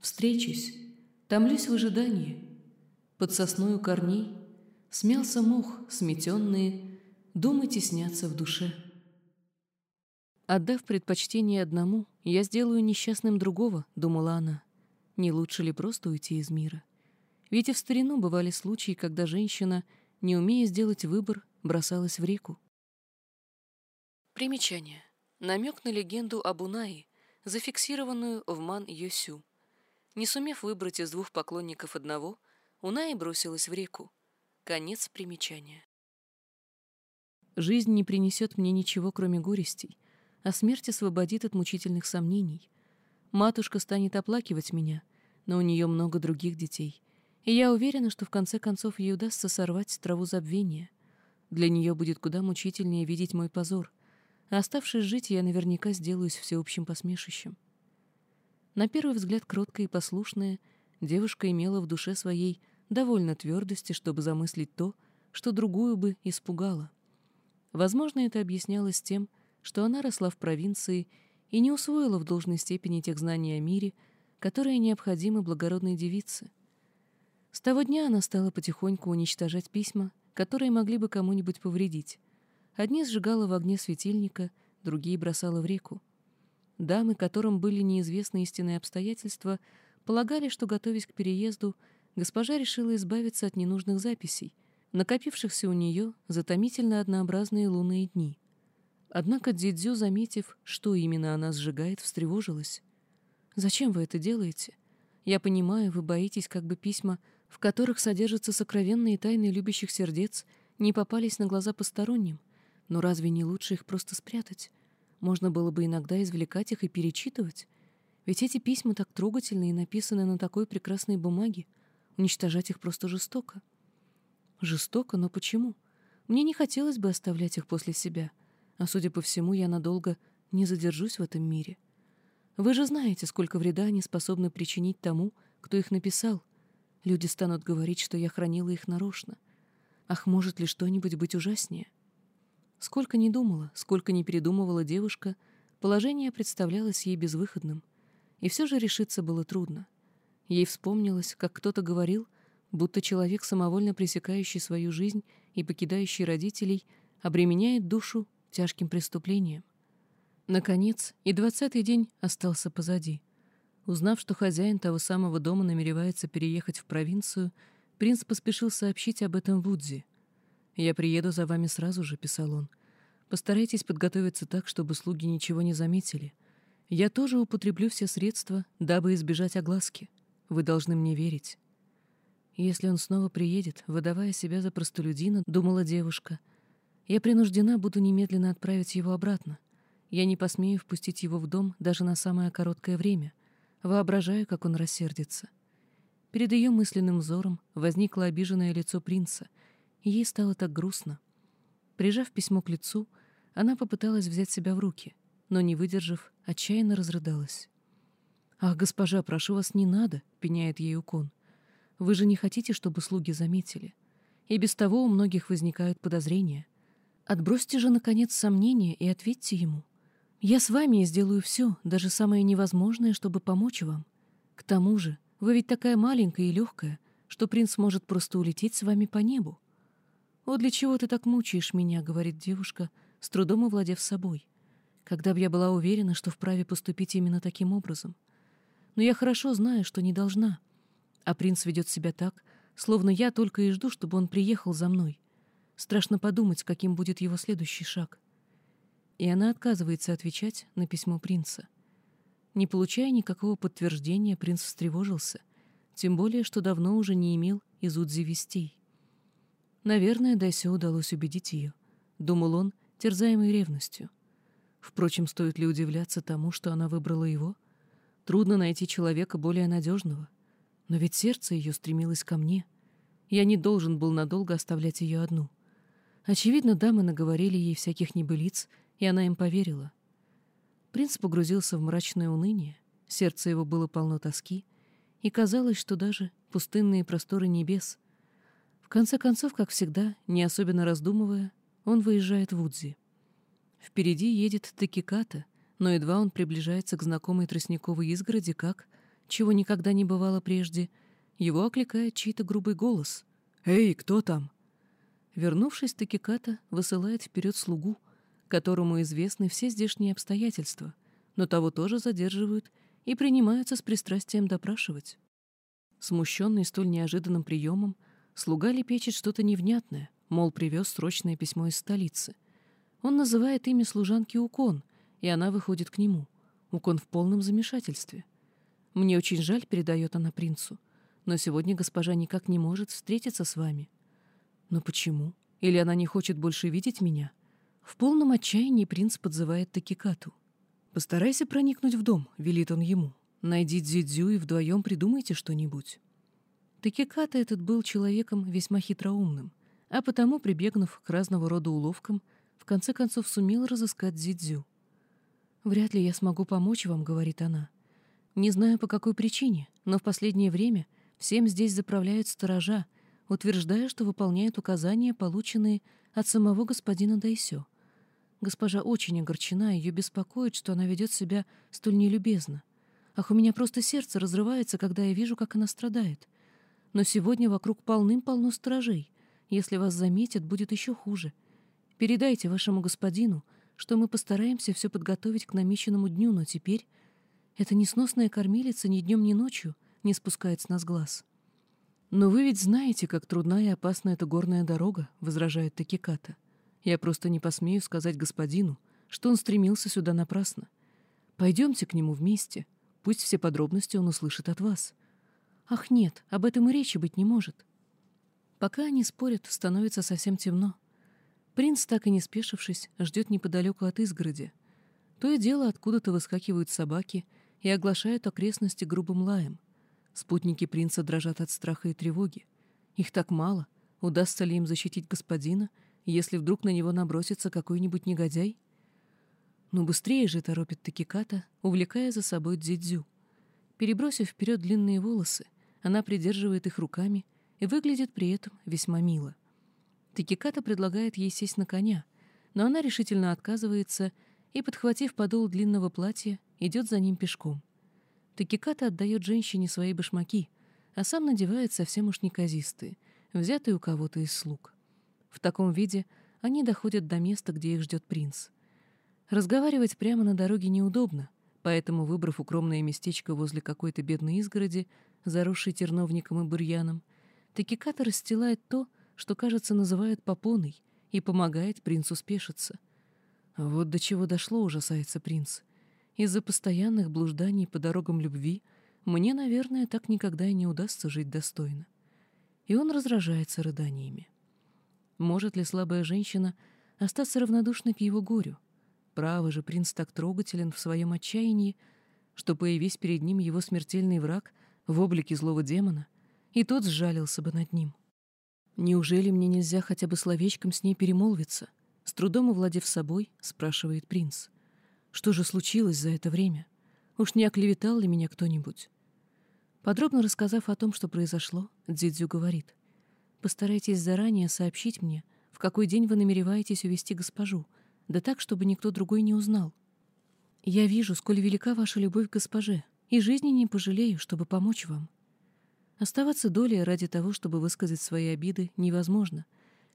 встречусь, томлюсь в ожидании. Под сосною корней смялся мох, сметенные, думы теснятся в душе. Отдав предпочтение одному, я сделаю несчастным другого, думала она. Не лучше ли просто уйти из мира? Ведь и в старину бывали случаи, когда женщина, не умея сделать выбор, бросалась в реку. Примечание. Намек на легенду об Унаи, зафиксированную в Ман Йосю. Не сумев выбрать из двух поклонников одного, Унаи бросилась в реку. Конец примечания. Жизнь не принесет мне ничего, кроме горестей, а смерть освободит от мучительных сомнений. Матушка станет оплакивать меня, но у нее много других детей, И я уверена, что в конце концов ей удастся сорвать траву забвения. Для нее будет куда мучительнее видеть мой позор, оставшись жить, я наверняка сделаюсь всеобщим посмешищем. На первый взгляд кроткая и послушная, девушка имела в душе своей довольно твердости, чтобы замыслить то, что другую бы испугало. Возможно, это объяснялось тем, что она росла в провинции и не усвоила в должной степени тех знаний о мире, которые необходимы благородной девице. С того дня она стала потихоньку уничтожать письма, которые могли бы кому-нибудь повредить. Одни сжигала в огне светильника, другие бросала в реку. Дамы, которым были неизвестны истинные обстоятельства, полагали, что, готовясь к переезду, госпожа решила избавиться от ненужных записей, накопившихся у нее за томительно однообразные лунные дни. Однако Дзидзю, заметив, что именно она сжигает, встревожилась. «Зачем вы это делаете? Я понимаю, вы боитесь, как бы письма, в которых содержатся сокровенные тайны любящих сердец, не попались на глаза посторонним. Но разве не лучше их просто спрятать? Можно было бы иногда извлекать их и перечитывать. Ведь эти письма так трогательны и написаны на такой прекрасной бумаге. Уничтожать их просто жестоко. Жестоко, но почему? Мне не хотелось бы оставлять их после себя, а, судя по всему, я надолго не задержусь в этом мире. Вы же знаете, сколько вреда они способны причинить тому, кто их написал. Люди станут говорить, что я хранила их нарочно. Ах, может ли что-нибудь быть ужаснее? Сколько ни думала, сколько ни передумывала девушка, положение представлялось ей безвыходным. И все же решиться было трудно. Ей вспомнилось, как кто-то говорил, будто человек, самовольно пресекающий свою жизнь и покидающий родителей, обременяет душу тяжким преступлением. Наконец, и двадцатый день остался позади. Узнав, что хозяин того самого дома намеревается переехать в провинцию, принц поспешил сообщить об этом Вудзи. «Я приеду за вами сразу же», — писал он. «Постарайтесь подготовиться так, чтобы слуги ничего не заметили. Я тоже употреблю все средства, дабы избежать огласки. Вы должны мне верить». Если он снова приедет, выдавая себя за простолюдина, думала девушка, я принуждена буду немедленно отправить его обратно. Я не посмею впустить его в дом даже на самое короткое время. Воображаю, как он рассердится. Перед ее мысленным взором возникло обиженное лицо принца, ей стало так грустно. Прижав письмо к лицу, она попыталась взять себя в руки, но, не выдержав, отчаянно разрыдалась. «Ах, госпожа, прошу вас, не надо!» — пеняет ей Укон. «Вы же не хотите, чтобы слуги заметили. И без того у многих возникают подозрения. Отбросьте же, наконец, сомнения и ответьте ему. Я с вами и сделаю все, даже самое невозможное, чтобы помочь вам. К тому же, вы ведь такая маленькая и легкая, что принц может просто улететь с вами по небу. «О, для чего ты так мучаешь меня?» — говорит девушка, с трудом овладев собой. «Когда бы я была уверена, что вправе поступить именно таким образом. Но я хорошо знаю, что не должна. А принц ведет себя так, словно я только и жду, чтобы он приехал за мной. Страшно подумать, каким будет его следующий шаг и она отказывается отвечать на письмо принца. Не получая никакого подтверждения, принц встревожился, тем более, что давно уже не имел из Удзи вестей. Наверное, Дайсё удалось убедить ее, думал он, терзаемый ревностью. Впрочем, стоит ли удивляться тому, что она выбрала его? Трудно найти человека более надежного. Но ведь сердце ее стремилось ко мне. Я не должен был надолго оставлять ее одну. Очевидно, дамы наговорили ей всяких небылиц — и она им поверила. Принц погрузился в мрачное уныние, сердце его было полно тоски, и казалось, что даже пустынные просторы небес. В конце концов, как всегда, не особенно раздумывая, он выезжает в Удзи. Впереди едет Текиката, но едва он приближается к знакомой тростниковой изгороди, как, чего никогда не бывало прежде, его окликает чей-то грубый голос. «Эй, кто там?» Вернувшись, Текиката высылает вперед слугу, которому известны все здешние обстоятельства, но того тоже задерживают и принимаются с пристрастием допрашивать. Смущенный столь неожиданным приемом, слуга лепечет что-то невнятное, мол, привез срочное письмо из столицы. Он называет имя служанки Укон, и она выходит к нему. Укон в полном замешательстве. «Мне очень жаль», — передает она принцу, «но сегодня госпожа никак не может встретиться с вами». «Но почему? Или она не хочет больше видеть меня?» В полном отчаянии принц подзывает Такикату. «Постарайся проникнуть в дом», — велит он ему. «Найди Дзидзю и вдвоем придумайте что-нибудь». Такиката этот был человеком весьма хитроумным, а потому, прибегнув к разного рода уловкам, в конце концов сумел разыскать Дзидзю. «Вряд ли я смогу помочь вам», — говорит она. «Не знаю, по какой причине, но в последнее время всем здесь заправляют сторожа, утверждая, что выполняют указания, полученные от самого господина Дайсё. Госпожа очень огорчена, ее беспокоит, что она ведет себя столь нелюбезно. Ах, у меня просто сердце разрывается, когда я вижу, как она страдает. Но сегодня вокруг полным-полно сторожей. Если вас заметят, будет еще хуже. Передайте вашему господину, что мы постараемся все подготовить к намеченному дню, но теперь эта несносная кормилица ни днем, ни ночью не спускает с нас глаз. «Но вы ведь знаете, как трудна и опасна эта горная дорога», — возражает Такиката. Я просто не посмею сказать господину, что он стремился сюда напрасно. Пойдемте к нему вместе. Пусть все подробности он услышит от вас. Ах, нет, об этом и речи быть не может. Пока они спорят, становится совсем темно. Принц, так и не спешившись, ждет неподалеку от изгороди. То и дело откуда-то выскакивают собаки и оглашают окрестности грубым лаем. Спутники принца дрожат от страха и тревоги. Их так мало. Удастся ли им защитить господина — если вдруг на него набросится какой-нибудь негодяй? Ну быстрее же торопит Такиката, увлекая за собой Дзидзю. Перебросив вперед длинные волосы, она придерживает их руками и выглядит при этом весьма мило. Такиката предлагает ей сесть на коня, но она решительно отказывается и, подхватив подол длинного платья, идет за ним пешком. Такиката отдает женщине свои башмаки, а сам надевает совсем уж неказистые, взятые у кого-то из слуг. В таком виде они доходят до места, где их ждет принц. Разговаривать прямо на дороге неудобно, поэтому, выбрав укромное местечко возле какой-то бедной изгороди, заросшей терновником и бурьяном, Такиката расстилает то, что, кажется, называют попоной, и помогает принцу спешиться. Вот до чего дошло, ужасается принц. Из-за постоянных блужданий по дорогам любви мне, наверное, так никогда и не удастся жить достойно. И он раздражается рыданиями. Может ли слабая женщина остаться равнодушной к его горю? Право же, принц так трогателен в своем отчаянии, что, появись перед ним его смертельный враг в облике злого демона, и тот сжалился бы над ним. «Неужели мне нельзя хотя бы словечком с ней перемолвиться?» С трудом овладев собой, спрашивает принц. «Что же случилось за это время? Уж не оклеветал ли меня кто-нибудь?» Подробно рассказав о том, что произошло, Дзидзю говорит — Постарайтесь заранее сообщить мне, в какой день вы намереваетесь увести госпожу, да так, чтобы никто другой не узнал. Я вижу, сколь велика ваша любовь к госпоже, и жизни не пожалею, чтобы помочь вам. Оставаться долей ради того, чтобы высказать свои обиды, невозможно,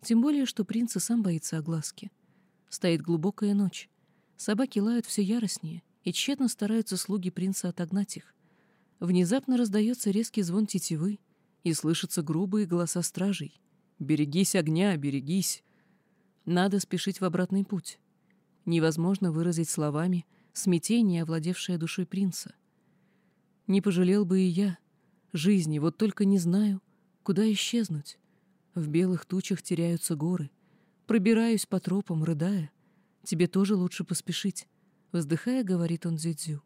тем более, что принц и сам боится огласки. Стоит глубокая ночь. Собаки лают все яростнее, и тщетно стараются слуги принца отогнать их. Внезапно раздается резкий звон тетивы, и слышатся грубые голоса стражей. «Берегись огня, берегись!» Надо спешить в обратный путь. Невозможно выразить словами смятение, овладевшее душой принца. Не пожалел бы и я жизни, вот только не знаю, куда исчезнуть. В белых тучах теряются горы. Пробираюсь по тропам, рыдая. Тебе тоже лучше поспешить. Вздыхая, говорит он Дзюдзю.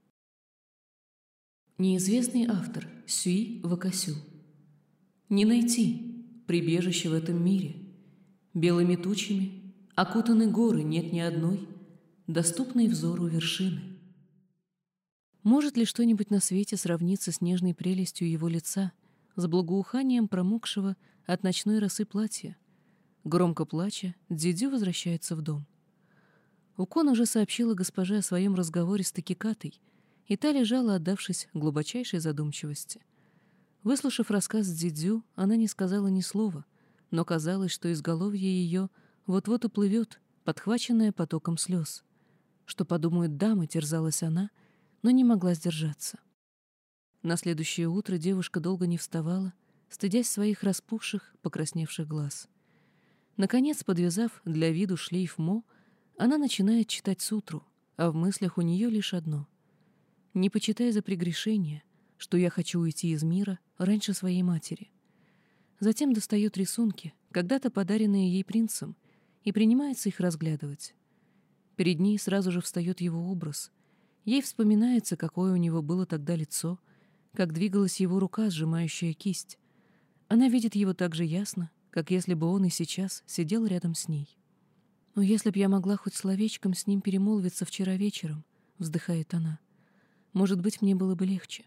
Неизвестный автор Сюи Вакасю не найти прибежище в этом мире. Белыми тучами окутаны горы, нет ни одной, доступной взору вершины. Может ли что-нибудь на свете сравниться с нежной прелестью его лица, с благоуханием промокшего от ночной росы платья? Громко плача, Дзидзю возвращается в дом. Укон уже сообщила госпоже о своем разговоре с Такикатой, и та лежала, отдавшись глубочайшей задумчивости — Выслушав рассказ Дзидзю, она не сказала ни слова, но казалось, что изголовье ее вот-вот уплывет, подхваченное потоком слез. Что подумают дамы, терзалась она, но не могла сдержаться. На следующее утро девушка долго не вставала, стыдясь своих распухших, покрасневших глаз. Наконец, подвязав для виду шлейф Мо, она начинает читать сутру, а в мыслях у нее лишь одно. «Не почитай за прегрешение», что я хочу уйти из мира раньше своей матери. Затем достает рисунки, когда-то подаренные ей принцем, и принимается их разглядывать. Перед ней сразу же встает его образ. Ей вспоминается, какое у него было тогда лицо, как двигалась его рука, сжимающая кисть. Она видит его так же ясно, как если бы он и сейчас сидел рядом с ней. «Но если б я могла хоть словечком с ним перемолвиться вчера вечером», — вздыхает она, — «может быть, мне было бы легче.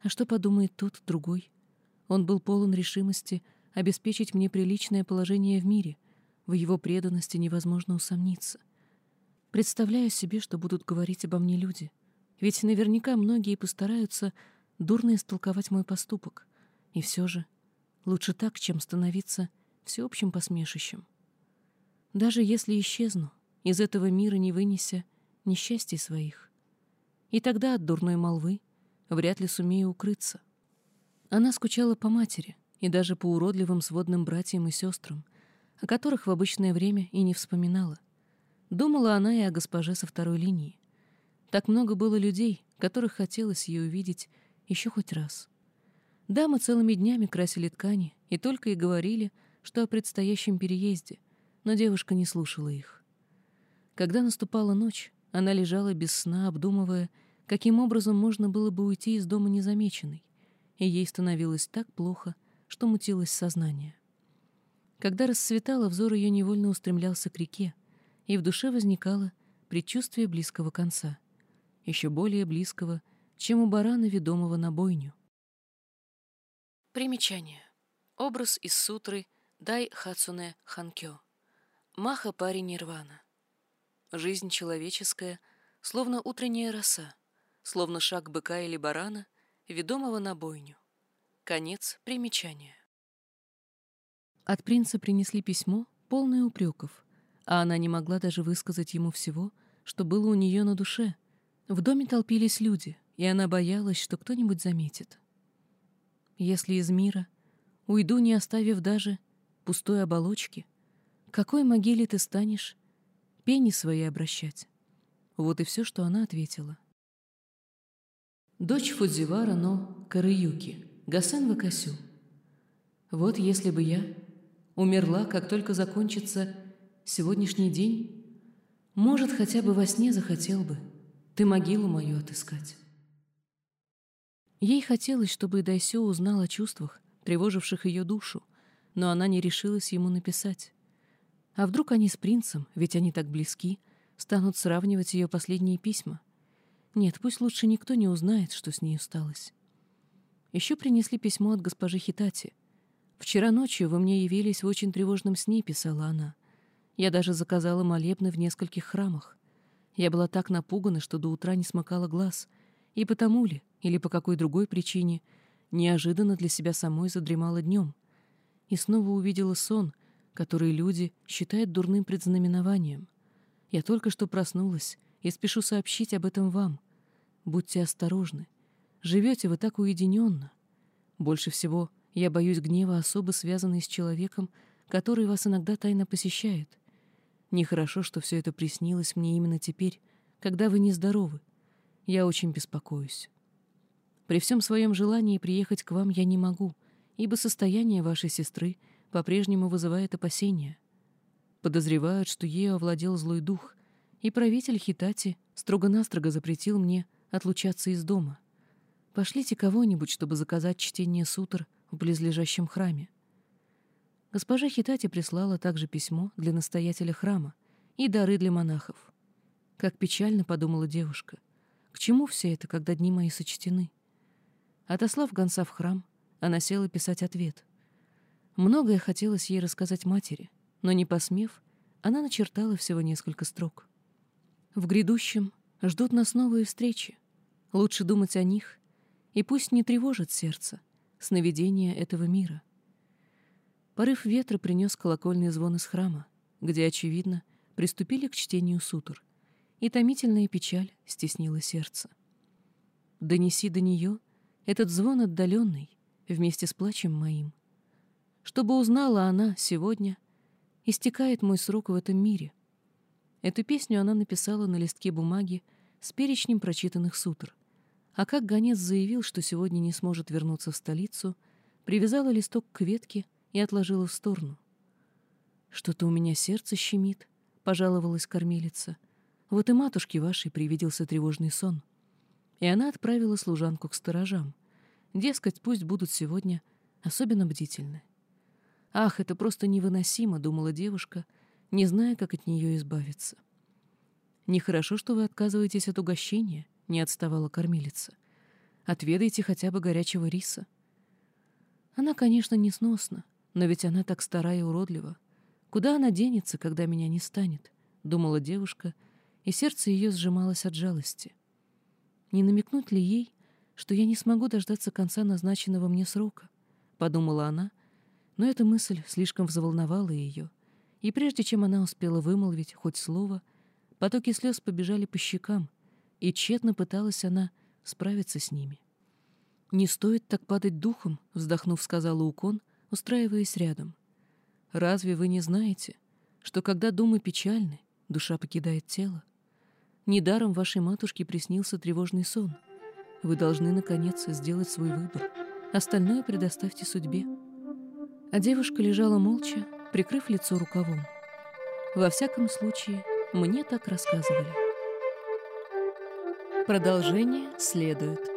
А что подумает тот, другой? Он был полон решимости обеспечить мне приличное положение в мире. В его преданности невозможно усомниться. Представляю себе, что будут говорить обо мне люди. Ведь наверняка многие постараются дурно истолковать мой поступок. И все же лучше так, чем становиться всеобщим посмешищем. Даже если исчезну, из этого мира не вынеся несчастья своих. И тогда от дурной молвы вряд ли сумею укрыться. Она скучала по матери и даже по уродливым сводным братьям и сестрам, о которых в обычное время и не вспоминала. Думала она и о госпоже со второй линии. Так много было людей, которых хотелось ее увидеть еще хоть раз. Дамы целыми днями красили ткани и только и говорили, что о предстоящем переезде, но девушка не слушала их. Когда наступала ночь, она лежала без сна, обдумывая, каким образом можно было бы уйти из дома незамеченной, и ей становилось так плохо, что мутилось сознание. Когда расцветало, взор ее невольно устремлялся к реке, и в душе возникало предчувствие близкого конца, еще более близкого, чем у барана, ведомого на бойню. Примечание. Образ из сутры Дай Хацуне Ханкё. Маха парень Нирвана. Жизнь человеческая, словно утренняя роса, словно шаг быка или барана, ведомого на бойню. Конец примечания. От принца принесли письмо, полное упреков, а она не могла даже высказать ему всего, что было у нее на душе. В доме толпились люди, и она боялась, что кто-нибудь заметит. Если из мира уйду, не оставив даже пустой оболочки, какой могиле ты станешь пени свои обращать? Вот и все, что она ответила. Дочь Фудзивара, но Карыюки, Гасан Вакасю. Вот если бы я умерла, как только закончится сегодняшний день, может, хотя бы во сне захотел бы ты могилу мою отыскать. Ей хотелось, чтобы Дайсё узнал о чувствах, тревоживших ее душу, но она не решилась ему написать. А вдруг они с принцем, ведь они так близки, станут сравнивать ее последние письма? Нет, пусть лучше никто не узнает, что с ней осталось. Еще принесли письмо от госпожи Хитати. «Вчера ночью вы мне явились в очень тревожном сне», — писала она. Я даже заказала молебны в нескольких храмах. Я была так напугана, что до утра не смыкала глаз. И потому ли, или по какой другой причине, неожиданно для себя самой задремала днем. И снова увидела сон, который люди считают дурным предзнаменованием. Я только что проснулась и спешу сообщить об этом вам. Будьте осторожны. Живете вы так уединенно. Больше всего я боюсь гнева особо связанной с человеком, который вас иногда тайно посещает. Нехорошо, что все это приснилось мне именно теперь, когда вы нездоровы. Я очень беспокоюсь. При всем своем желании приехать к вам я не могу, ибо состояние вашей сестры по-прежнему вызывает опасения. Подозревают, что ею овладел злой дух, и правитель Хитати строго-настрого запретил мне отлучаться из дома. Пошлите кого-нибудь, чтобы заказать чтение сутр в близлежащем храме. Госпожа Хитати прислала также письмо для настоятеля храма и дары для монахов. Как печально, подумала девушка. К чему все это, когда дни мои сочтены? Отослав гонца в храм, она села писать ответ. Многое хотелось ей рассказать матери, но не посмев, она начертала всего несколько строк. В грядущем ждут нас новые встречи. Лучше думать о них, и пусть не тревожит сердце сновидения этого мира — Порыв ветра принес колокольный звон из храма, где, очевидно, приступили к чтению сутр, и томительная печаль стеснила сердце. Донеси до нее этот звон отдаленный вместе с плачем моим. Чтобы узнала она сегодня, истекает мой срок в этом мире. Эту песню она написала на листке бумаги с перечнем прочитанных сутр, а как гонец заявил, что сегодня не сможет вернуться в столицу, привязала листок к ветке и отложила в сторону. «Что-то у меня сердце щемит», — пожаловалась кормилица. «Вот и матушке вашей привиделся тревожный сон». И она отправила служанку к сторожам. Дескать, пусть будут сегодня особенно бдительны. «Ах, это просто невыносимо», — думала девушка, не зная, как от нее избавиться. «Нехорошо, что вы отказываетесь от угощения», — не отставала кормилица. «Отведайте хотя бы горячего риса». Она, конечно, несносна, но ведь она так стара и уродлива. Куда она денется, когда меня не станет? Думала девушка, и сердце ее сжималось от жалости. Не намекнуть ли ей, что я не смогу дождаться конца назначенного мне срока? Подумала она, но эта мысль слишком взволновала ее, и прежде чем она успела вымолвить хоть слово, потоки слез побежали по щекам, и тщетно пыталась она справиться с ними. «Не стоит так падать духом», — вздохнув, сказала Укон, устраиваясь рядом. «Разве вы не знаете, что когда думы печальны, душа покидает тело? Недаром вашей матушке приснился тревожный сон. Вы должны, наконец, сделать свой выбор. Остальное предоставьте судьбе». А девушка лежала молча, прикрыв лицо рукавом. Во всяком случае, мне так рассказывали. Продолжение следует.